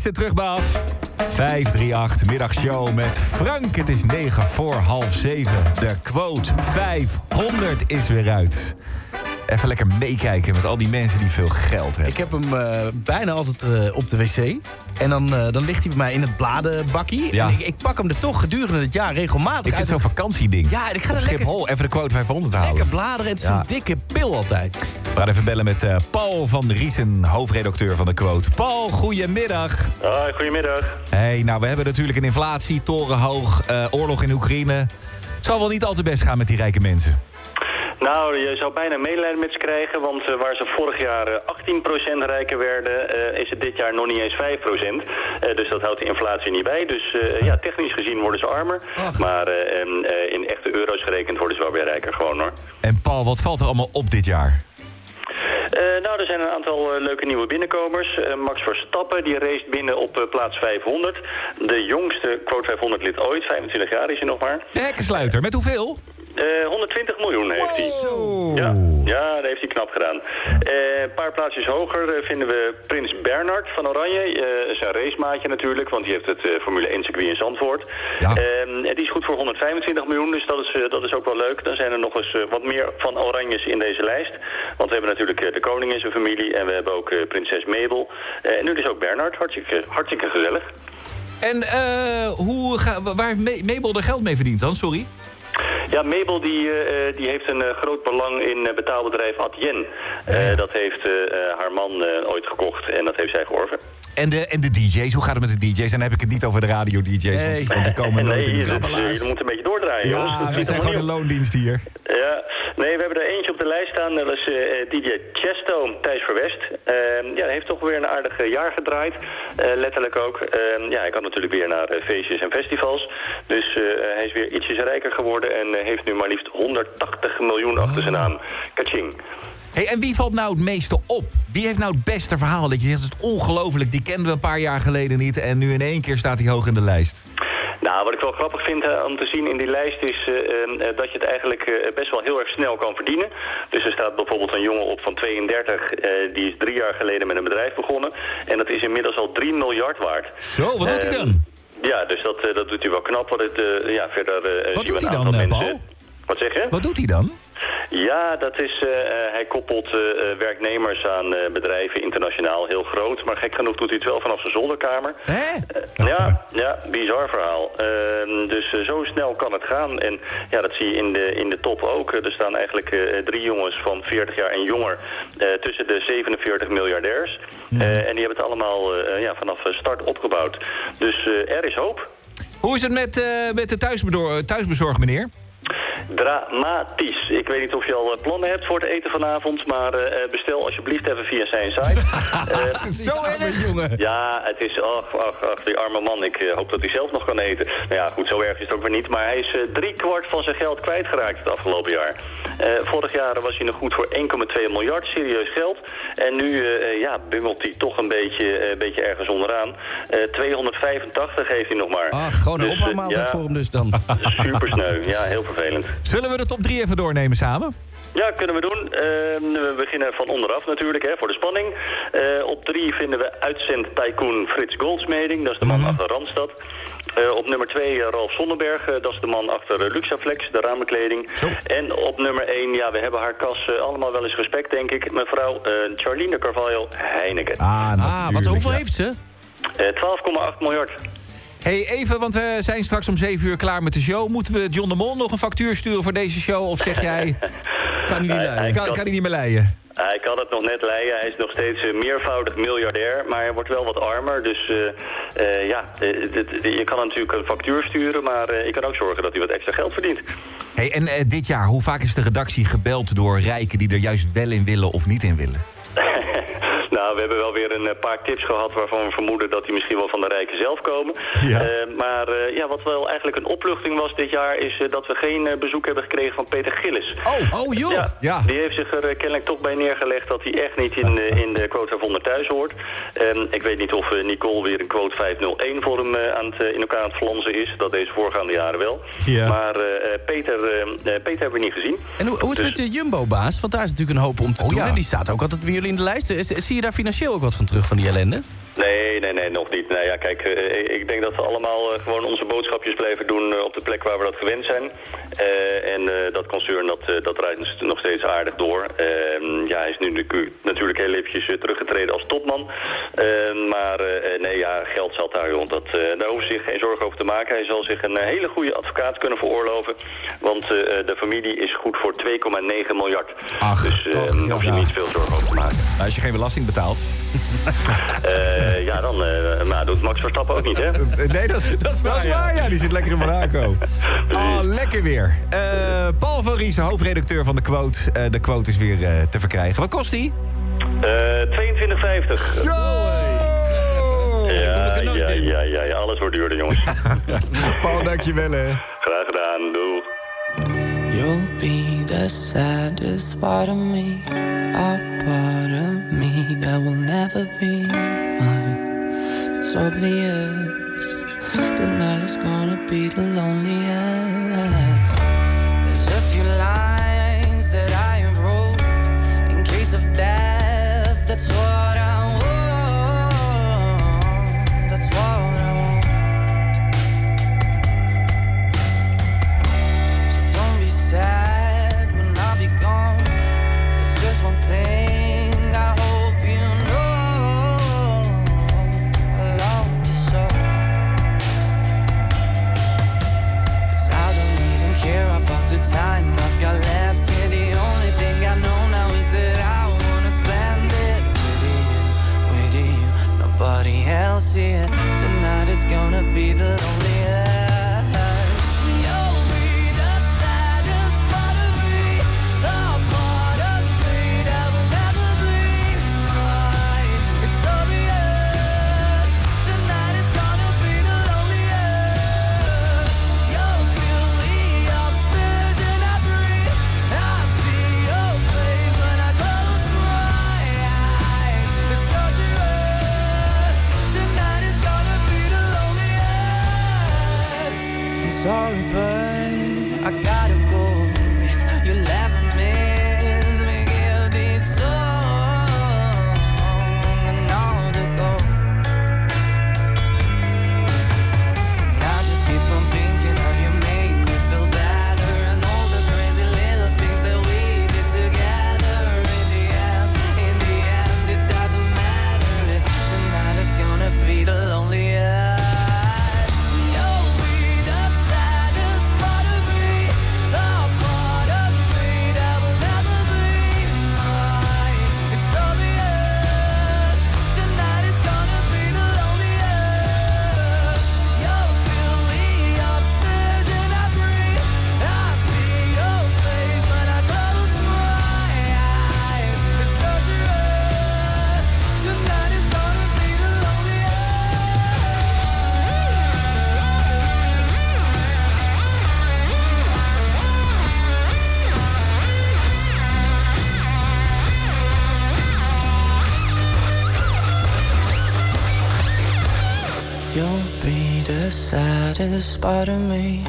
En terug bij af. 538 middagshow met Frank. Het is 9 voor half 7. De quote 500 is weer uit. Even lekker meekijken met al die mensen die veel geld hebben. Ik heb hem eh, bijna altijd eh, op de wc. En dan, eh, dan ligt hij bij mij in het bladenbakkie. Ja. En ik, ik pak hem er toch gedurende het jaar regelmatig Ik vind zo'n vakantieding. Ja, en ik ga Op er lekker- Schiphol even de quote 500 halen. Lekker bladeren. Het is Ja. een dikke pil altijd. We gaan even bellen met eh, Paul van Riesen, hoofdredacteur van de quote. Paul, goedemiddag. Hoi, goedemiddag. Hey, nou, we hebben natuurlijk een inflatie, torenhoog, eh, oorlog in Oekraïne. Het zal wel niet al te best gaan met die rijke mensen. Nou, je zou bijna medelijden met ze krijgen, want eh, waar ze vorig jaar eh, 18% rijker werden, is het dit jaar nog niet eens 5%. Eh, dus dat houdt de inflatie niet bij. Dus ja, technisch gezien worden ze armer. Maar in echte euro's gerekend worden ze wel weer rijker gewoon hoor. En Paul, wat valt er allemaal op dit jaar? Eh, nou, er zijn een aantal eh, leuke nieuwe binnenkomers. Eh, Max Verstappen, die race binnen op plaats 500. De jongste quote 500 lid ooit, 25 jaar is hij nog maar. De hekkensluiter, met hoeveel? Eh, 120 miljoen heeft hij. Ja, ja, dat heeft hij knap gedaan. Eh, een paar plaatsjes hoger eh, vinden we Prins Bernhard van Oranje. Eh zijn racemaatje natuurlijk, want die heeft het eh, Formule 1 circuit in Zandvoort. Ehm, en die is goed voor 125 miljoen, dus dat is, eh, dat is ook wel leuk. Dan zijn er nog eens eh, wat meer van Oranjes in deze lijst. Want we hebben natuurlijk eh, de koning in zijn familie en we hebben ook eh, prinses Mabel. Eh, en nu dus ook Bernhard, hartstikke, hartstikke gezellig. En eh, hoe ga, waar heeft Mabel er geld mee verdiend dan? Sorry. Ja, Mabel die, eh, eh, die heeft een eh, groot belang in betaalbedrijf Adyen. Dat heeft haar man ooit gekocht en dat heeft zij georven. En de, en de DJ's, hoe gaat het met de DJ's? En dan heb ik het niet over de radio-DJ's, want, want die komen nooit in de eh, grabbelaars. je moet een beetje doordraaien. Ja, we zijn gewoon de loondienst hier. Ja, Nee, we hebben er eentje op de lijst staan. Dat is eh, DJ Chesto, Thijs Verwest. Ehm, ja, hij heeft toch weer een aardig eh, jaar gedraaid. Eh, letterlijk ook. Ehm, ja, hij kan natuurlijk weer naar eh, feestjes en festivals. Dus eh, hij is weer ietsjes rijker geworden en eh, heeft nu maar liefst 180 miljoen achter zijn naam. Kaching. Hey, en wie valt nou het meeste op? Wie heeft nou het beste verhaal? Dat je zegt, het is ongelooflijk, die kenden we een paar jaar geleden niet... en nu in één keer staat hij hoog in de lijst. Nou, wat ik wel grappig vind eh, om te zien in die lijst is eh, eh, dat je het eigenlijk eh, best wel heel erg snel kan verdienen. Dus er staat bijvoorbeeld een jongen op van 32, eh, die is drie jaar geleden met een bedrijf begonnen. En dat is inmiddels al 3 miljard waard. Zo, wat doet hij Eh, dan? Ja, dus dat, eh, dat doet hij wel knap. Wat, het, eh, ja, verder, eh, Wat doet hij dan, eh, mensen- Paul? Wat zeg je? Wat doet hij dan? Ja, dat is, eh, eh, hij koppelt eh, werknemers aan eh, bedrijven internationaal heel groot. Maar gek genoeg doet hij het wel vanaf zijn zolderkamer. Hè? ja, ja, bizar verhaal. Ehm, dus zo snel kan het gaan. En ja, dat zie je in de, in de top ook. Er staan eigenlijk eh, drie jongens van 40 jaar en jonger eh, tussen de 47 miljardairs. Eh, en die hebben het allemaal eh, ja, vanaf start opgebouwd. Dus eh, er is hoop. Hoe is het met, eh, met de thuisbedor- thuisbezorg, meneer? Dramatisch. Ik weet niet of je al eh, plannen hebt voor het eten vanavond, maar eh, bestel alsjeblieft even via zijn site. Eh, Zo erg, jongen. Ja, het is, ach, ach, ach, die arme man. Ik eh, hoop dat hij zelf nog kan eten. Nou ja, goed, zo erg is het ook weer niet. Maar hij is eh, drie kwart van zijn geld kwijtgeraakt het afgelopen jaar. Eh, vorig jaar was hij nog goed voor 1,2 miljard, serieus geld. En nu, eh, eh, ja, bungelt hij toch een beetje, eh, beetje ergens onderaan. Eh 285 heeft hij nog maar. Ach, gewoon een Dus, eh, ja, voor hem dus dan. Supersneu, ja, heel vervelend. Zullen we de top 3 even doornemen samen? Ja, kunnen we doen. Ehm, we beginnen van onderaf natuurlijk, hè, voor de spanning. Eh, op drie vinden we uitzend-tycoon Frits Goldsmeding. Dat is de man achter Randstad. Eh, op nummer twee eh, Ralf Sonnenberg. dat is de man achter Luxaflex, de ramenkleding. En op nummer één, ja, we hebben haar kas allemaal wel eens respect, denk ik. Mevrouw Charlene Carvalho Heineken. Ah, wat, hoeveel heeft ze? Eh, 12,8 miljard. Hey, even, want we zijn straks om 7 uur klaar met de show. Moeten we John de Mol nog een factuur sturen voor deze show? Of zeg jij... kan hij niet leiden. Kan, kan hij niet meer leiden? Hij kan het nog net leiden. Hij is nog steeds eh, meervoudig miljardair, maar hij wordt wel wat armer. Dus eh, eh, ja, je kan natuurlijk een factuur sturen, maar eh, je kan ook zorgen dat hij wat extra geld verdient. Hey, en dit jaar, hoe vaak is de redactie gebeld door rijken die er juist wel in willen of niet in willen? Nou, we hebben wel weer een eh, paar tips gehad waarvan we vermoeden dat die misschien wel van de rijken zelf komen. Ja. Eh, maar eh, ja, wat wel eigenlijk een opluchting was dit jaar is eh, dat we geen eh, bezoek hebben gekregen van Peter Gillis. Oh, oh joh. Ja, Ja. Die heeft zich er kennelijk toch bij neergelegd dat hij echt niet in de, in de quote 500 thuis hoort. Ehm, ik weet niet of eh, Nicole weer een quote 501 voor hem aan het, in elkaar aan het flansen is. Dat deze voorgaande jaren wel. Ja. Maar eh, eh, Peter, eh, eh, Peter hebben we niet gezien. En hoe, hoe is het Dus- met de Jumbo-baas? Want daar is natuurlijk een hoop om te doen. ja. En die staat ook altijd bij jullie in de lijst. Is- Zie je daar financieel ook wat van terug van die ellende? Nee, nee, nee, nog niet. Nou ja, kijk, eh, ik denk dat we allemaal eh, gewoon onze boodschapjes blijven doen eh, op de plek waar we dat gewend zijn. Eh, en eh, dat concern, dat, dat rijdt dus nog steeds aardig door. Ehm, ja, hij is nu natuurlijk heel eventjes teruggetreden als topman. Ehm, maar eh, nee, ja, geld zat daar, joh. Dat, eh, daar ze zich geen zorgen over te maken. Hij zal zich een hele goede advocaat kunnen veroorloven. Want eh, de familie is goed voor 2,9 miljard. Ach, dus eh, daar hoef je niet veel zorgen over te maken. Nou, als je geen belasting Eh, ja, dan eh, maar doet Max Verstappen ook niet, hè? Nee, dat, is- dat is waar, ja. Die zit lekker in Monaco. Oh, lekker weer. Eh, Paul van Riesen, hoofdredacteur van De Quote. Eh, de Quote is weer eh, te verkrijgen. Wat kost die? Eh 22,50. Zo! Ja, ja, ja, ja, ja, alles wordt duurder, jongens. Paul, dankjewel, hè. Graag gedaan, doeg. You'll be the saddest part of me, a part of me that will never be mine. It's obvious tonight is gonna be the loneliest. There's a few lines that I wrote in case of death. That's what Tonight is gonna be the loneliest. Saddest part of me,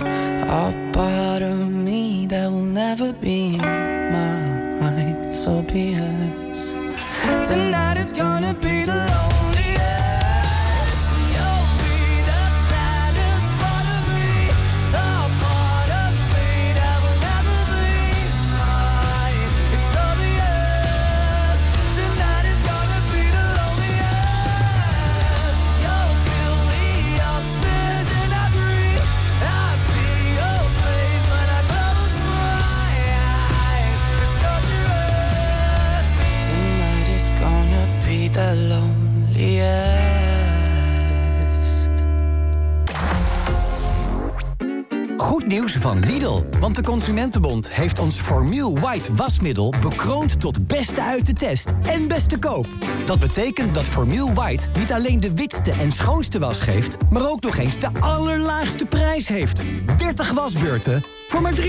Heeft ons Formiel White wasmiddel bekroond tot beste uit de test en beste koop. Dat betekent dat Formiel White niet alleen de witste en schoonste was geeft, maar ook nog eens de allerlaagste prijs heeft. 30 wasbeurten voor maar 3,69.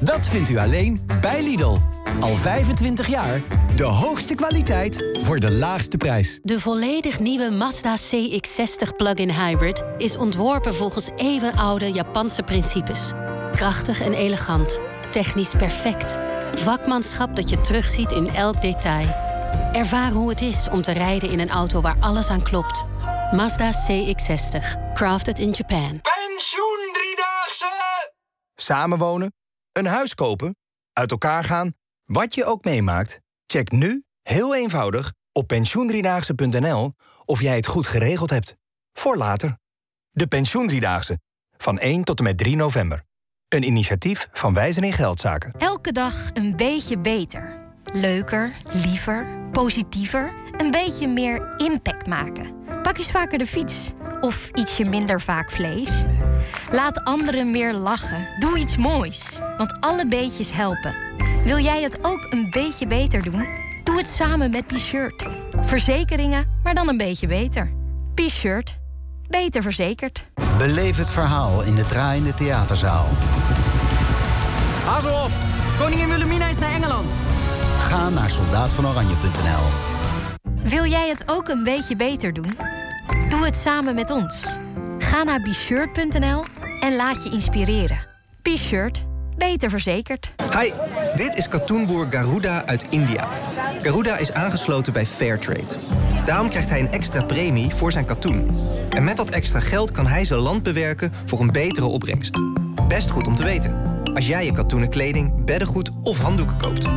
Dat vindt u alleen bij Lidl. Al 25 jaar de hoogste kwaliteit voor de laagste prijs. De volledig nieuwe Mazda CX-60 plug-in hybrid is ontworpen volgens eeuwenoude Japanse principes. Krachtig en elegant, technisch perfect. Vakmanschap dat je terugziet in elk detail. Ervaar hoe het is om te rijden in een auto waar alles aan klopt. Mazda CX-60, crafted in Japan. Pensioen driedaagse! Samenwonen, een huis kopen, uit elkaar gaan, wat je ook meemaakt. Check nu, heel eenvoudig, op pensioendriedaagse.nl of jij het goed geregeld hebt. Voor later. De Pensioendriedaagse. Van 1 tot en met 3 november. Een initiatief van Wijzer in Geldzaken. Elke dag een beetje beter. Leuker, liever, positiever. Een beetje meer impact maken. Pak eens vaker de fiets. Of ietsje minder vaak vlees. Laat anderen meer lachen. Doe iets moois. Want alle beetjes helpen. Wil jij het ook een beetje beter doen? Doe het samen met P-Shirt. Verzekeringen, maar dan een beetje beter. P-Shirt. Beter verzekerd. Beleef het verhaal in de draaiende theaterzaal. Hazelhoff, koningin Wilhelmina is naar Engeland. Ga naar soldaatvanoranje.nl. Wil jij het ook een beetje beter doen? Doe het samen met ons. Ga naar bshirt.nl en laat je inspireren. B-shirt. Beter verzekerd. Hi, dit is katoenboer Garuda uit India. Garuda is aangesloten bij Fairtrade. Daarom krijgt hij een extra premie voor zijn katoen. En met dat extra geld kan hij zijn land bewerken voor een betere opbrengst. Best goed om te weten. Als jij je katoenen kleding, beddengoed of handdoeken koopt.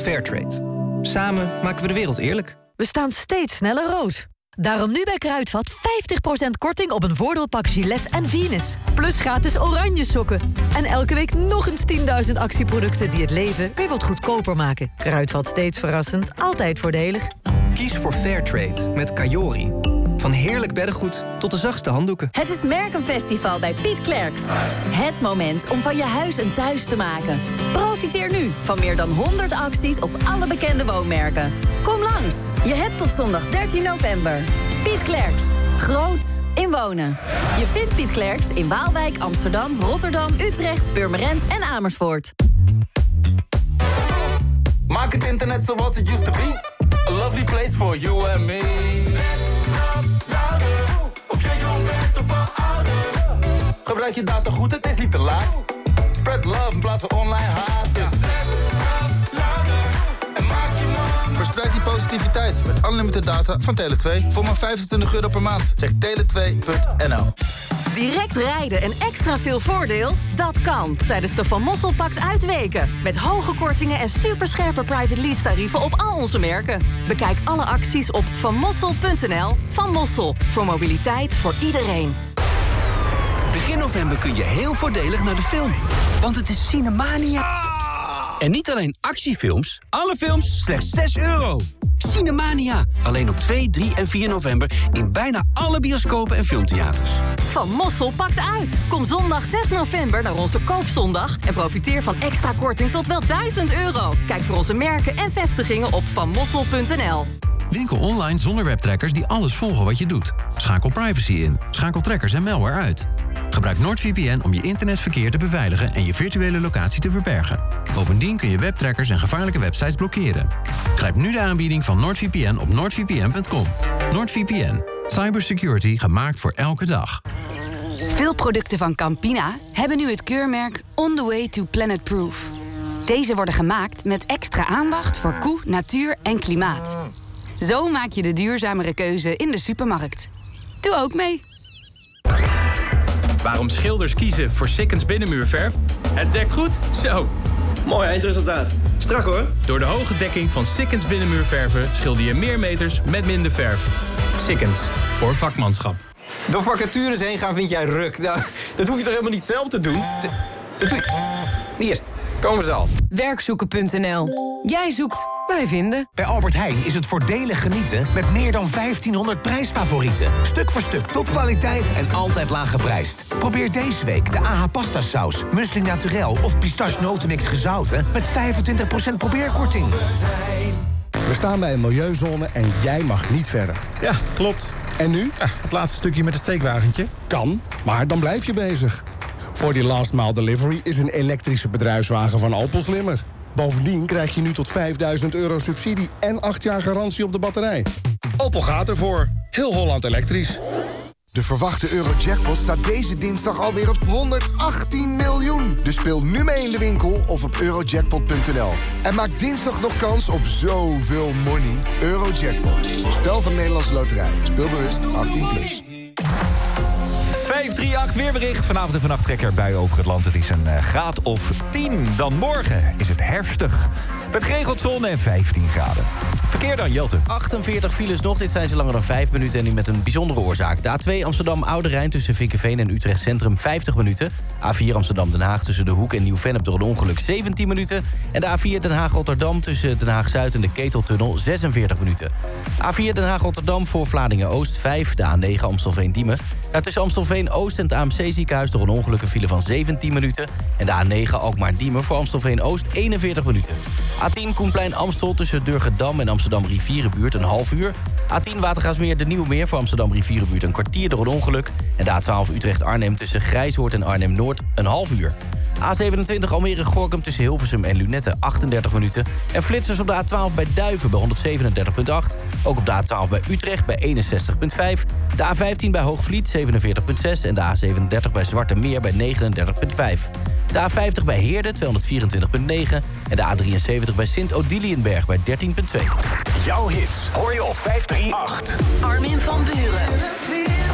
Fairtrade. Samen maken we de wereld eerlijk. We staan steeds sneller rood. Daarom nu bij Kruidvat 50% korting op een voordeelpak Gillette en Venus. Plus gratis oranje sokken. En elke week nog eens 10.000 actieproducten die het leven weer wat goedkoper maken. Kruidvat steeds verrassend, altijd voordelig. Kies voor Fairtrade met Kajori. Van heerlijk beddengoed tot de zachtste handdoeken. Het is Merkenfestival bij Piet Klerks. Het moment om van je huis een thuis te maken. Profiteer nu van meer dan 100 acties op alle bekende woonmerken. Kom langs. Je hebt tot zondag 13 november. Piet Klerks. Groots in wonen. Je vindt Piet Klerks in Waalwijk, Amsterdam, Rotterdam, Utrecht, Purmerend en Amersfoort. Maak het internet zoals het used to be. A lovely place for you and me. Of je jong bent of al ouder. Gebruik je data goed, het is niet te laat. Spread love in plaats van online haat. Dus Verspreid die positiviteit met unlimited data van Tele2 voor maar 25 euro per maand. Check tele2.nl. Direct rijden en extra veel voordeel? Dat kan tijdens de Van Mossel Pact uitweken. Met hoge kortingen en superscherpe private lease tarieven op al onze merken. Bekijk alle acties op vanmossel.nl. Van Mossel, voor mobiliteit voor iedereen. Begin november kun je heel voordelig naar de film. Want het is Cinemania. En niet alleen actiefilms, alle films slechts 6 euro. Cinemania. Alleen op 2, 3 en 4 november in bijna alle bioscopen en filmtheaters. Van Mossel pakt uit. Kom zondag 6 november naar onze koopzondag... en profiteer van extra korting tot wel 1000 euro. Kijk voor onze merken en vestigingen op vanmossel.nl. Winkel online zonder webtrackers die alles volgen wat je doet. Schakel privacy in. Schakel trackers en malware uit. Gebruik NordVPN om je internetverkeer te beveiligen en je virtuele locatie te verbergen. Bovendien kun je webtrackers en gevaarlijke websites blokkeren. Grijp nu de aanbieding van NordVPN op nordvpn.com. NordVPN. Cybersecurity gemaakt voor elke dag. Veel producten van Campina hebben nu het keurmerk On The Way to Planet Proof. Deze worden gemaakt met extra aandacht voor koe, natuur en klimaat. Zo maak je de duurzamere keuze in de supermarkt. Doe ook mee. Waarom schilders kiezen voor Sikkens binnenmuurverf? Het dekt goed, zo. Mooi eindresultaat. Strak hoor. Door de hoge dekking van Sikkens binnenmuurverven schilder je meer meters met minder verf. Sikkens, voor vakmanschap. Door vacatures heen gaan vind jij ruk. Nou, dat hoef je toch helemaal niet zelf te doen? Dat, dat doe je... Hier, komen ze al. Werkzoeken.nl. Jij zoekt, wij vinden. Bij Albert Heijn is het voordelig genieten met meer dan 1500 prijsfavorieten. Stuk voor stuk topkwaliteit en altijd laag geprijsd. Probeer deze week de AH pasta saus, naturel of pistache notenmix gezouten met 25% probeerkorting. We staan bij een milieuzone en jij mag niet verder. Ja, klopt. En nu? het laatste stukje met het steekwagentje. Kan, maar dan blijf je bezig. Voor die last mile delivery is een elektrische bedrijfswagen van Opel slimmer. Bovendien krijg je nu tot 5000 euro subsidie en 8 jaar garantie op de batterij. Opel gaat ervoor. Heel Holland elektrisch. De verwachte Eurojackpot staat deze dinsdag alweer op 118 miljoen. Dus speel nu mee in de winkel of op eurojackpot.nl. En maak dinsdag nog kans op zoveel money. Eurojackpot. Spel van Nederlandse Loterij. Speelbewust 18+. Plus. 538 weerbericht. Vanavond en vannacht trekken er over het land. Het is een eh, graad of 10. Dan morgen is het herfstig. Met geregeld zon en 15 graden. Verkeer dan, Jelten. 48 files nog. Dit zijn ze langer dan 5 minuten en nu met een bijzondere oorzaak. De A2 Amsterdam-Oude Rijn tussen Vinkenveen en Utrecht Centrum 50 minuten. A4 Amsterdam-Den Haag tussen De Hoek en Nieuw-Vennep door een ongeluk 17 minuten. En de A4 Den Haag-Rotterdam tussen Den Haag-Zuid en de Keteltunnel 46 minuten. A4 Den Haag-Rotterdam voor Vlaardingen-Oost 5. De A9 Amstelveen-Diemen. Daartussen Amstelveen Oost en het AMC ziekenhuis door een ongelukken file van 17 minuten. En de A9 Alkmaar-Diemen voor Amstelveen Oost 41 minuten. A10 Koenplein Amstel tussen Durgedam en Amsterdam Rivierenbuurt een half uur. A10 Watergaasmeer de Nieuwe Meer voor Amsterdam Rivierenbuurt een kwartier door een ongeluk. En de A12 Utrecht Arnhem tussen Grijshoort en Arnhem Noord een half uur. A27 Almere-Gorkum tussen Hilversum en Lunette 38 minuten. En flitsers op de A12 bij Duiven bij 137,8. Ook op de A12 bij Utrecht bij 61,5. De A15 bij Hoogvliet 47,6 en de A37 bij Zwarte Meer bij 39.5. De A50 bij Heerde 224.9 en de A73 bij Sint-Odiliënberg bij 13.2. Jouw hits hoor je op 538. Armin van Buren.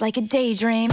like a daydream.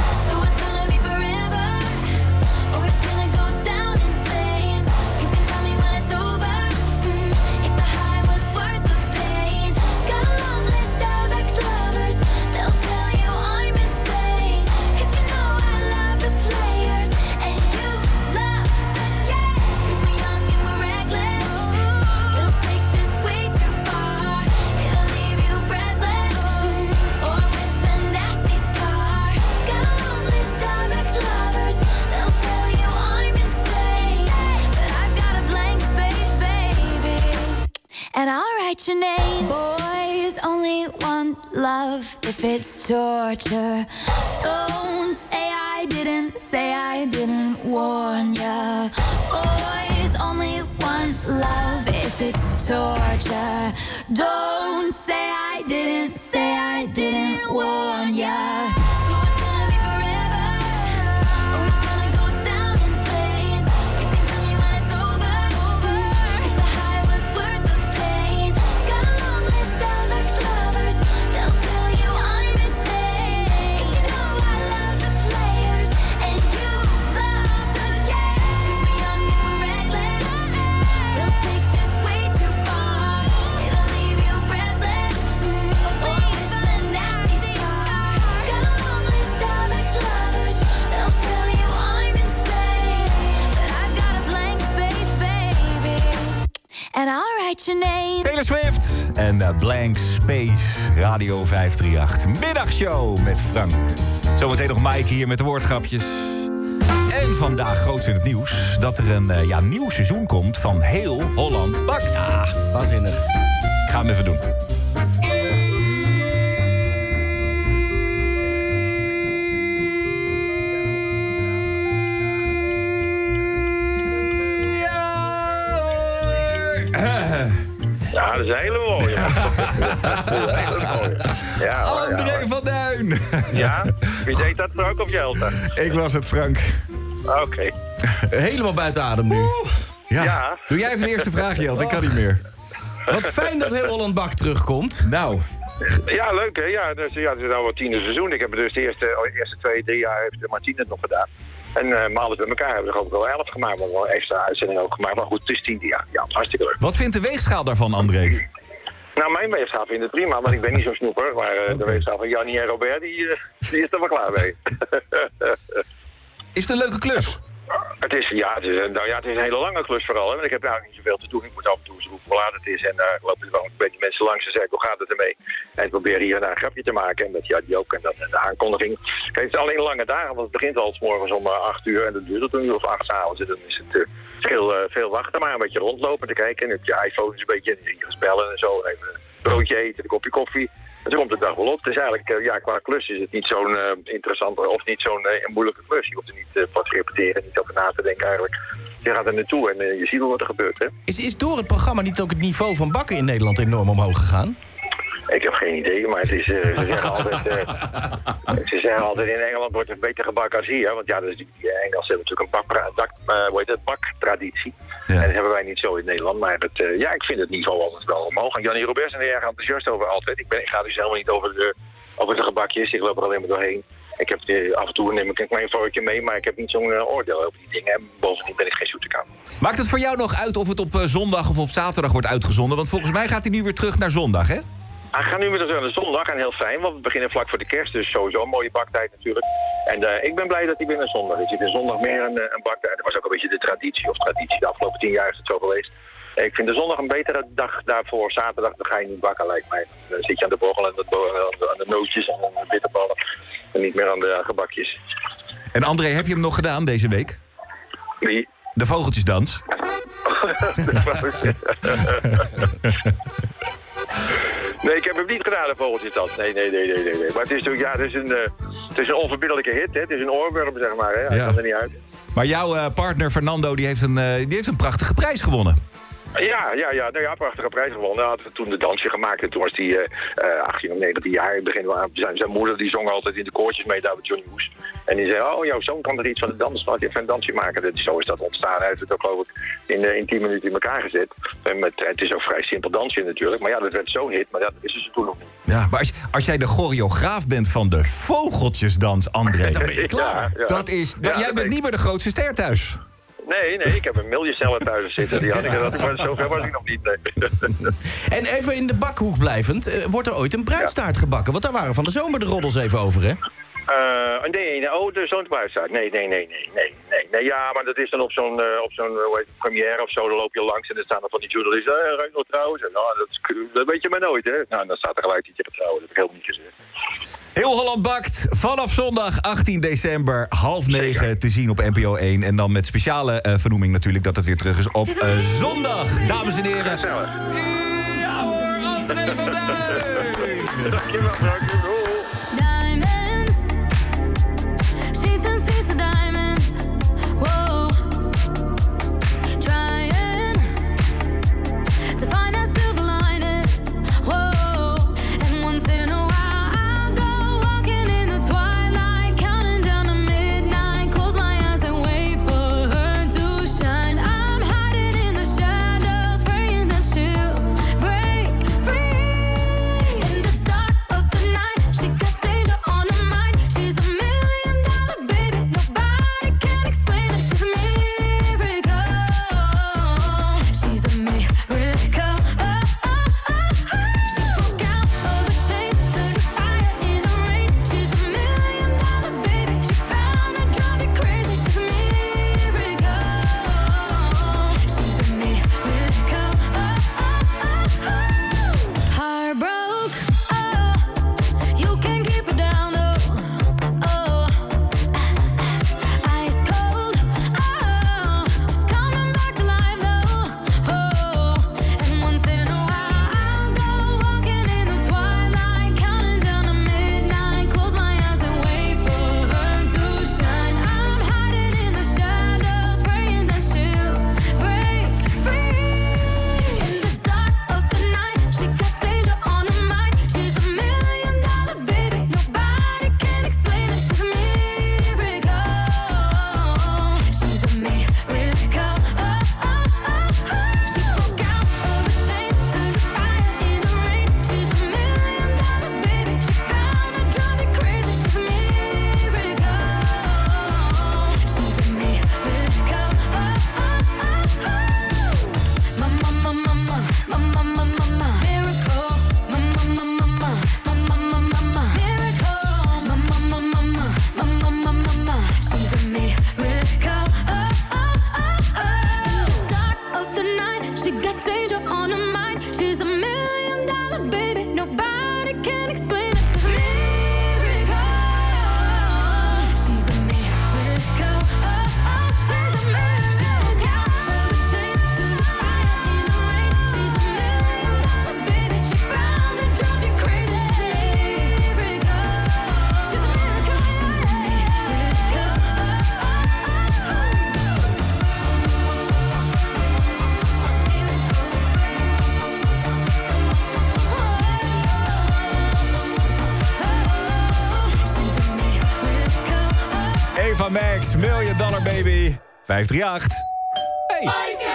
Don't say I didn't, say I didn't warn ya. Taylor Swift en eh, Blank Space, Radio 538. Middagshow met Frank. Zometeen nog Mike hier met de woordgrapjes. En vandaag groot in het nieuws dat er een eh, ja, nieuw seizoen komt van Heel Holland Bakt. Ah, waanzinnig. Ik ga hem even doen. Ja, dat is helemaal. Ja. André van Duin. Ja? Wie deed dat Frank of Jelt? Ik was het, Frank. Oké. Helemaal buiten adem nu. Ja. Doe jij even de eerste vraag, Jelt, Ik kan niet meer. Wat fijn dat heel Holland Bak terugkomt. Nou, ja, leuk hè. Ja, dus, ja, het is al wat tiende seizoen. Ik heb dus de eerste, de eerste twee, drie jaar heeft Martine het nog gedaan. En uh, malen bij elkaar hebben we er ook wel elf gemaakt. We hebben wel extra uitzending ook gemaakt. Maar goed, het is tien jaar. Ja, hartstikke leuk. Wat vindt de weegschaal daarvan, André? Nou, mijn weegschaal vindt het prima, want ik ben niet zo'n snoeper. Maar eh, de weegschaal van Jannie en Robert, die, eh, is er wel klaar mee. is het een leuke klus? Het is, ja, het is, nou ja, het is een hele lange klus vooral. Hè? Want ik heb eigenlijk niet zoveel te doen. Ik moet af en toe zoeken hoe laat het is. En daar uh, lopen er wel een beetje mensen langs en zeggen hoe gaat het ermee. En ik probeer hier een grapje te maken. En dat ja, die ook. En dat, de aankondiging. Kijk, het is alleen lange dagen, want het begint al s morgens om eh, 8 uur. En dat duurt tot een uur of acht avonds. En dan is het eh, veel, veel wachten, maar een beetje rondlopen te kijken. En het je iPhone een beetje in spellen en zo. Even een broodje eten, een kopje koffie. Zo komt de dag wel op. Het is eigenlijk, eh, ja, qua klus is het niet zo'n eh, interessante of niet zo'n eh, moeilijke klus. Je hoeft er niet eh, wat te repeteren, niet over na te denken eigenlijk. Je gaat er naartoe en eh, je ziet wel wat er gebeurt, hè. Is, is door het programma niet ook het niveau van bakken in Nederland enorm omhoog gegaan? Ik heb geen idee, maar het is, eh, ze, zeggen altijd, eh, ze zeggen altijd in Engeland wordt het beter gebakken als hier. Want ja, dus die, Engelsen hebben natuurlijk een baktra- dak- eh, hoe heet het, baktraditie. En dat hebben wij niet zo in Nederland. Maar het, ja, ik vind het niveau altijd wel omhoog. En Jannie Roberts is er erg enthousiast over altijd. Ik, ben, ik ga dus helemaal niet over de, over de gebakjes. Ik loop er alleen maar doorheen. Ik heb af en toe neem ik een klein vorkje mee, maar ik heb niet zo'n oordeel over die dingen. En bovendien ben ik geen zoete kan. Maakt het voor jou nog uit of het op zondag of op zaterdag wordt uitgezonden? Want volgens mij gaat hij nu weer terug naar zondag, hè? Hij gaat nu weer naar de zondag en heel fijn, want we beginnen vlak voor de kerst. Dus sowieso een mooie baktijd natuurlijk. En eh, ik ben blij dat hij weer naar zondag is. Het is zondag meer een, eh, een baktijd. Dat was ook een beetje de traditie, of traditie. De afgelopen tien jaar is het zo geweest. Ik vind de zondag een betere dag daarvoor. Zaterdag dan ga je niet bakken, lijkt mij. Dan zit je aan de borrel en de, aan de, de nootjes en aan de bitterballen. En niet meer aan de eh, gebakjes. En André, heb je hem nog gedaan deze week? Wie? De vogeltjesdans. Nee, ik heb hem niet gedaan, de vogeltjesdans. Nee, nee, nee, nee, nee, nee. Maar het is, natuurlijk- ja, het is een, eh, het is een onverbiddelijke hit, hè. Het is een oorworm, zeg maar, hè. Hij Ja. kan er niet uit. Maar jouw eh, partner Fernando die heeft, een, eh, die heeft een prachtige prijs gewonnen. Ja, ja, ja, nou ja, prachtige prijs gewonnen. Hij had toen de dansje gemaakt en toen was hij eh, eh, 18 of 19 jaar. In het begin, zijn, zijn moeder die zong altijd in de koortjes mee daar met Johnny Hoes. En die zei, oh, jouw zoon kan er iets van de dans, laat je even een dansje maken. Dat, zo is dat ontstaan. Hij heeft het ook geloof ik in, eh, in 10 minuten in elkaar gezet. En met, het is ook vrij simpel dansje natuurlijk. Maar ja, dat werd zo'n hit, maar dat wisten ze toen nog niet. Ja, maar als, als jij de choreograaf bent van de vogeltjesdans, André... Dan ben je klaar. Ja, ja. Dat is, Ja, jij bent niet meer de grootste ster thuis. Nee, nee, ik heb een miljoencellen thuis zitten. Die had ik, dat, maar zover was ik nog niet. Nee. En even in de bakhoek blijvend, eh, wordt er ooit een bruidstaart gebakken? Want daar waren van de zomer de roddels even over, hè? Eh, nee, oh, de zo'n bruidstaart. Nee, nee, nee, nee, nee, nee, nee. Ja, maar dat is dan op zo'n, eh, op zo'n eh, première of zo, dan loop je langs en dan staan er van die journalisten, eh, ga je nog trouwen? Zeg, Nou, dat, weet je maar nooit, hè. Nou, dan staat er gelijk dat je gaat trouwen, dat heb ik helemaal niet gezegd. Heel Holland bakt vanaf zondag 18 december half negen te zien op NPO 1. En dan met speciale vernoeming natuurlijk dat het weer terug is op zondag. Dames en heren. Ja hoor, André van Duin! Dankjewel, dankjewel. She 538. Hey! Maaike!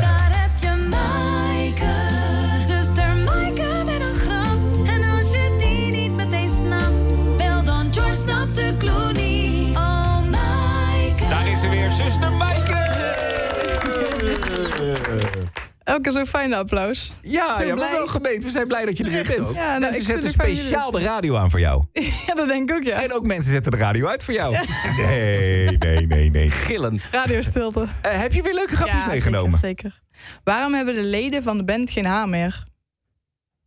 Daar heb je Maaike. Zuster Maaike met een grap. En als je die niet meteen snapt, bel dan George Snap de Clooney. Oh, Maaike. Daar is ze weer, zuster Maaike. Elke zo'n fijne applaus. Ja, je hebt wel gemeend. We zijn blij dat je er weer bent. Nou, ik nou, nou, speciaal de radio aan voor jou. Dat denk ik ook, ja. En ook mensen zetten de radio uit voor jou. Nee, nee, nee, nee. Gillend. Radiostilte. Eh, heb je weer leuke grapjes Ja, meegenomen? Zeker, zeker. Waarom hebben de leden van de band geen haar meer?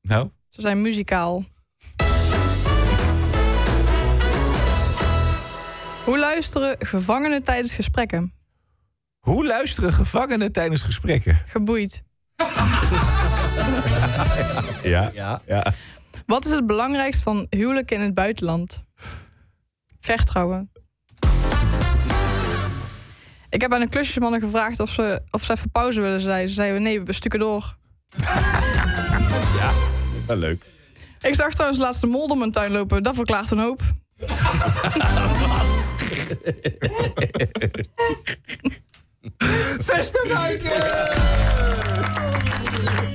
Nou? Ze zijn muzikaal. Hoe luisteren gevangenen tijdens gesprekken? Hoe luisteren gevangenen tijdens gesprekken? Geboeid. Ja, ja. ja. Wat is het belangrijkst van huwelijk in het buitenland? Vertrouwen. Ik heb aan de klusjesmannen gevraagd of ze, of ze even pauze willen zijn. Ze zeiden nee, we stukken door. ja, wel leuk. Ik zag trouwens laatst de mol door mijn tuin lopen. Dat verklaart een hoop. Zuster Maaike!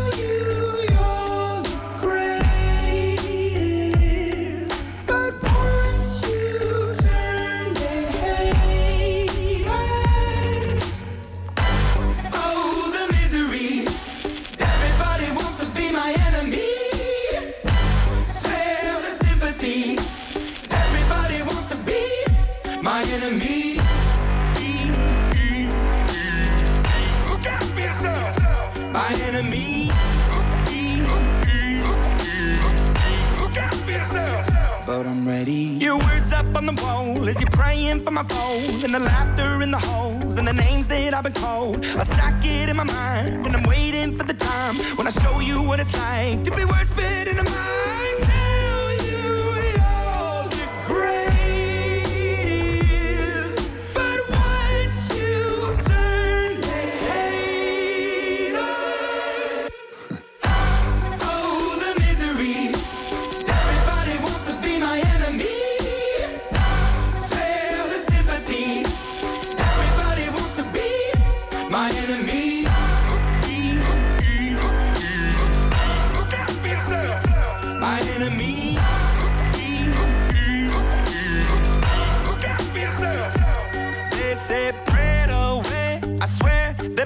My enemy. Look out for yourself. My enemy. Look out for yourself. But I'm ready. Your words up on the wall as you're praying for my phone. And the laughter in the holes and the names that I've been called. I stack it in my mind and I'm waiting for the time when I show you what it's like to be worse fit in a mind.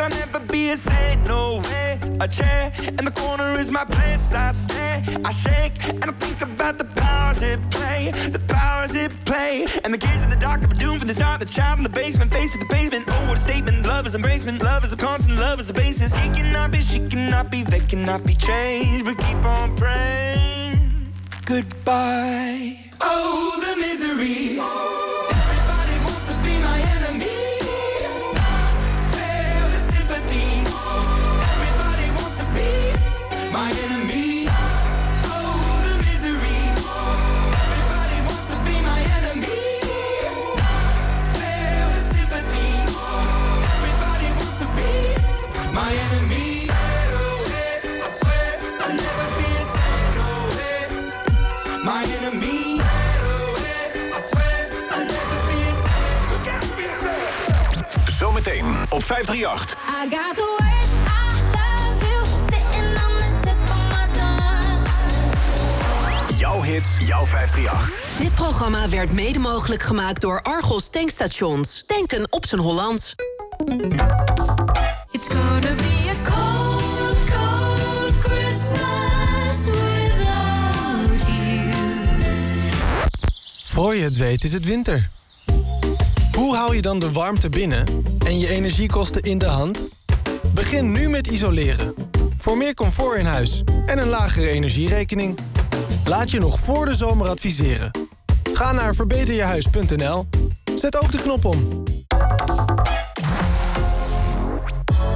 I'll never be a saint. No way. A chair in the corner is my place. I stare, I shake, and I think about the powers it play. The powers it play. And the kids in the dark that were doomed from the start. The child in the basement, face to the pavement. Oh, what a statement. Love is embracement. Love is a constant. Love is the basis. He cannot be, she cannot be, they cannot be changed. But keep on praying. Goodbye. Oh, the misery. 538. I got the words I love you sitting on the tip of my tongue. Jouw hits, jouw 538. Dit programma werd mede mogelijk gemaakt door Argos Tankstations. Tanken op zijn Hollands. It's gonna be a cold, cold Christmas without you. Voor je het weet is het winter. Hoe hou je dan de warmte binnen en je energiekosten in de hand? Begin nu met isoleren. Voor meer comfort in huis en een lagere energierekening. Laat je nog voor de zomer adviseren. Ga naar verbeterjehuis.nl. Zet ook de knop om.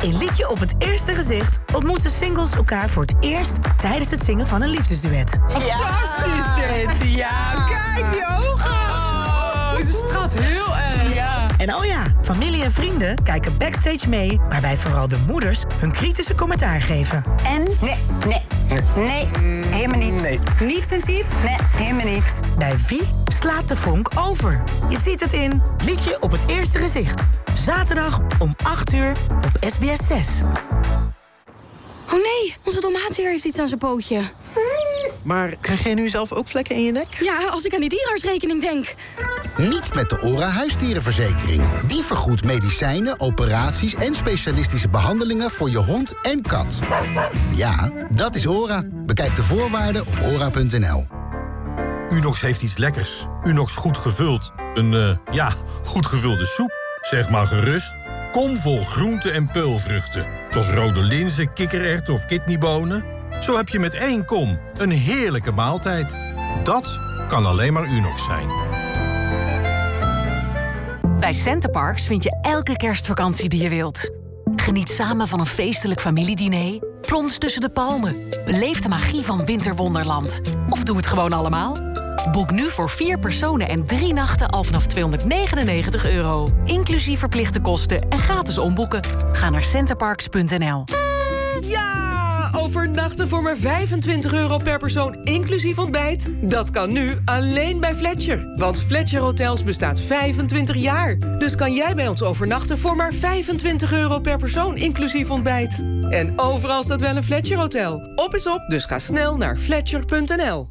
In Liedje op het Eerste Gezicht ontmoeten singles elkaar voor het eerst tijdens het zingen van een liefdesduet. Fantastisch dit. Ja, kijk die ogen. Oh, ze straalt heel erg. Ja. En oh ja, familie en vrienden kijken backstage mee, waarbij vooral de moeders hun kritische commentaar geven. En? Nee, nee, nee, helemaal niet. Nee. Niet zijn type? Nee, helemaal niet. Bij wie slaat de vonk over? Je ziet het in Liedje op het Eerste Gezicht. Zaterdag om 8 uur op SBS 6. Oh nee, onze domaatseer heeft iets aan zijn pootje. Maar krijg jij nu zelf ook vlekken in je nek? Ja, als ik aan die dierartsrekening denk. Niet met de ORA huisdierenverzekering. Die vergoedt medicijnen, operaties en specialistische behandelingen voor je hond en kat. Ja, dat is ORA. Bekijk de voorwaarden op ora.nl. Unox heeft iets lekkers. Unox goed gevuld. Een, eh, ja, goed gevulde soep. Zeg maar gerust. Kom vol groenten en peulvruchten. Zoals rode linzen, kikkererwten of kidneybonen. Zo heb je met één kom een heerlijke maaltijd. Dat kan alleen maar Unox zijn. Bij Centerparks vind je elke kerstvakantie die je wilt. Geniet samen van een feestelijk familiediner. Plons tussen de palmen. Beleef de magie van Winterwonderland. Of doe het gewoon allemaal. Boek nu voor vier personen en drie nachten al vanaf 299 euro. Inclusief verplichte kosten en gratis omboeken. Ga naar centerparks.nl. Overnachten voor maar 25 euro per persoon, inclusief ontbijt. Dat kan nu alleen bij Fletcher. Want Fletcher Hotels bestaat 25 jaar. Dus kan jij bij ons overnachten voor maar 25 euro per persoon, inclusief ontbijt. En overal staat wel een Fletcher Hotel. Op is op, dus ga snel naar fletcher.nl.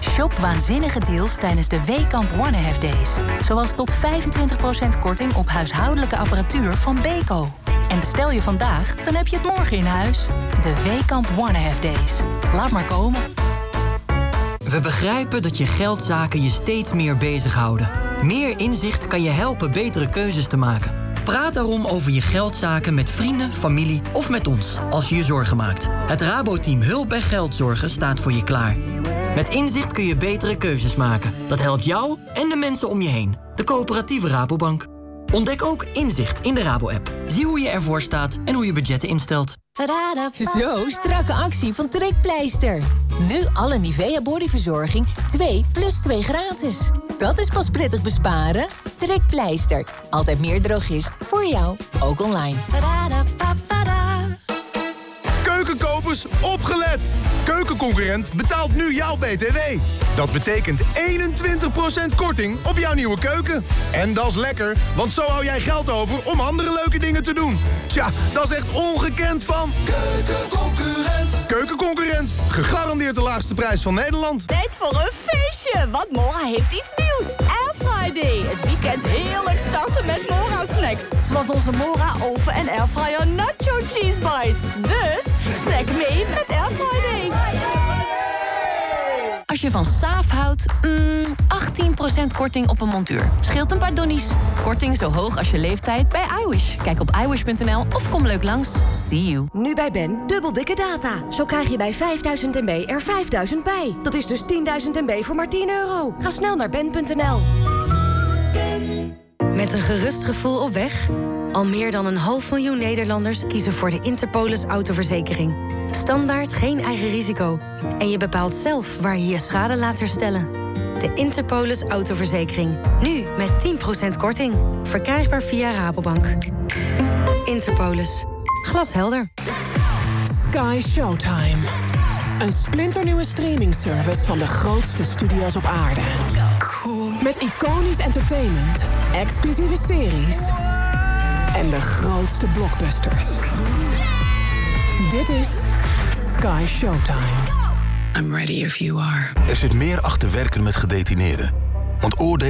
Shop waanzinnige deals tijdens de Weekamp One Days. Zoals tot 25% korting op huishoudelijke apparatuur van Beko. En bestel je vandaag, dan heb je het morgen in huis. De Weekamp One Half Days. Laat maar komen. We begrijpen dat je geldzaken je steeds meer bezighouden. Meer inzicht kan je helpen betere keuzes te maken. Praat daarom over je geldzaken met vrienden, familie of met ons als je je zorgen maakt. Het Rabo-team Hulp bij Geldzorgen staat voor je klaar. Met inzicht kun je betere keuzes maken. Dat helpt jou en de mensen om je heen. De coöperatieve Rabobank. Ontdek ook inzicht in de Rabo-app. Zie hoe je ervoor staat en hoe je budgetten instelt. Zo, strakke actie van Trekpleister. Nu alle Nivea bodyverzorging 2 plus 2 gratis. Dat is pas prettig besparen. Trekpleister. Altijd meer drogist voor jou, ook online. Keukenkopers, opgelet! Keukenconcurrent betaalt nu jouw BTW. Dat betekent 21% korting op jouw nieuwe keuken. En dat is lekker, want zo hou jij geld over om andere leuke dingen te doen. Tja, dat is echt ongekend van... Keukenconcurrent. Keukenconcurrent, gegarandeerd de laagste prijs van Nederland. Tijd voor een feestje, want Mora heeft iets nieuws. Air Friday. Het weekend heerlijk starten met Mora snacks. Zoals onze Mora oven en airfryer nacho cheese bites. Dus snack mee met Air Friday. Als je van Saaf houdt, mm, 18% korting op een montuur. Scheelt een paar donnies. Korting zo hoog als je leeftijd bij iWish. Kijk op iWish.nl of kom leuk langs. See you. Nu bij Ben, dubbel dikke data. Zo krijg je bij 5000 MB er 5000 bij. Dat is dus 10.000 MB voor maar 10 euro. Ga snel naar ben.nl. Met een gerust gevoel op weg? Al meer dan een half miljoen Nederlanders kiezen voor de Interpolis autoverzekering. Standaard geen eigen risico. En je bepaalt zelf waar je je schade laat herstellen. De Interpolis autoverzekering. Nu met 10% korting. Verkrijgbaar via Rabobank. Interpolis. Glashelder. Sky Showtime. Een splinternieuwe streamingservice van de grootste studio's op aarde. Met iconisch entertainment, exclusieve series en de grootste blockbusters. Dit is Sky Showtime. I'm ready if you are. Er zit meer achter werken met gedetineerden. Want oordelen